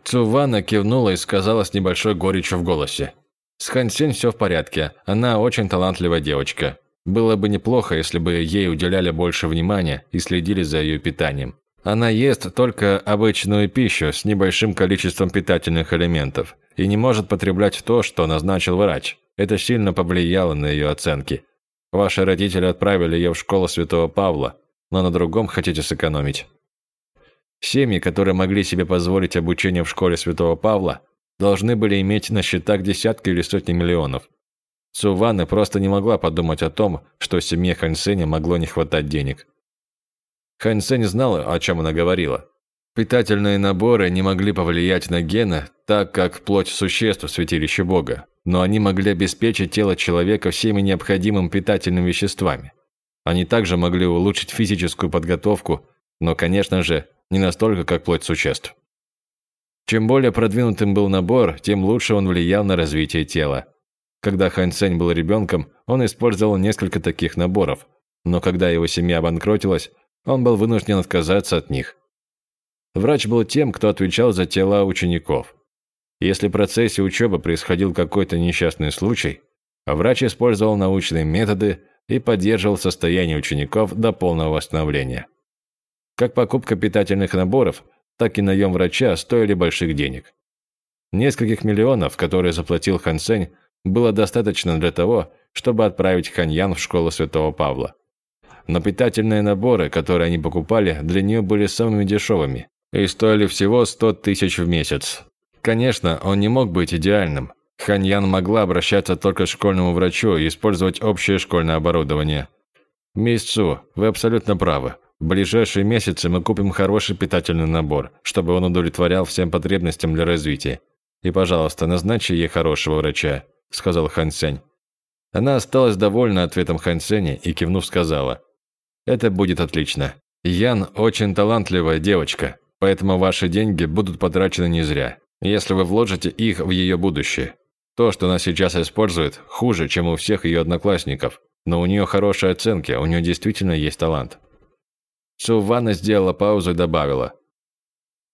Цувана кивнула и сказала с небольшой горечью в голосе. С Хань Сень все в порядке. Она очень талантливая девочка. Было бы неплохо, если бы ей уделяли больше внимания и следили за ее питанием. Она ест только обычную пищу с небольшим количеством питательных элементов и не может потреблять то, что назначил врач. Это сильно повлияло на ее оценки. Ваши родители отправили ее в школу Святого Павла, но на другом хотите сэкономить. Семьи, которые могли себе позволить обучение в школе Святого Павла, должны были иметь на счетах десятки или сотни миллионов. Суваны просто не могла подумать о том, что семье Хансеня могло не хватать денег. Хан Сень знала, о чем она говорила. Питательные наборы не могли повлиять на гены, так как плоть существ в святилище Бога, но они могли обеспечить тело человека всеми необходимыми питательными веществами. Они также могли улучшить физическую подготовку, но, конечно же, не настолько, как плоть существ. Чем более продвинутым был набор, тем лучше он влиял на развитие тела. Когда Хан Сень был ребенком, он использовал несколько таких наборов, но когда его семья обанкротилась, он был вынужден отказаться от них. Врач был тем, кто отвечал за тела учеников. Если в процессе учебы происходил какой-то несчастный случай, врач использовал научные методы и поддерживал состояние учеников до полного восстановления. Как покупка питательных наборов, так и наем врача стоили больших денег. Нескольких миллионов, которые заплатил Хан Сень, было достаточно для того, чтобы отправить Ханьян в школу Святого Павла но питательные наборы, которые они покупали, для нее были самыми дешевыми и стоили всего 100 тысяч в месяц. Конечно, он не мог быть идеальным. Ханьян могла обращаться только к школьному врачу и использовать общее школьное оборудование. «Мисс вы абсолютно правы. В ближайшие месяцы мы купим хороший питательный набор, чтобы он удовлетворял всем потребностям для развития. И, пожалуйста, назначьте ей хорошего врача», – сказал Хан Сень. Она осталась довольна ответом Хан Сеня и, кивнув, сказала – это будет отлично. Ян очень талантливая девочка, поэтому ваши деньги будут потрачены не зря, если вы вложите их в ее будущее. То, что она сейчас использует, хуже, чем у всех ее одноклассников, но у нее хорошие оценки, у нее действительно есть талант. Суванна сделала паузу и добавила.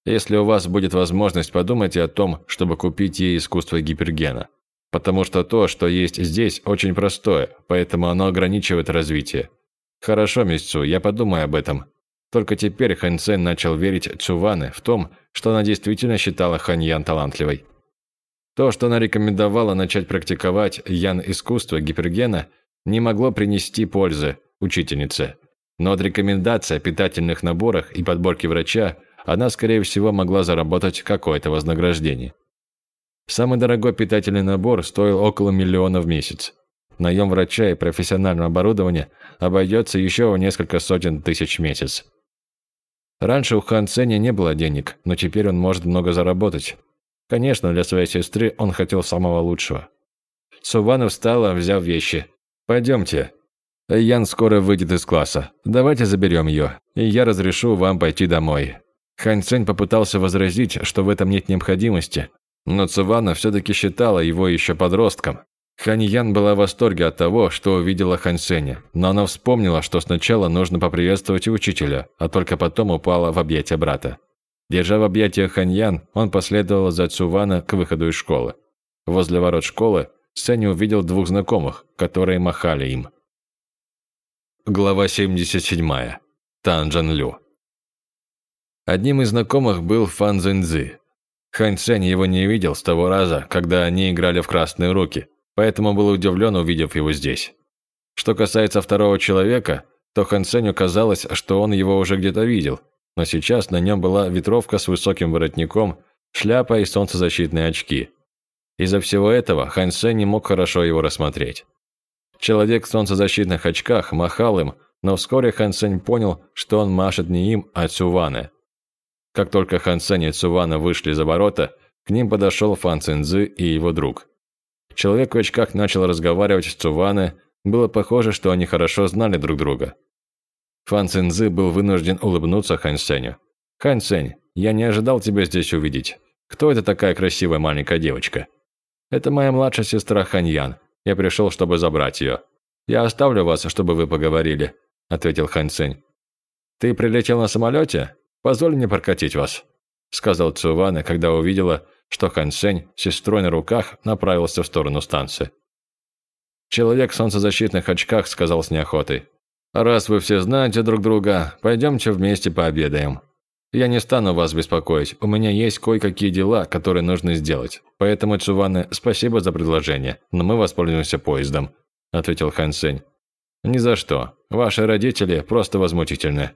Если у вас будет возможность, подумайте о том, чтобы купить ей искусство гипергена. Потому что то, что есть здесь, очень простое, поэтому оно ограничивает развитие. «Хорошо, мисс Цу, я подумаю об этом». Только теперь Хан Цен начал верить Цуване в том, что она действительно считала Хан Ян талантливой. То, что она рекомендовала начать практиковать Ян искусство гипергена, не могло принести пользы учительнице. Но от рекомендации о питательных наборах и подборке врача она, скорее всего, могла заработать какое-то вознаграждение. Самый дорогой питательный набор стоил около миллиона в месяц. Наем врача и профессионального оборудования обойдется еще в несколько сотен тысяч в месяц. Раньше у Хан Ценя не было денег, но теперь он может много заработать. Конечно, для своей сестры он хотел самого лучшего. Сувана встала, взяв вещи. «Пойдемте. Ян скоро выйдет из класса. Давайте заберем ее, и я разрешу вам пойти домой». Хан Цень попытался возразить, что в этом нет необходимости, но Цувана все-таки считала его еще подростком, Ханьян была в восторге от того, что увидела Хан Сеня, но она вспомнила, что сначала нужно поприветствовать учителя, а только потом упала в объятия брата. Держа в объятиях Ханьян, он последовал за Цувана к выходу из школы. Возле ворот школы Сеня увидел двух знакомых, которые махали им. Глава 77. Тан Джан Лю. Одним из знакомых был Фан Цзиньцзы. Хань Цень его не видел с того раза, когда они играли в красные руки – поэтому был удивлен, увидев его здесь. Что касается второго человека, то Хан Сеню казалось, что он его уже где-то видел, но сейчас на нем была ветровка с высоким воротником, шляпа и солнцезащитные очки. Из-за всего этого Хан Сень не мог хорошо его рассмотреть. Человек в солнцезащитных очках махал им, но вскоре Хан Сень понял, что он машет не им, а Цюване. Как только Хан Сень и Цювана вышли за ворота, к ним подошел Фан Цинзы и его друг. Человек в очках начал разговаривать с Цюване, было похоже, что они хорошо знали друг друга. Фан Цинзы был вынужден улыбнуться Хан Сеню. «Хан Сень, я не ожидал тебя здесь увидеть. Кто это такая красивая маленькая девочка?» «Это моя младшая сестра Ханьян. Я пришел, чтобы забрать ее. Я оставлю вас, чтобы вы поговорили», – ответил Хан Сень. «Ты прилетел на самолете? Позволь мне прокатить вас», – сказал Цувана, когда увидела, что Хан Сень с сестрой на руках направился в сторону станции. Человек в солнцезащитных очках сказал с неохотой. «Раз вы все знаете друг друга, пойдемте вместе пообедаем. Я не стану вас беспокоить, у меня есть кое-какие дела, которые нужно сделать. Поэтому, Цуване, спасибо за предложение, но мы воспользуемся поездом», – ответил Хан Сень. «Ни за что. Ваши родители просто возмутительны».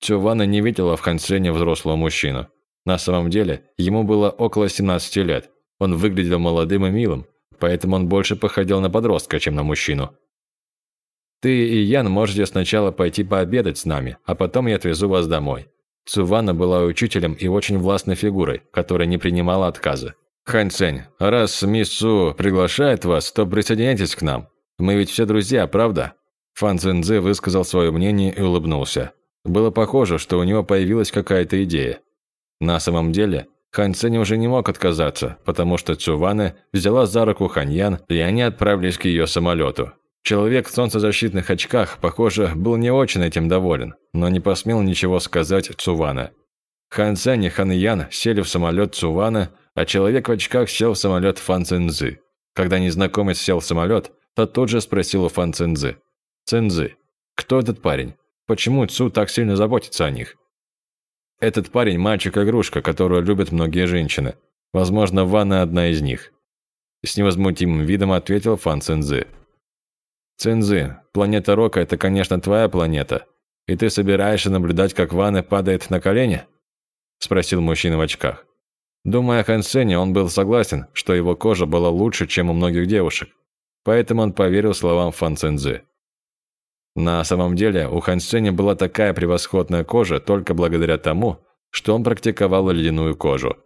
Цувана не видела в Хан Сене взрослого мужчину. На самом деле, ему было около 17 лет. Он выглядел молодым и милым, поэтому он больше походил на подростка, чем на мужчину. «Ты и Ян можете сначала пойти пообедать с нами, а потом я отвезу вас домой». Цувана была учителем и очень властной фигурой, которая не принимала отказа. «Хань Цэнь, раз мисс Цу приглашает вас, то присоединяйтесь к нам. Мы ведь все друзья, правда?» Фан Цзиньцзы высказал свое мнение и улыбнулся. Было похоже, что у него появилась какая-то идея. На самом деле, Хан Цэнь уже не мог отказаться, потому что Цуване взяла за руку Ханьян, и они отправились к ее самолету. Человек в солнцезащитных очках, похоже, был не очень этим доволен, но не посмел ничего сказать Цувана. Хан Цэнь и Хан Ян сели в самолет Цувана, а человек в очках сел в самолет Фан Цинзы. Когда незнакомец сел в самолет, тот тут же спросил у Фан Цинзы. «Цинзы, кто этот парень? Почему Цу так сильно заботится о них?» Этот парень – мальчик-игрушка, которую любят многие женщины. Возможно, Ванна одна из них. С невозмутимым видом ответил Фан Цинзы. Цинзы, планета Рока – это, конечно, твоя планета. И ты собираешься наблюдать, как Ванна падает на колени? Спросил мужчина в очках. Думая о Хан Сене, он был согласен, что его кожа была лучше, чем у многих девушек. Поэтому он поверил словам Фан Цинзы. На самом деле, у Хан была такая превосходная кожа только благодаря тому, что он практиковал ледяную кожу.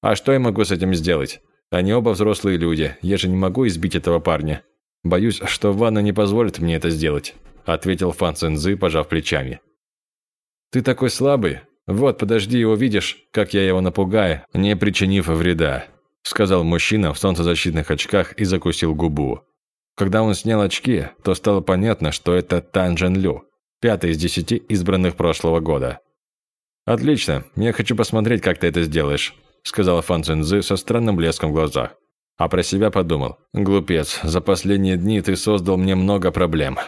А что я могу с этим сделать? Они оба взрослые люди, я же не могу избить этого парня. Боюсь, что ванна не позволит мне это сделать, ответил Фан Цинзы, пожав плечами. Ты такой слабый. Вот, подожди и увидишь, как я его напугаю, не причинив вреда, сказал мужчина в солнцезащитных очках и закусил губу. Когда он снял очки, то стало понятно, что это Тан Джен Лю, пятый из десяти избранных прошлого года. «Отлично, я хочу посмотреть, как ты это сделаешь», сказал Фан Цзинзы со странным блеском в глазах. А про себя подумал, «Глупец, за последние дни ты создал мне много проблем».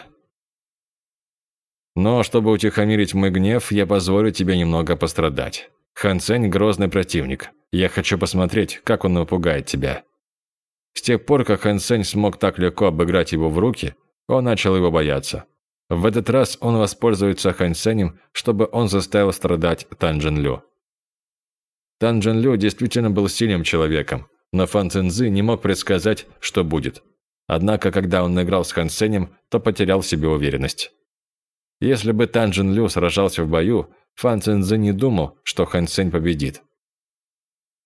Но чтобы утихомирить мой гнев, я позволю тебе немного пострадать. Хан Цэнь – грозный противник. Я хочу посмотреть, как он напугает тебя. С тех пор, как Хан Сень смог так легко обыграть его в руки, он начал его бояться. В этот раз он воспользуется Хан Сенем, чтобы он заставил страдать Тан Джин Лю. Тан Джин Лю действительно был сильным человеком, но Фан Цинзы не мог предсказать, что будет. Однако, когда он играл с Хан Сенем, то потерял себе уверенность. Если бы Тан Джин Лю сражался в бою, Фан Цинзы не думал, что Хан Сень победит.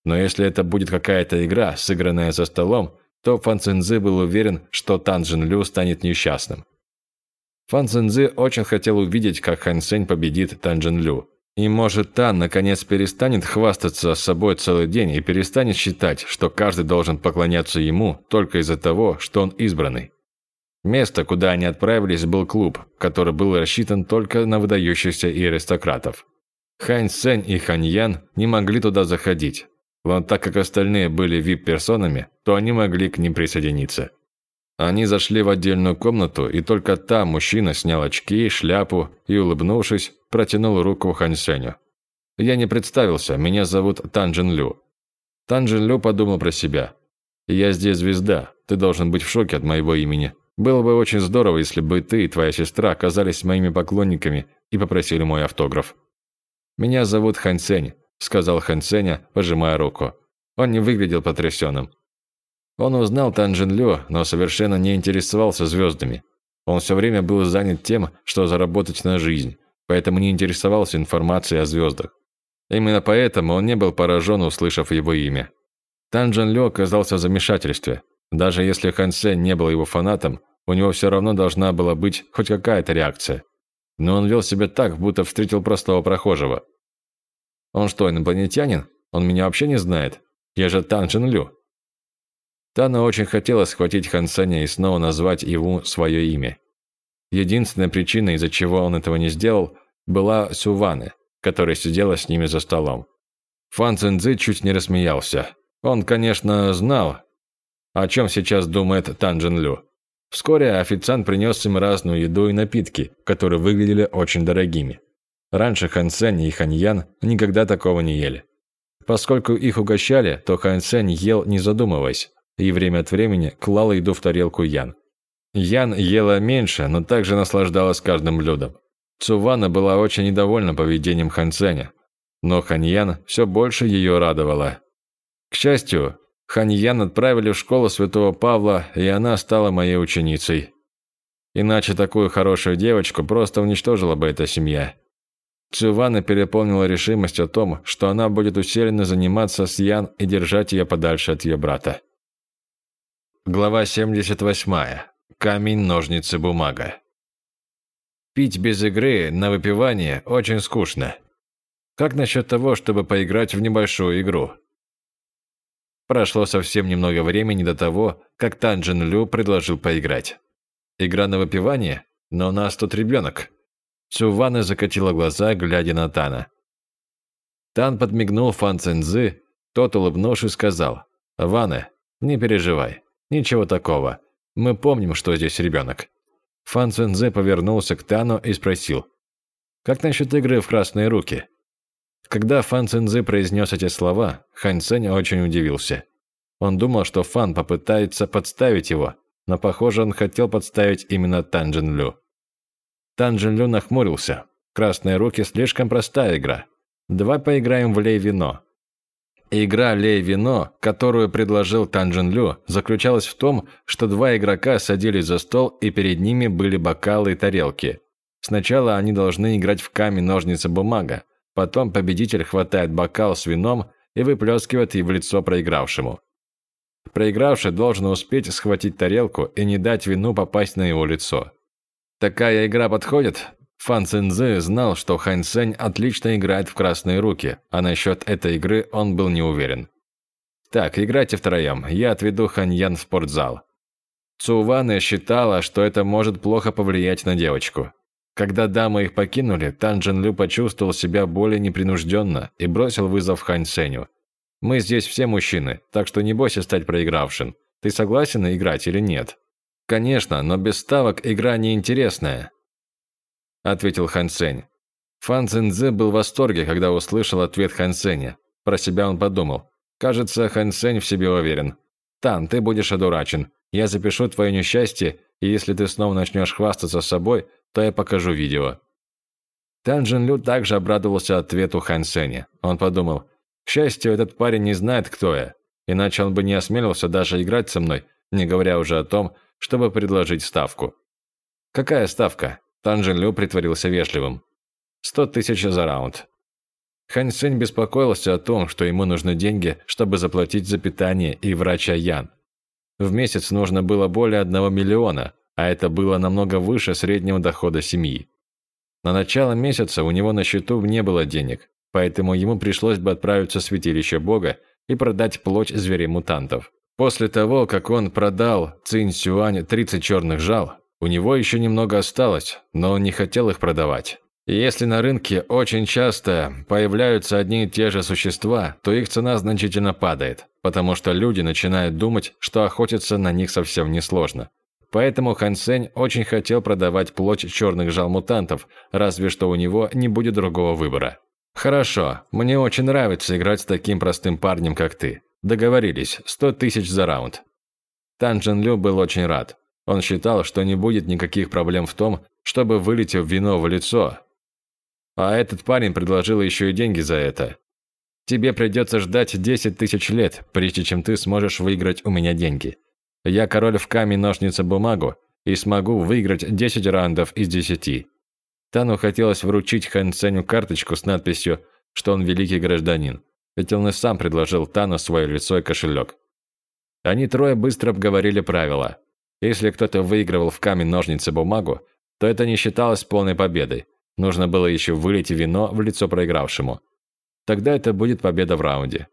Но если это будет какая-то игра, сыгранная за столом, то Фан Цинзы был уверен, что Тан Джин Лю станет несчастным. Фан Цинзы очень хотел увидеть, как Хан Сень победит Тан Джин Лю. И может Тан наконец перестанет хвастаться собой целый день и перестанет считать, что каждый должен поклоняться ему только из-за того, что он избранный. Место, куда они отправились, был клуб, который был рассчитан только на выдающихся и аристократов. Хань Сень и Хань Ян не могли туда заходить, но так как остальные были VIP-персонами, то они могли к ним присоединиться. Они зашли в отдельную комнату, и только там мужчина снял очки, шляпу и, улыбнувшись, протянул руку Хань Сеню. «Я не представился, меня зовут Танжин Лю». Танжин Лю подумал про себя. «Я здесь звезда, ты должен быть в шоке от моего имени. Было бы очень здорово, если бы ты и твоя сестра оказались моими поклонниками и попросили мой автограф. Меня зовут Хань Сень, – сказал Хэн Сеня, пожимая руку. Он не выглядел потрясенным. Он узнал Тан Джин но совершенно не интересовался звездами. Он все время был занят тем, что заработать на жизнь, поэтому не интересовался информацией о звездах. Именно поэтому он не был поражен, услышав его имя. Тан Джан Лю оказался в замешательстве. Даже если Хан Сень не был его фанатом, у него все равно должна была быть хоть какая-то реакция. Но он вел себя так, будто встретил простого прохожего. Он что, инопланетянин? Он меня вообще не знает. Я же Тан Джан Лю. Тану очень хотелось схватить Хан Сеня и снова назвать ему свое имя. Единственная причина, из-за чего он этого не сделал, была Суваны, которая сидела с ними за столом. Фан Цинцзы чуть не рассмеялся. Он, конечно, знал, о чем сейчас думает Тан Джин Лю. Вскоре официант принес им разную еду и напитки, которые выглядели очень дорогими. Раньше Хан Сень и Хан Ян никогда такого не ели. Поскольку их угощали, то Хан Сень ел не задумываясь, и время от времени клал еду в тарелку Ян. Ян ела меньше, но также наслаждалась каждым блюдом. Цувана была очень недовольна поведением Хан Сеня, но Хан Ян все больше ее радовала. К счастью, Хан Ян отправили в школу Святого Павла, и она стала моей ученицей. Иначе такую хорошую девочку просто уничтожила бы эта семья. Цувана переполнила решимость о том, что она будет усиленно заниматься с Ян и держать ее подальше от ее брата. Глава 78. Камень, ножницы, бумага. Пить без игры на выпивание очень скучно. Как насчет того, чтобы поиграть в небольшую игру? Прошло совсем немного времени до того, как Танжин Лю предложил поиграть. Игра на выпивание? Но у нас тут ребенок. Цувана закатила глаза, глядя на Тана. Тан подмигнул Фан Цинзы, тот, улыбнувшись, сказал, «Ване, не переживай, Ничего такого. Мы помним, что здесь ребенок. Фан Цзэнзэ повернулся к Тану и спросил. «Как насчет игры в красные руки?» Когда Фан Цзэнзэ произнес эти слова, Хань Цэнь очень удивился. Он думал, что Фан попытается подставить его, но, похоже, он хотел подставить именно Тан Джин Лю. Тан Лю нахмурился. «Красные руки – слишком простая игра. Давай поиграем в лей-вино. Игра «Лей-вино», которую предложил Танжин Лю, заключалась в том, что два игрока садились за стол и перед ними были бокалы и тарелки. Сначала они должны играть в камень-ножницы-бумага, потом победитель хватает бокал с вином и выплескивает его в лицо проигравшему. Проигравший должен успеть схватить тарелку и не дать вину попасть на его лицо. Такая игра подходит? Фан Цинзы знал, что Хань Сень отлично играет в красные руки, а насчет этой игры он был не уверен. «Так, играйте втроем, я отведу Хань Ян в спортзал». Цувана считала, что это может плохо повлиять на девочку. Когда дамы их покинули, Тан Джин Лю почувствовал себя более непринужденно и бросил вызов Хань Сеню. «Мы здесь все мужчины, так что не бойся стать проигравшим. Ты согласен играть или нет?» «Конечно, но без ставок игра неинтересная ответил Хан Сень. Фан Цзиньцзы был в восторге, когда услышал ответ Хан Сеня. Про себя он подумал. Кажется, Хан Сень в себе уверен. Тан, ты будешь одурачен. Я запишу твое несчастье, и если ты снова начнешь хвастаться собой, то я покажу видео. Тан Джин Лю также обрадовался ответу Хан Сеня. Он подумал, к счастью, этот парень не знает, кто я, иначе он бы не осмелился даже играть со мной, не говоря уже о том, чтобы предложить ставку. Какая ставка? Тан Лю притворился вежливым. «Сто тысяч за раунд». Хань Сень беспокоился о том, что ему нужны деньги, чтобы заплатить за питание и врача Ян. В месяц нужно было более одного миллиона, а это было намного выше среднего дохода семьи. На начало месяца у него на счету не было денег, поэтому ему пришлось бы отправиться в святилище Бога и продать плоть зверей-мутантов. После того, как он продал Цинь Сюань 30 черных жал, у него еще немного осталось, но он не хотел их продавать. если на рынке очень часто появляются одни и те же существа, то их цена значительно падает, потому что люди начинают думать, что охотиться на них совсем несложно. Поэтому Хан Сень очень хотел продавать плоть черных жал мутантов, разве что у него не будет другого выбора. «Хорошо, мне очень нравится играть с таким простым парнем, как ты. Договорились, сто тысяч за раунд». Тан Джин Лю был очень рад. Он считал, что не будет никаких проблем в том, чтобы вылить вино в лицо. А этот парень предложил еще и деньги за это. Тебе придется ждать 10 тысяч лет, прежде чем ты сможешь выиграть у меня деньги. Я король в камень, ножницы, бумагу, и смогу выиграть 10 раундов из 10. Тану хотелось вручить Хан Ценю карточку с надписью, что он великий гражданин, ведь он и сам предложил Тану свое лицо и кошелек. Они трое быстро обговорили правила. Если кто-то выигрывал в камень, ножницы, бумагу, то это не считалось полной победой. Нужно было еще вылить вино в лицо проигравшему. Тогда это будет победа в раунде.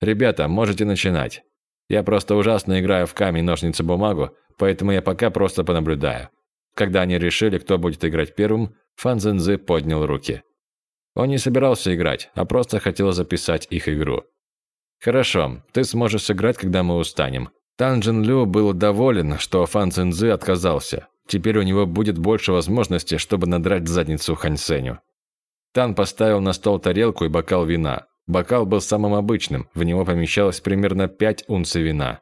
«Ребята, можете начинать. Я просто ужасно играю в камень, ножницы, бумагу, поэтому я пока просто понаблюдаю». Когда они решили, кто будет играть первым, Фан Цзэнзы поднял руки. Он не собирался играть, а просто хотел записать их игру. «Хорошо, ты сможешь сыграть, когда мы устанем». Тан Джин Лю был доволен, что Фан Цзэнзы отказался. Теперь у него будет больше возможностей, чтобы надрать задницу Хань Сеню. Тан поставил на стол тарелку и бокал вина. Бокал был самым обычным, в него помещалось примерно 5 унций вина.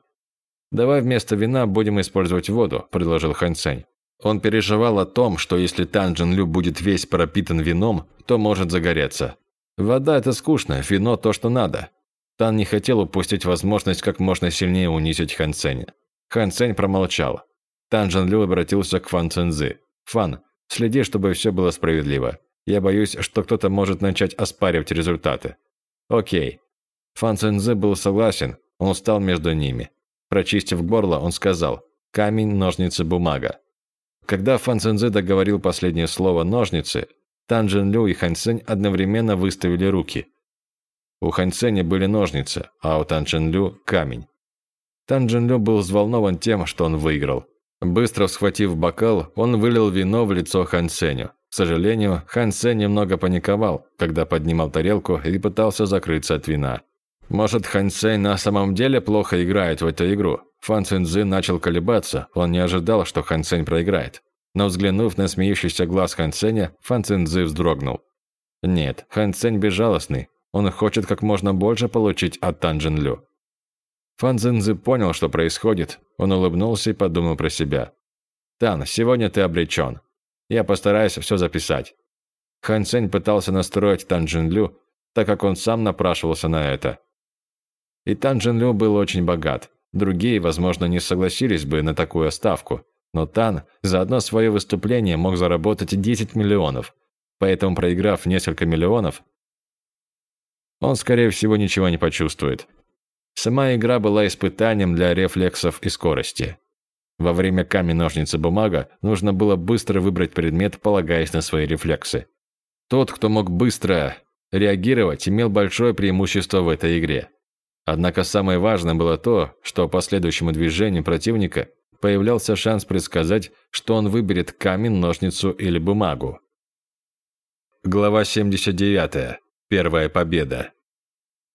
«Давай вместо вина будем использовать воду», – предложил Хань Сень. Он переживал о том, что если Танжин Лю будет весь пропитан вином, то может загореться. Вода – это скучно, вино – то, что надо. Тан не хотел упустить возможность как можно сильнее унизить Хань Сеня. Хань Сень промолчал. Танжин Лю обратился к Фан Цинзы. «Фан, следи, чтобы все было справедливо. Я боюсь, что кто-то может начать оспаривать результаты». «Окей». Фан Цинзы был согласен, он встал между ними. Прочистив горло, он сказал «камень, ножницы, бумага». Когда Фан Цзэнзэ договорил последнее слово «ножницы», Тан Джин Лю и Хань Цэнь одновременно выставили руки. У Хань Цэня были ножницы, а у Тан Джин Лю – камень. Тан Джин Лю был взволнован тем, что он выиграл. Быстро схватив бокал, он вылил вино в лицо Хань Ценю. К сожалению, Хань Цэнь немного паниковал, когда поднимал тарелку и пытался закрыться от вина. Может, Хань Цэнь на самом деле плохо играет в эту игру? Фан Цинзы начал колебаться, он не ожидал, что Хан Цэнь проиграет. Но взглянув на смеющийся глаз Хан Цэня, Фан Цинзы вздрогнул. Нет, Хан Цэнь безжалостный, он хочет как можно больше получить от Тан Джин Лю. Фан Цинзы понял, что происходит, он улыбнулся и подумал про себя. «Тан, сегодня ты обречен. Я постараюсь все записать». Хан Цэнь пытался настроить Тан Джин Лю, так как он сам напрашивался на это. И Тан Джин Лю был очень богат. Другие, возможно, не согласились бы на такую ставку, но Тан за одно свое выступление мог заработать 10 миллионов. Поэтому, проиграв несколько миллионов, он, скорее всего, ничего не почувствует. Сама игра была испытанием для рефлексов и скорости. Во время камень-ножницы-бумага нужно было быстро выбрать предмет, полагаясь на свои рефлексы. Тот, кто мог быстро реагировать, имел большое преимущество в этой игре. Однако самое важное было то, что по следующему движению противника появлялся шанс предсказать, что он выберет камень, ножницу или бумагу. Глава 79. Первая победа.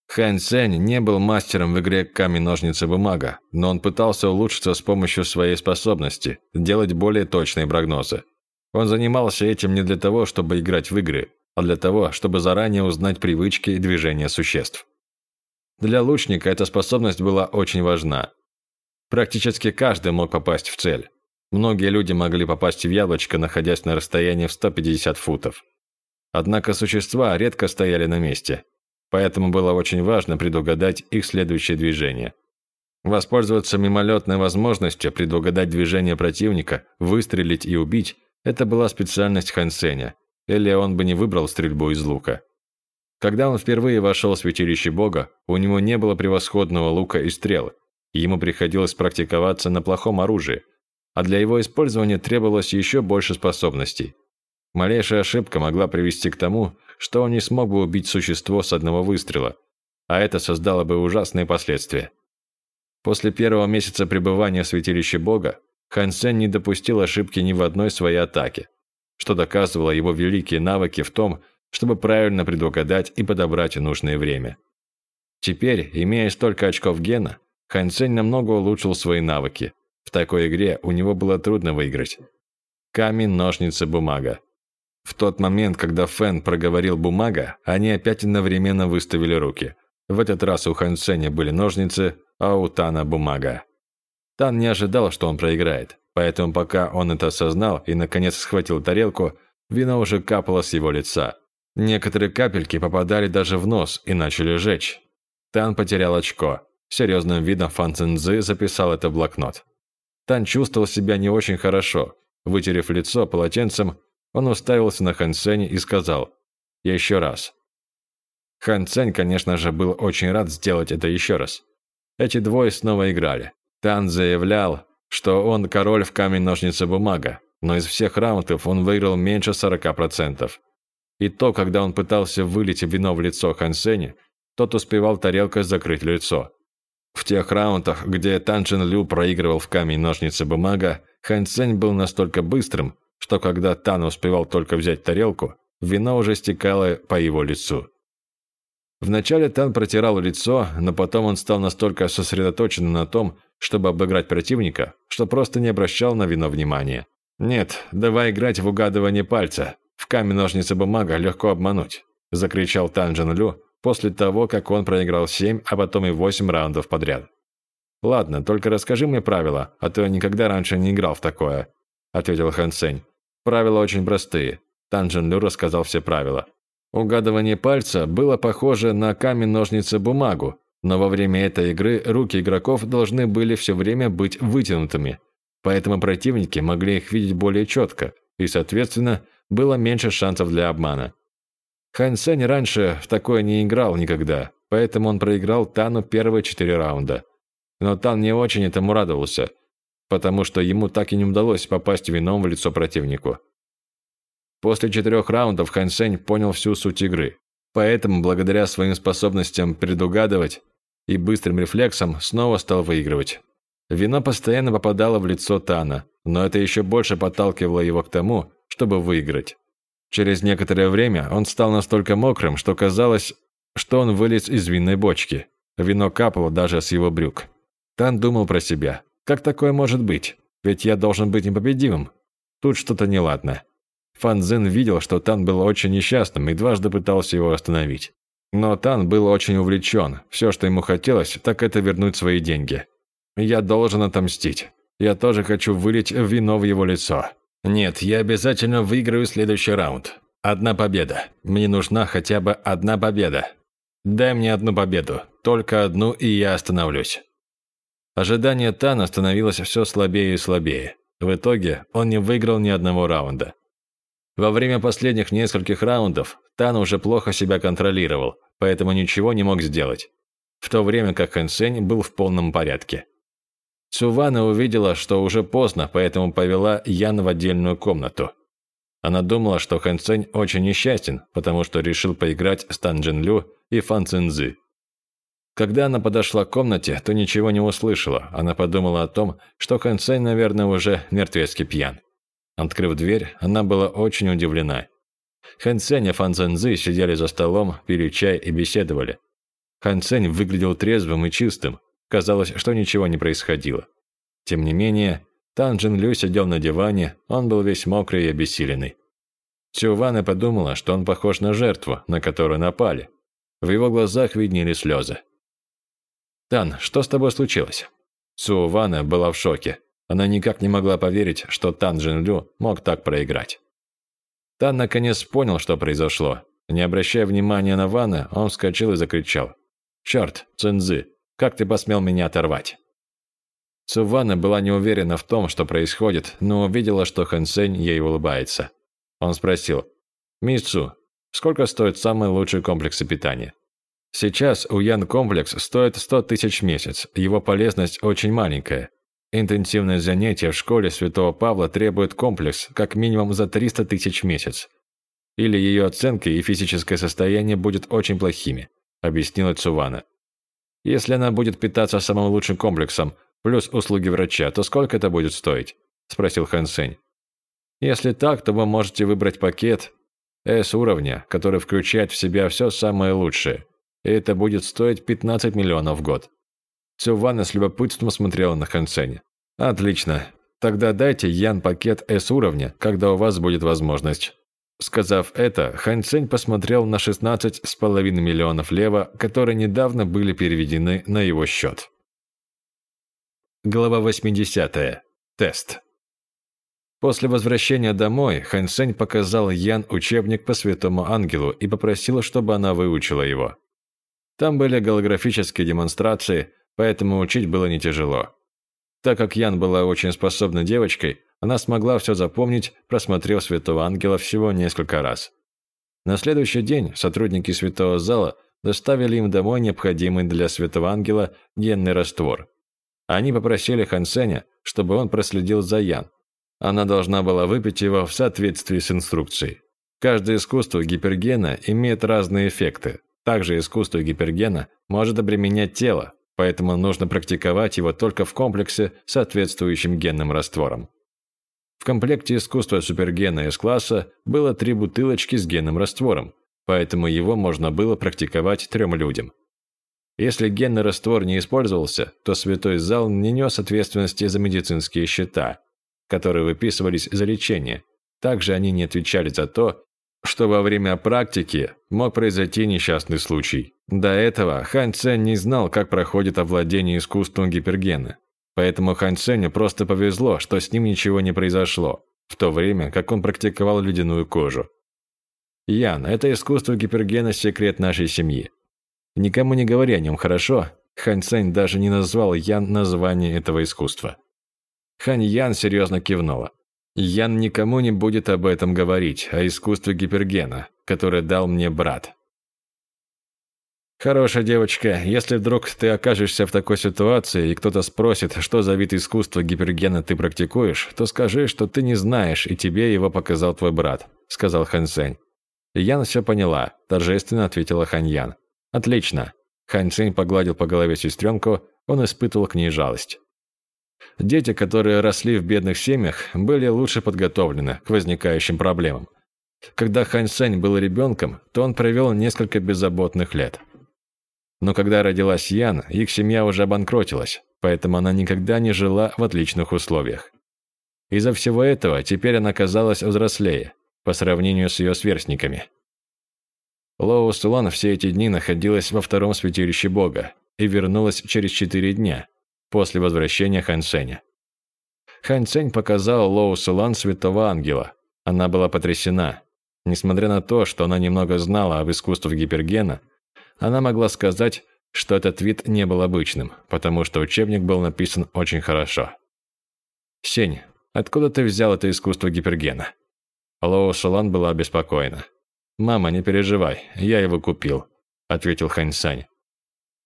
Хан Сень не был мастером в игре камень-ножницы-бумага, но он пытался улучшиться с помощью своей способности, делать более точные прогнозы. Он занимался этим не для того, чтобы играть в игры, а для того, чтобы заранее узнать привычки и движения существ. Для лучника эта способность была очень важна. Практически каждый мог попасть в цель. Многие люди могли попасть в яблочко, находясь на расстоянии в 150 футов. Однако существа редко стояли на месте, поэтому было очень важно предугадать их следующее движение. Воспользоваться мимолетной возможностью предугадать движение противника, выстрелить и убить – это была специальность Хан Сеня, или он бы не выбрал стрельбу из лука. Когда он впервые вошел в святилище Бога, у него не было превосходного лука и стрел. Ему приходилось практиковаться на плохом оружии, а для его использования требовалось еще больше способностей. Малейшая ошибка могла привести к тому, что он не смог бы убить существо с одного выстрела, а это создало бы ужасные последствия. После первого месяца пребывания в святилище Бога Хан Сен не допустил ошибки ни в одной своей атаке, что доказывало его великие навыки в том, чтобы правильно предугадать и подобрать нужное время. Теперь, имея столько очков гена, Хан Цень намного улучшил свои навыки. В такой игре у него было трудно выиграть. Камень, ножницы, бумага. В тот момент, когда Фэн проговорил «бумага», они опять одновременно выставили руки. В этот раз у Хан Ценя были ножницы, а у Тана бумага. Тан не ожидал, что он проиграет, поэтому пока он это осознал и наконец схватил тарелку, вино уже капало с его лица. Некоторые капельки попадали даже в нос и начали жечь. Тан потерял очко. Серьезным видом Фан Цинзы записал это в блокнот. Тан чувствовал себя не очень хорошо. Вытерев лицо полотенцем, он уставился на Хан Сеня и сказал «Еще раз». Хан Цень, конечно же, был очень рад сделать это еще раз. Эти двое снова играли. Тан заявлял, что он король в камень-ножницы-бумага, но из всех раундов он выиграл меньше 40%. И то, когда он пытался вылить вино в лицо Хан Сеня, тот успевал тарелкой закрыть лицо. В тех раундах, где Тан Джин Лю проигрывал в камень-ножницы-бумага, Хан Цень был настолько быстрым, что когда Тан успевал только взять тарелку, вино уже стекало по его лицу. Вначале Тан протирал лицо, но потом он стал настолько сосредоточен на том, чтобы обыграть противника, что просто не обращал на вино внимания. «Нет, давай играть в угадывание пальца. В камень-ножницы-бумага легко обмануть», – закричал Тан Джин Лю после того, как он проиграл семь, а потом и восемь раундов подряд. «Ладно, только расскажи мне правила, а то я никогда раньше не играл в такое», – ответил Хан Сень. Правила очень простые. Танжен Лю рассказал все правила. Угадывание пальца было похоже на камень-ножницы-бумагу, но во время этой игры руки игроков должны были все время быть вытянутыми, поэтому противники могли их видеть более четко, и, соответственно, было меньше шансов для обмана. Хан Сень раньше в такое не играл никогда, поэтому он проиграл Тану первые четыре раунда. Но Тан не очень этому радовался – потому что ему так и не удалось попасть вином в лицо противнику. После четырех раундов Хан Сень понял всю суть игры, поэтому благодаря своим способностям предугадывать и быстрым рефлексам снова стал выигрывать. Вино постоянно попадало в лицо Тана, но это еще больше подталкивало его к тому, чтобы выиграть. Через некоторое время он стал настолько мокрым, что казалось, что он вылез из винной бочки. Вино капало даже с его брюк. Тан думал про себя. Как такое может быть? Ведь я должен быть непобедимым. Тут что-то неладно. Фан Цзин видел, что Тан был очень несчастным и дважды пытался его остановить. Но Тан был очень увлечен. Все, что ему хотелось, так это вернуть свои деньги. Я должен отомстить. Я тоже хочу вылить вино в его лицо. Нет, я обязательно выиграю следующий раунд. Одна победа. Мне нужна хотя бы одна победа. Дай мне одну победу. Только одну, и я остановлюсь. Ожидание Тана становилось все слабее и слабее. В итоге он не выиграл ни одного раунда. Во время последних нескольких раундов Тан уже плохо себя контролировал, поэтому ничего не мог сделать, в то время как Хэн Сень был в полном порядке. Цувана увидела, что уже поздно, поэтому повела Ян в отдельную комнату. Она думала, что Хэн Сень очень несчастен, потому что решил поиграть с Тан Джин Лю и Фан Цинзы. Когда она подошла к комнате, то ничего не услышала. Она подумала о том, что Хэн Сень, наверное, уже мертвецки пьян. Открыв дверь, она была очень удивлена. Хэн Сень и Фан Цзэнзы сидели за столом, пили чай и беседовали. Хэн Сень выглядел трезвым и чистым. Казалось, что ничего не происходило. Тем не менее, Тан Джин Лю сидел на диване, он был весь мокрый и обессиленный. Цювана подумала, что он похож на жертву, на которую напали. В его глазах виднели слезы. «Тан, что с тобой случилось?» Су Вана была в шоке. Она никак не могла поверить, что Тан Джин Лю мог так проиграть. Тан наконец понял, что произошло. Не обращая внимания на Вана, он вскочил и закричал. «Черт, Цинзы, как ты посмел меня оторвать?» Цувана была не уверена в том, что происходит, но увидела, что Хэн Сень ей улыбается. Он спросил, «Мисс Цу, сколько стоит самый лучший комплекс питания?» Сейчас Уян комплекс стоит 100 тысяч в месяц, его полезность очень маленькая. Интенсивное занятие в школе Святого Павла требует комплекс как минимум за 300 тысяч в месяц. Или ее оценки и физическое состояние будет очень плохими, объяснила Цувана. Если она будет питаться самым лучшим комплексом, плюс услуги врача, то сколько это будет стоить? Спросил Хэн. Если так, то вы можете выбрать пакет S-уровня, который включает в себя все самое лучшее – и это будет стоить 15 миллионов в год. Цювана с любопытством смотрела на Хансене. «Отлично. Тогда дайте Ян пакет С-уровня, когда у вас будет возможность». Сказав это, Хан Цень посмотрел на 16,5 миллионов лева, которые недавно были переведены на его счет. Глава 80. Тест. После возвращения домой Хан Цень показал Ян учебник по Святому Ангелу и попросил, чтобы она выучила его. Там были голографические демонстрации, поэтому учить было не тяжело. Так как Ян была очень способной девочкой, она смогла все запомнить, просмотрев Святого Ангела всего несколько раз. На следующий день сотрудники Святого Зала доставили им домой необходимый для Святого Ангела генный раствор. Они попросили Хан Сеня, чтобы он проследил за Ян. Она должна была выпить его в соответствии с инструкцией. Каждое искусство гипергена имеет разные эффекты. Также искусство гипергена может обременять тело, поэтому нужно практиковать его только в комплексе с соответствующим генным раствором. В комплекте искусства супергена С-класса было три бутылочки с генным раствором, поэтому его можно было практиковать трем людям. Если генный раствор не использовался, то святой зал не нес ответственности за медицинские счета, которые выписывались за лечение. Также они не отвечали за то, что во время практики мог произойти несчастный случай. До этого Хань Цен не знал, как проходит овладение искусством гипергена. Поэтому Хань Ценю просто повезло, что с ним ничего не произошло, в то время как он практиковал ледяную кожу. Ян, это искусство гипергена – секрет нашей семьи. Никому не говори о нем, хорошо? Хань Цэнь даже не назвал Ян название этого искусства. Хань Ян серьезно кивнула. Ян никому не будет об этом говорить, о искусстве гипергена, которое дал мне брат. Хорошая девочка, если вдруг ты окажешься в такой ситуации, и кто-то спросит, что за вид искусства гипергена ты практикуешь, то скажи, что ты не знаешь, и тебе его показал твой брат, сказал Хан Сень. Ян все поняла, торжественно ответила Хань Ян. Отлично. Хань Цинь погладил по голове сестренку, он испытывал к ней жалость. Дети, которые росли в бедных семьях, были лучше подготовлены к возникающим проблемам. Когда Хань Сень был ребенком, то он провел несколько беззаботных лет. Но когда родилась Ян, их семья уже обанкротилась, поэтому она никогда не жила в отличных условиях. Из-за всего этого теперь она казалась взрослее, по сравнению с ее сверстниками. Лоу Сулан все эти дни находилась во втором святилище Бога и вернулась через четыре дня, после возвращения Хан Сеня. Хан Сень показал Лоу Сулан святого ангела. Она была потрясена. Несмотря на то, что она немного знала об искусстве гипергена, она могла сказать, что этот вид не был обычным, потому что учебник был написан очень хорошо. «Сень, откуда ты взял это искусство гипергена?» Лоу Шалан была обеспокоена. «Мама, не переживай, я его купил», – ответил Хань Сань.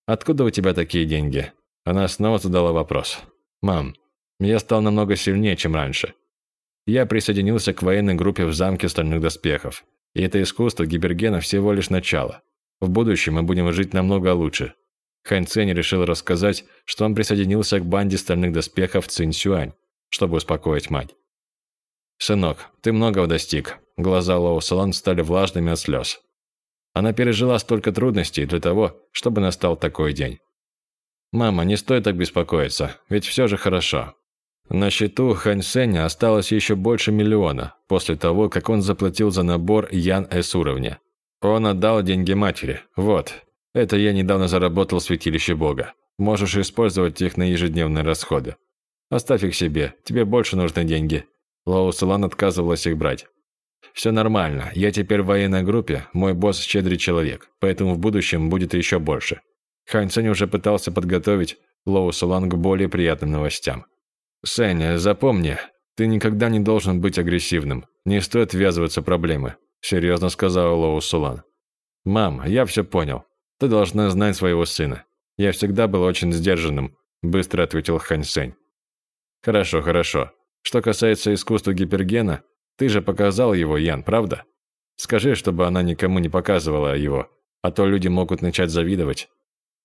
«Откуда у тебя такие деньги?» Она снова задала вопрос. «Мам, я стал намного сильнее, чем раньше. Я присоединился к военной группе в замке стальных доспехов. И это искусство гибергена всего лишь начало. В будущем мы будем жить намного лучше». Хань Цэнь решил рассказать, что он присоединился к банде стальных доспехов Цинь Сюань, чтобы успокоить мать. «Сынок, ты многого достиг». Глаза Лоу Салан стали влажными от слез. Она пережила столько трудностей для того, чтобы настал такой день. «Мама, не стоит так беспокоиться, ведь все же хорошо». На счету Хань Сеня осталось еще больше миллиона, после того, как он заплатил за набор Ян С уровня. Он отдал деньги матери. Вот. Это я недавно заработал в святилище Бога. Можешь использовать их на ежедневные расходы. Оставь их себе, тебе больше нужны деньги. Лоу Сулан отказывалась их брать. «Все нормально. Я теперь в военной группе, мой босс щедрый человек, поэтому в будущем будет еще больше». Хань Цэнь уже пытался подготовить Лоу Сулан к более приятным новостям. «Сэнь, запомни, ты никогда не должен быть агрессивным. Не стоит ввязываться в проблемы», – серьезно сказал Лоу Сулан. «Мам, я все понял. Ты должна знать своего сына. Я всегда был очень сдержанным», – быстро ответил Хань Сэнь. «Хорошо, хорошо. Что касается искусства гипергена, ты же показал его, Ян, правда? Скажи, чтобы она никому не показывала его, а то люди могут начать завидовать.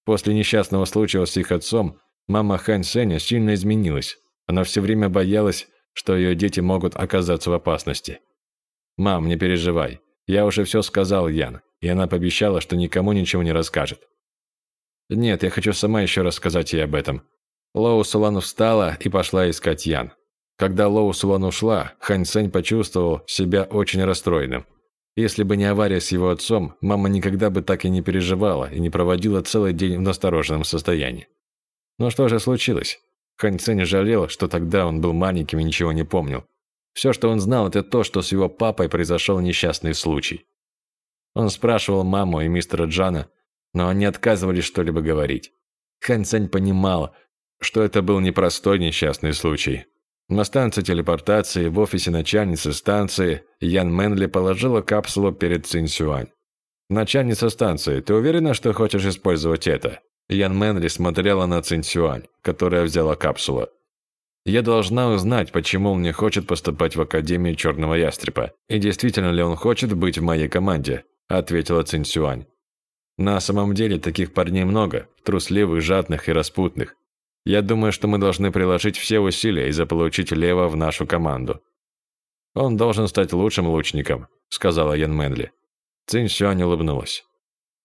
После несчастного случая с их отцом, мама Хань Сеня сильно изменилась. Она все время боялась, что ее дети могут оказаться в опасности. «Мам, не переживай. Я уже все сказал Ян, и она пообещала, что никому ничего не расскажет». «Нет, я хочу сама еще рассказать ей об этом». Лоу Солану встала и пошла искать Ян. Когда Лоу Сулан ушла, Хань Сэнь почувствовал себя очень расстроенным. Если бы не авария с его отцом, мама никогда бы так и не переживала и не проводила целый день в настороженном состоянии. Но что же случилось? Хань Цэнь жалел, что тогда он был маленьким и ничего не помнил. Все, что он знал, это то, что с его папой произошел несчастный случай. Он спрашивал маму и мистера Джана, но они отказывались что-либо говорить. Хань Цэнь понимала, что это был непростой несчастный случай. На станции телепортации в офисе начальницы станции Ян Мэнли положила капсулу перед Цинсюань. «Начальница станции, ты уверена, что хочешь использовать это?» Ян Мэнли смотрела на Цинсюань, которая взяла капсулу. «Я должна узнать, почему он не хочет поступать в Академию Черного Ястреба, и действительно ли он хочет быть в моей команде», ответила Цинсюань. «На самом деле таких парней много, трусливых, жадных и распутных. Я думаю, что мы должны приложить все усилия и заполучить Лева в нашу команду. Он должен стать лучшим лучником, сказала Ян Мэнли. Цинь Сюань улыбнулась.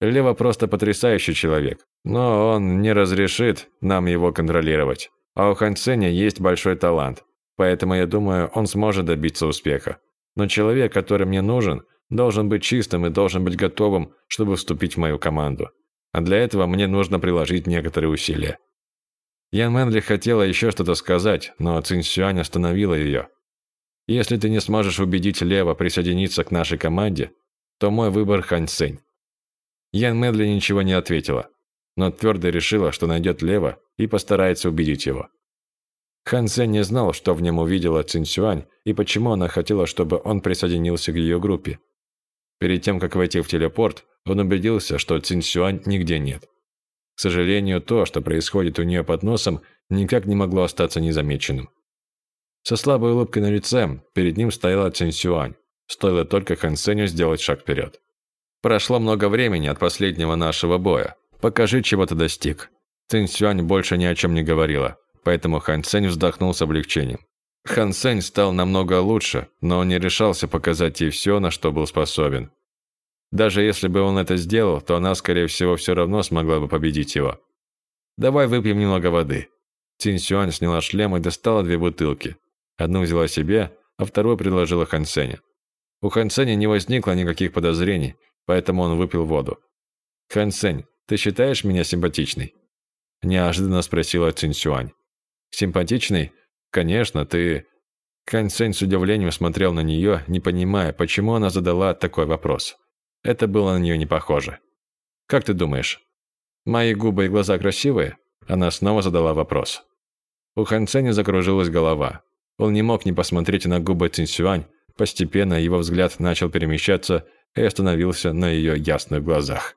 Лева просто потрясающий человек, но он не разрешит нам его контролировать. А у Хан Ценя есть большой талант, поэтому я думаю, он сможет добиться успеха. Но человек, который мне нужен, должен быть чистым и должен быть готовым, чтобы вступить в мою команду. А для этого мне нужно приложить некоторые усилия. Ян Мэнли хотела еще что-то сказать, но Цинь Сюань остановила ее. «Если ты не сможешь убедить Лева присоединиться к нашей команде, то мой выбор Хань Цинь». Ян Мэнли ничего не ответила, но твердо решила, что найдет Лева и постарается убедить его. Хан Цзэнь не знал, что в нем увидела Цинь Сюань и почему она хотела, чтобы он присоединился к ее группе. Перед тем, как войти в телепорт, он убедился, что Цинь Сюань нигде нет. К сожалению, то, что происходит у нее под носом, никак не могло остаться незамеченным. Со слабой улыбкой на лице перед ним стояла Цинь Сюань. Стоило только Хан Сеню сделать шаг вперед. «Прошло много времени от последнего нашего боя. Покажи, чего ты достиг». Цинь Сюань больше ни о чем не говорила, поэтому Хан Сень вздохнул с облегчением. Хан Сень стал намного лучше, но он не решался показать ей все, на что был способен. Даже если бы он это сделал, то она, скорее всего, все равно смогла бы победить его. «Давай выпьем немного воды». Цинь Сюань сняла шлем и достала две бутылки. Одну взяла себе, а вторую предложила Хан Сеня. У Хан Сеня не возникло никаких подозрений, поэтому он выпил воду. «Хан Сень, ты считаешь меня симпатичной?» Неожиданно спросила Цинь Сюань. «Симпатичный? Конечно, ты...» Хан Сень с удивлением смотрел на нее, не понимая, почему она задала такой вопрос. Это было на нее не похоже. «Как ты думаешь, мои губы и глаза красивые?» Она снова задала вопрос. У Хан Ценя закружилась голова. Он не мог не посмотреть на губы Цинсюань, постепенно его взгляд начал перемещаться и остановился на ее ясных глазах.